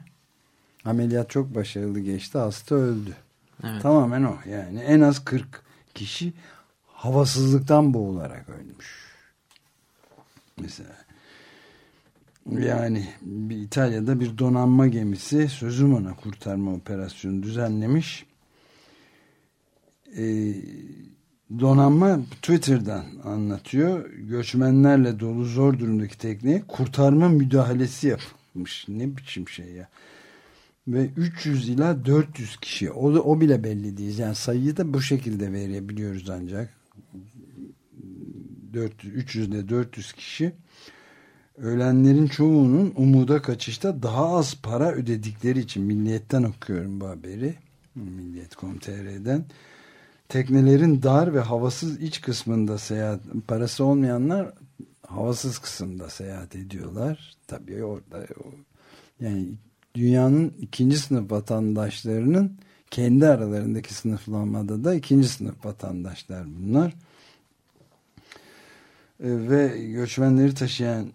Ameliyat çok başarılı geçti. Hasta öldü. Evet. Tamamen o. Yani en az 40 kişi havasızlıktan boğularak ölmüş. Mesela yani bir İtalya'da bir donanma gemisi sözüm ona kurtarma operasyonu düzenlemiş. Ee, donanma Twitter'dan anlatıyor. Göçmenlerle dolu zor durumdaki tekneye kurtarma müdahalesi yapılmış. Ne biçim şey ya. Ve 300 ila 400 kişi. O, o bile belli değil. Yani sayıyı da bu şekilde verebiliyoruz ancak. 400, 300 ile 400 kişi ölenlerin çoğunun umuda kaçışta daha az para ödedikleri için milliyetten okuyorum bu haberi milliyet.com.tr'den teknelerin dar ve havasız iç kısmında seyahat parası olmayanlar havasız kısımda seyahat ediyorlar. Tabii orada yani dünyanın ikinci sınıf vatandaşlarının kendi aralarındaki sınıflamada da ikinci sınıf vatandaşlar bunlar ve göçmenleri taşıyan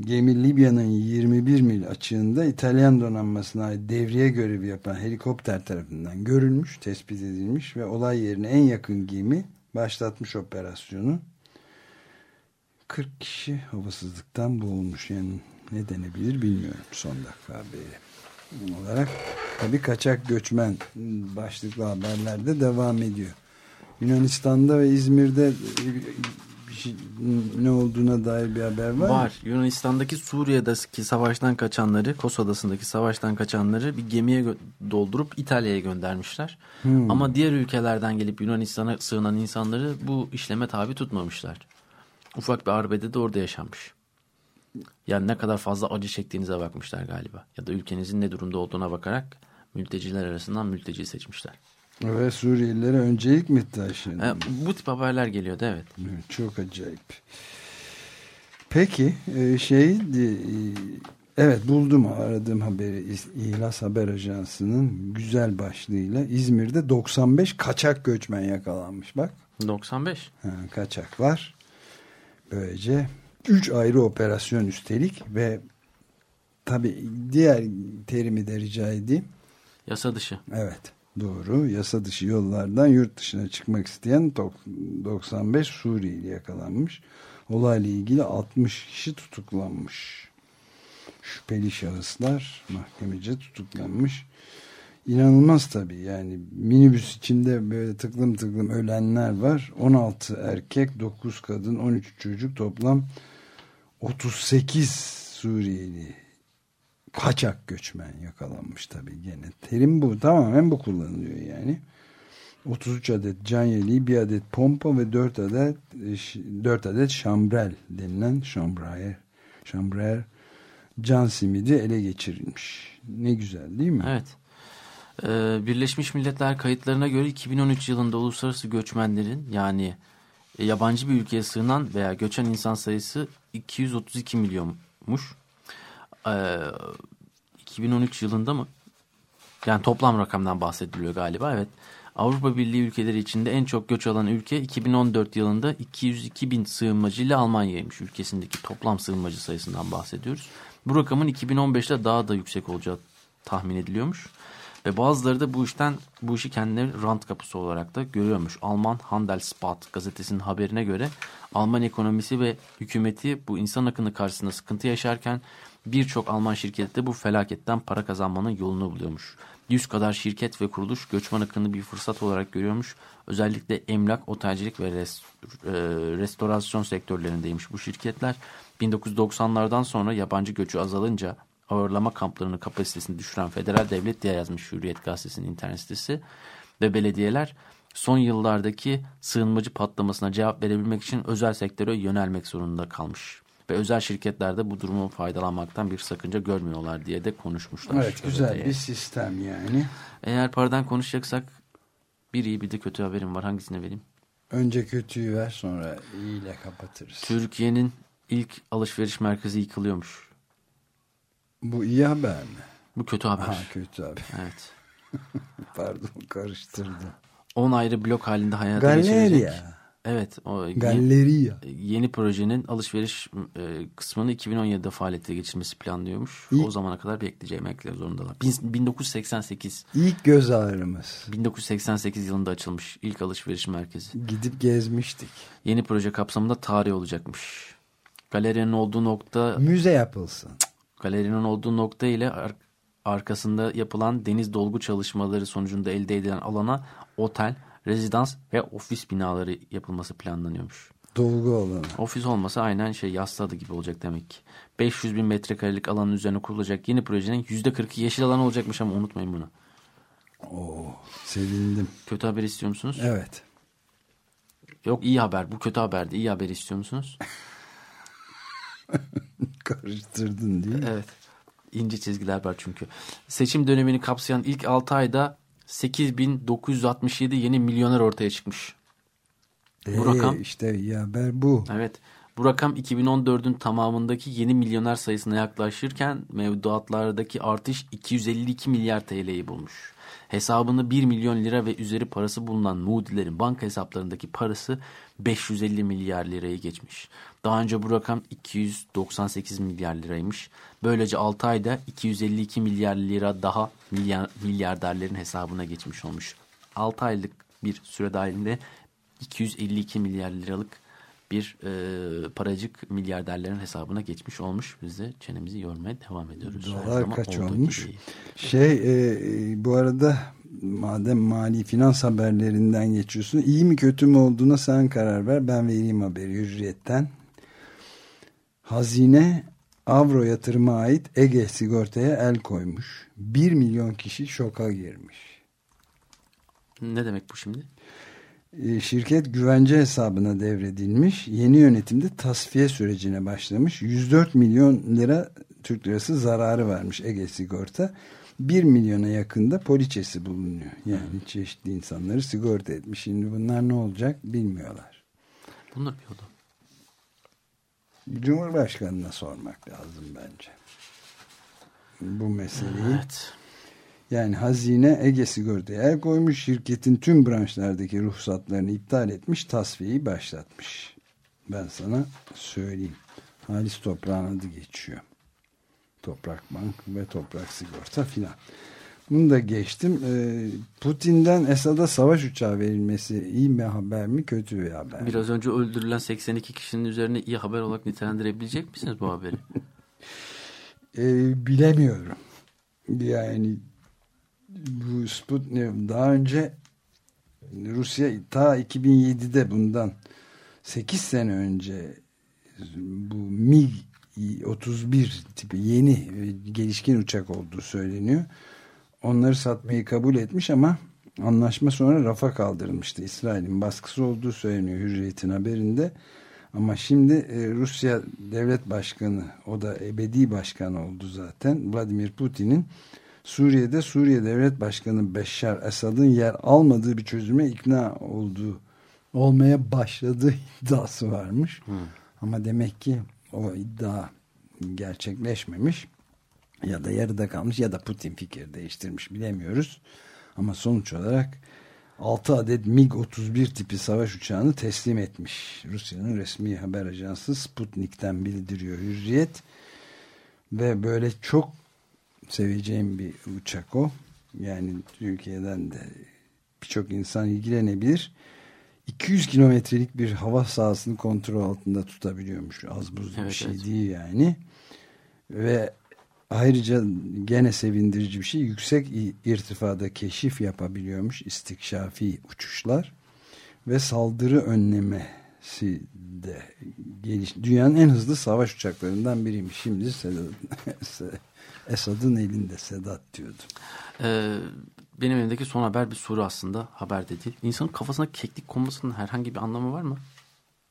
gemi Libya'nın 21 mil açığında İtalyan donanmasına devriye görevi yapan helikopter tarafından görülmüş, tespit edilmiş ve olay yerine en yakın gemi başlatmış operasyonu. 40 kişi havasızlıktan boğulmuş. Yani ne denebilir bilmiyorum son dakika haberi olarak. Tabii kaçak göçmen başlıklı haberlerde devam ediyor. Yunanistan'da ve İzmir'de ne olduğuna dair bir haber var Var. mı? Yunanistan'daki Suriye'deki savaştan kaçanları, Kos Adası'ndaki savaştan kaçanları bir gemiye doldurup İtalya'ya göndermişler. Hmm. Ama diğer ülkelerden gelip Yunanistan'a sığınan insanları bu işleme tabi tutmamışlar. Ufak bir arbede de orada yaşanmış. Yani ne kadar fazla acı çektiğinize bakmışlar galiba. Ya da ülkenizin ne durumda olduğuna bakarak mülteciler arasından mülteci seçmişler. Ve Suriyelilere öncelik mi taşındı? E, bu tip haberler geliyordu evet. Çok acayip. Peki şey evet buldum aradığım haberi İhlas Haber Ajansı'nın güzel başlığıyla İzmir'de 95 kaçak göçmen yakalanmış bak. 95? Ha, kaçak var. Böylece 3 ayrı operasyon üstelik ve tabi diğer terimi de rica edeyim. Yasa dışı. Evet. Doğru. Yasa dışı yollardan yurt dışına çıkmak isteyen 95 Suriyeli yakalanmış. Olayla ilgili 60 kişi tutuklanmış. Şüpheli şahıslar mahkemece tutuklanmış. İnanılmaz tabii yani minibüs içinde böyle tıklım tıklım ölenler var. 16 erkek, 9 kadın, 13 çocuk toplam 38 Suriyeli kaçak göçmen yakalanmış tabii gene. Terim bu. Tamamen bu kullanılıyor yani. 33 adet can yeleği, bir adet pompa ve 4 adet 4 adet şambrel denilen şambrayer şambrayer can simidi ele geçirilmiş. Ne güzel değil mi? Evet. Ee, Birleşmiş Milletler kayıtlarına göre 2013 yılında uluslararası göçmenlerin yani yabancı bir ülkeye sığınan veya göçen insan sayısı 232 milyonmuş. Ee, 2013 yılında mı? Yani toplam rakamdan bahsediliyor galiba. Evet. Avrupa Birliği ülkeleri içinde en çok göç alan ülke 2014 yılında 202 bin sığınmacı ile Almanya'ymış. Ülkesindeki toplam sığınmacı sayısından bahsediyoruz. Bu rakamın 2015'te daha da yüksek olacağı tahmin ediliyormuş. Ve bazıları da bu işten bu işi kendileri rant kapısı olarak da görüyormuş. Alman Handelsblatt gazetesinin haberine göre Alman ekonomisi ve hükümeti bu insan akını karşısında sıkıntı yaşarken birçok Alman şirketi de bu felaketten para kazanmanın yolunu buluyormuş. Yüz kadar şirket ve kuruluş göçmen akını bir fırsat olarak görüyormuş. Özellikle emlak, otelcilik ve rest, e, restorasyon sektörlerindeymiş bu şirketler. 1990'lardan sonra yabancı göçü azalınca ağırlama kamplarının kapasitesini düşüren federal devlet diye yazmış Hürriyet Gazetesi'nin internet sitesi. Ve belediyeler son yıllardaki sığınmacı patlamasına cevap verebilmek için özel sektöre yönelmek zorunda kalmış. Ve özel şirketlerde bu durumu faydalanmaktan bir sakınca görmüyorlar diye de konuşmuşlar. Evet güzel bir sistem yani. Eğer paradan konuşacaksak bir iyi bir de kötü haberim var. Hangisini vereyim? Önce kötüyü ver sonra iyiyle kapatırız. Türkiye'nin ilk alışveriş merkezi yıkılıyormuş. Bu iyi haber mi? Bu kötü haber. Ha, kötü haber. Evet. Pardon karıştırdım. 10 ayrı blok halinde hayata Galerya. geçirecek. Evet. O, Galleria. yeni projenin alışveriş e, kısmını 2017'de faaliyete geçirmesi planlıyormuş. İyi. O zamana kadar bekleyecekler zorundalar. Bin- 1988 İlk göz ağrımız. 1988 yılında açılmış ilk alışveriş merkezi. Gidip gezmiştik. Yeni proje kapsamında tarih olacakmış. Galerinin olduğu nokta Müze yapılsın. galerinin olduğu nokta ile ar- arkasında yapılan deniz dolgu çalışmaları sonucunda elde edilen alana otel, rezidans ve ofis binaları yapılması planlanıyormuş. Dolgu olanı. Ofis olmasa aynen şey yas tadı gibi olacak demek ki. 500 bin metrekarelik alanın üzerine kurulacak yeni projenin %40'ı yeşil alan olacakmış ama unutmayın bunu. Oo, sevindim. Kötü haber istiyor musunuz? Evet. Yok iyi haber. Bu kötü haberdi. İyi haber istiyor musunuz? Karıştırdın değil mi? Evet. İnce çizgiler var çünkü. Seçim dönemini kapsayan ilk 6 ayda 8967 yeni milyoner ortaya çıkmış. Bu Ee, rakam- işte iyi haber bu. Evet. Bu rakam 2014'ün tamamındaki yeni milyoner sayısına yaklaşırken mevduatlardaki artış 252 milyar TL'yi bulmuş. Hesabında 1 milyon lira ve üzeri parası bulunan Moody'lerin banka hesaplarındaki parası 550 milyar lirayı geçmiş. Daha önce bu rakam 298 milyar liraymış. Böylece 6 ayda 252 milyar lira daha milyar, milyarderlerin hesabına geçmiş olmuş. 6 aylık bir süre dahilinde 252 milyar liralık bir e, paracık milyarderlerin hesabına geçmiş olmuş. Biz de çenemizi yormaya devam ediyoruz. Dolar kaç olmuş? gibi. Şey e, e, bu arada madem mali finans haberlerinden geçiyorsun iyi mi kötü mü olduğuna sen karar ver. Ben vereyim haberi hürriyetten. Hazine avro yatırıma ait Ege sigortaya el koymuş. 1 milyon kişi şoka girmiş. Ne demek bu şimdi? E, Şirket güvence hesabına devredilmiş. Yeni yönetimde tasfiye sürecine başlamış. 104 milyon lira Türk lirası zararı vermiş Ege Sigorta. 1 milyona yakında poliçesi bulunuyor. Yani çeşitli insanları sigorta etmiş. Şimdi bunlar ne olacak bilmiyorlar. Bunlar bir yolda. Cumhurbaşkanına sormak lazım bence. Bu meseleyi. Evet. Yani hazine Ege Sigorta'ya el koymuş. Şirketin tüm branşlardaki ruhsatlarını iptal etmiş. Tasfiyeyi başlatmış. Ben sana söyleyeyim. Halis Toprağın adı geçiyor. Toprak Bank ve Toprak Sigorta filan. Bunu da geçtim. Ee, Putin'den Esad'a savaş uçağı verilmesi iyi bir haber mi kötü bir haber mi? Biraz önce öldürülen 82 kişinin üzerine iyi haber olarak nitelendirebilecek misiniz bu haberi? Ee, bilemiyorum. Yani bu Sputnik daha önce Rusya ta 2007'de bundan 8 sene önce bu MiG 31 tipi yeni ve gelişkin uçak olduğu söyleniyor. Onları satmayı kabul etmiş ama anlaşma sonra rafa kaldırılmıştı. İsrail'in baskısı olduğu söyleniyor Hürriyet'in haberinde. Ama şimdi e, Rusya devlet başkanı o da ebedi başkan oldu zaten Vladimir Putin'in Suriye'de Suriye devlet başkanı Beşşar Esad'ın yer almadığı bir çözüme ikna olduğu olmaya başladığı iddiası varmış. Ama demek ki o iddia gerçekleşmemiş ya da yarıda kalmış ya da Putin fikir değiştirmiş bilemiyoruz. Ama sonuç olarak 6 adet MiG-31 tipi savaş uçağını teslim etmiş. Rusya'nın resmi haber ajansı Sputnik'ten bildiriyor Hürriyet. Ve böyle çok seveceğim bir uçak o. Yani Türkiye'den de birçok insan ilgilenebilir. 200 kilometrelik bir hava sahasını kontrol altında tutabiliyormuş. Az buz bir Evet, şey evet. değil yani. Ve ayrıca gene sevindirici bir şey yüksek irtifada keşif yapabiliyormuş istikşafi uçuşlar ve saldırı önlemesi de geliş dünyanın en hızlı savaş uçaklarından biriymiş. Şimdi Sedat, Esad'ın elinde Sedat diyordum. Ee, benim elimdeki son haber bir soru aslında. Haber de değil. İnsanın kafasına keklik konmasının herhangi bir anlamı var mı?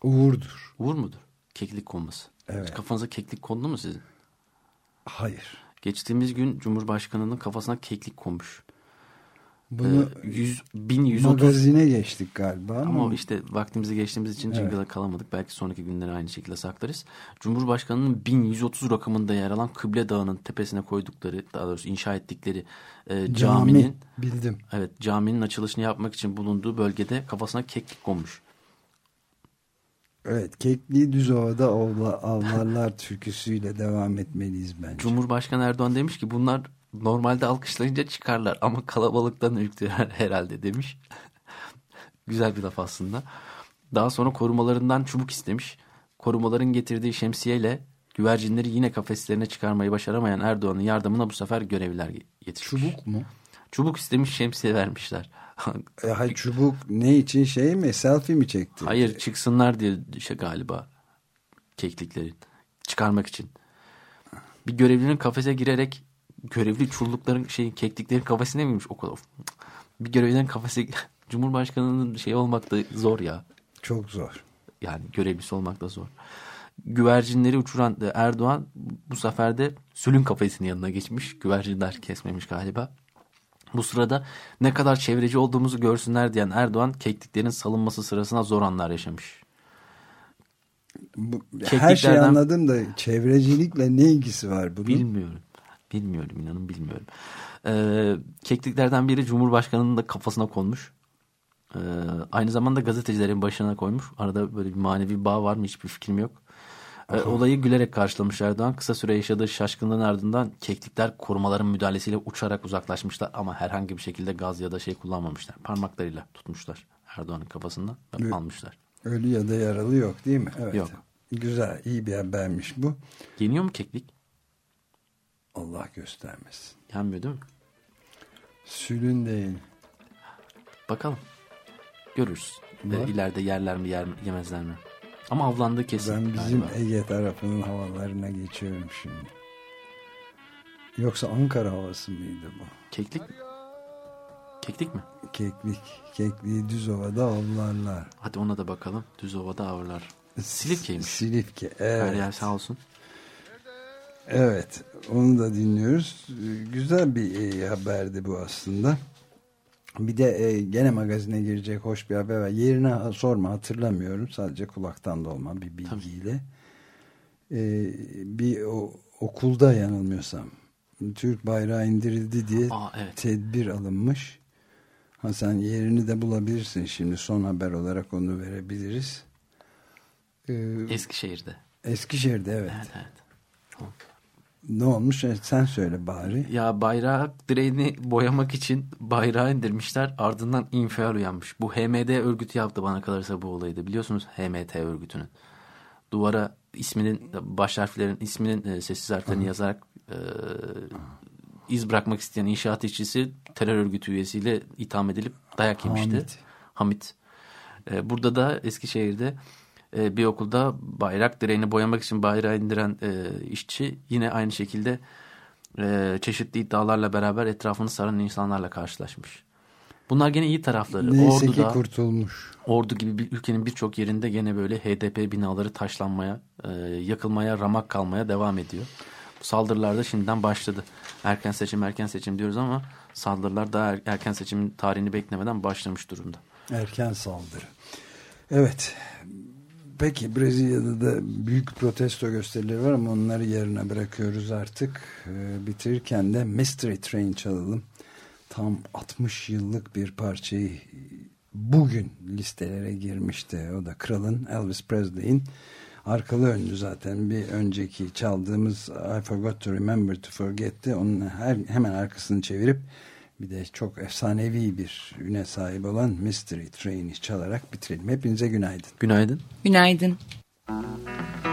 Uğurdur. Uğur mudur? Keklik konması. Evet. Kafanıza keklik kondu mu sizin? Hayır. Geçtiğimiz gün Cumhurbaşkanı'nın kafasına keklik konmuş. Bunu Ee, 100, 1130 magazine geçtik galiba ama, Ama işte vaktimizi geçtiğimiz için Evet. kalamadık. Belki sonraki günleri aynı şekilde saklarız. Cumhurbaşkanının 1130 rakamında yer alan Kıble Dağı'nın tepesine koydukları, daha doğrusu inşa ettikleri e, cami caminin bildim. evet caminin açılışını yapmak için bulunduğu bölgede kafasına keklik konmuş. Evet, kekliği düz ovada avla, avlarlar türküsüyle devam etmeliyiz bence. Cumhurbaşkanı Erdoğan demiş ki bunlar normalde alkışlayınca çıkarlar ama kalabalıktan ürktüler herhalde demiş. Güzel bir laf aslında. Daha sonra korumalarından çubuk istemiş. Korumaların getirdiği şemsiyeyle güvercinleri yine kafeslerine çıkarmayı başaramayan Erdoğan'ın yardımına bu sefer görevliler yetişmiş. Çubuk mu? Çubuk istemiş şemsiye vermişler. E, hay, çubuk ne için şey mi? Selfie mi çekti? Hayır çıksınlar diye şey galiba kekliklerin çıkarmak için. Bir görevlinin kafese girerek görevli çullukların şeyin kekliklerin kafesine miymiş o kadar. Bir görevlinin kafese Cumhurbaşkanının şey olmak da zor ya. Çok zor. Yani görevlisi olmak da zor. Güvercinleri uçuran Erdoğan bu sefer de sülün kafesinin yanına geçmiş. Güvercinler kesmemiş galiba. Bu sırada ne kadar çevreci olduğumuzu görsünler diyen Erdoğan kekliklerin salınması sırasına zor anlar yaşamış. Bu, her şeyi anladım da çevrecilikle ne ilgisi var bunun? Bilmiyorum. Bilmiyorum inanın bilmiyorum. Ee, kekliklerden biri Cumhurbaşkanı'nın da kafasına konmuş. Ee, aynı zamanda gazetecilerin başına koymuş. Arada böyle bir manevi bağ var mı hiçbir fikrim yok. Ee, olayı gülerek karşılamış Erdoğan. Kısa süre yaşadığı şaşkınlığın ardından keklikler korumaların müdahalesiyle uçarak uzaklaşmışlar. Ama herhangi bir şekilde gaz ya da şey kullanmamışlar. Parmaklarıyla tutmuşlar Erdoğan'ın kafasından ve almışlar. Ölü ya da yaralı yok değil mi? Evet. Yok. Güzel, iyi bir habermiş bu. Yeniyor mu keklik? Allah göstermesin. Yenmiyor değil mi? Sülün değil. Bakalım. Görürüz. Ee, Var. ileride yerler mi yer, yemezler mi? Ama avlandığı kesin. Ben bizim galiba. Ege tarafının havalarına geçiyorum şimdi. Yoksa Ankara havası mıydı bu? Keklik mi? Keklik mi? Keklik. Kekliği düz ovada avlarlar. Hadi ona da bakalım. Düz ovada avlar. Silifke'ymiş. Silifke. Her Evet. yer sağ olsun. Evet. Onu da dinliyoruz. Güzel bir e, haberdi bu aslında. Bir de e, gene magazine girecek hoş bir haber var. Yerine sorma hatırlamıyorum. Sadece kulaktan dolma bir bilgiyle. E, bir o, okulda yanılmıyorsam Türk bayrağı indirildi diye Aa, evet. tedbir alınmış. Ha sen yerini de bulabilirsin şimdi son haber olarak onu verebiliriz. E, Eskişehir'de. Eskişehir'de evet. Evet evet. Ne olmuş? E, Sen söyle bari. Ya bayrak direğini boyamak için bayrağı indirmişler. Ardından infial uyanmış. Bu HMD örgütü yaptı bana kalırsa bu olayı da. Biliyorsunuz HMT örgütünün. Duvara isminin baş harflerin isminin e, sessiz harflerini yazarak e, iz bırakmak isteyen inşaat işçisi terör örgütü üyesiyle itham edilip dayak yemişti. Hamit. Hamit. E, burada da Eskişehir'de e, bir okulda bayrak direğini boyamak için bayrağı indiren e, işçi yine aynı şekilde e, çeşitli iddialarla beraber etrafını saran insanlarla karşılaşmış. Bunlar gene iyi tarafları. Neyse ki Ordu'da, kurtulmuş. Ordu gibi bir ülkenin birçok yerinde gene böyle HDP binaları taşlanmaya, e, yakılmaya, ramak kalmaya devam ediyor. Bu saldırılar da şimdiden başladı. Erken seçim erken seçim diyoruz ama saldırılar daha er- erken seçimin tarihini beklemeden başlamış durumda. Erken saldırı. Evet. Peki Brezilya'da da büyük protesto gösterileri var ama onları yarına bırakıyoruz artık. Ee, bitirirken de Mystery Train çalalım. Tam 60 yıllık bir parçayı bugün listelere girmişti. O da kralın Elvis Presley'in arkalı önlü zaten bir önceki çaldığımız I Forgot to Remember to Forget'ti. Onun her, hemen arkasını çevirip bir de çok efsanevi bir üne sahip olan Mystery Train'i çalarak bitirelim. Hepinize günaydın. Günaydın. Günaydın. train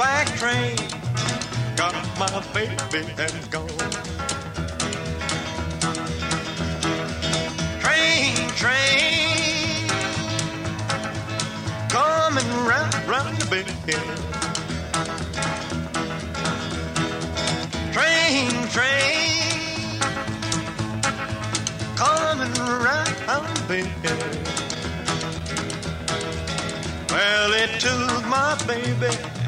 black train got my baby and gone. train, train, coming round, round the bend. Train, train, coming round the bend. Well, it took my baby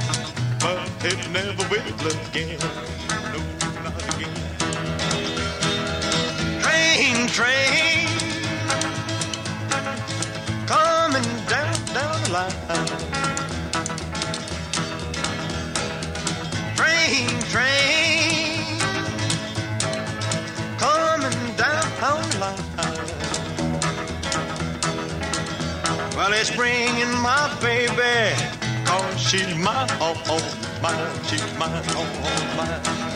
but it never will again. No, not again. Train, train, coming down, down the line. Train, train, coming down the line. Well, it's bringing my baby, Chima man, oh oh, magic man, oh oh,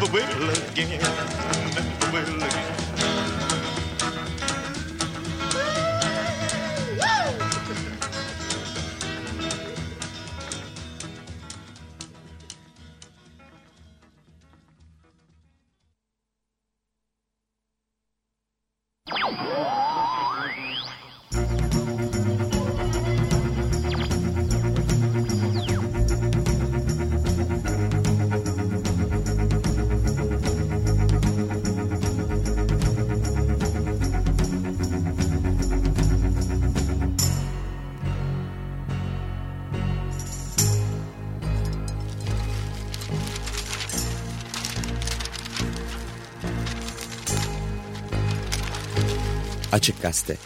never will again, never will again. Açık Gazete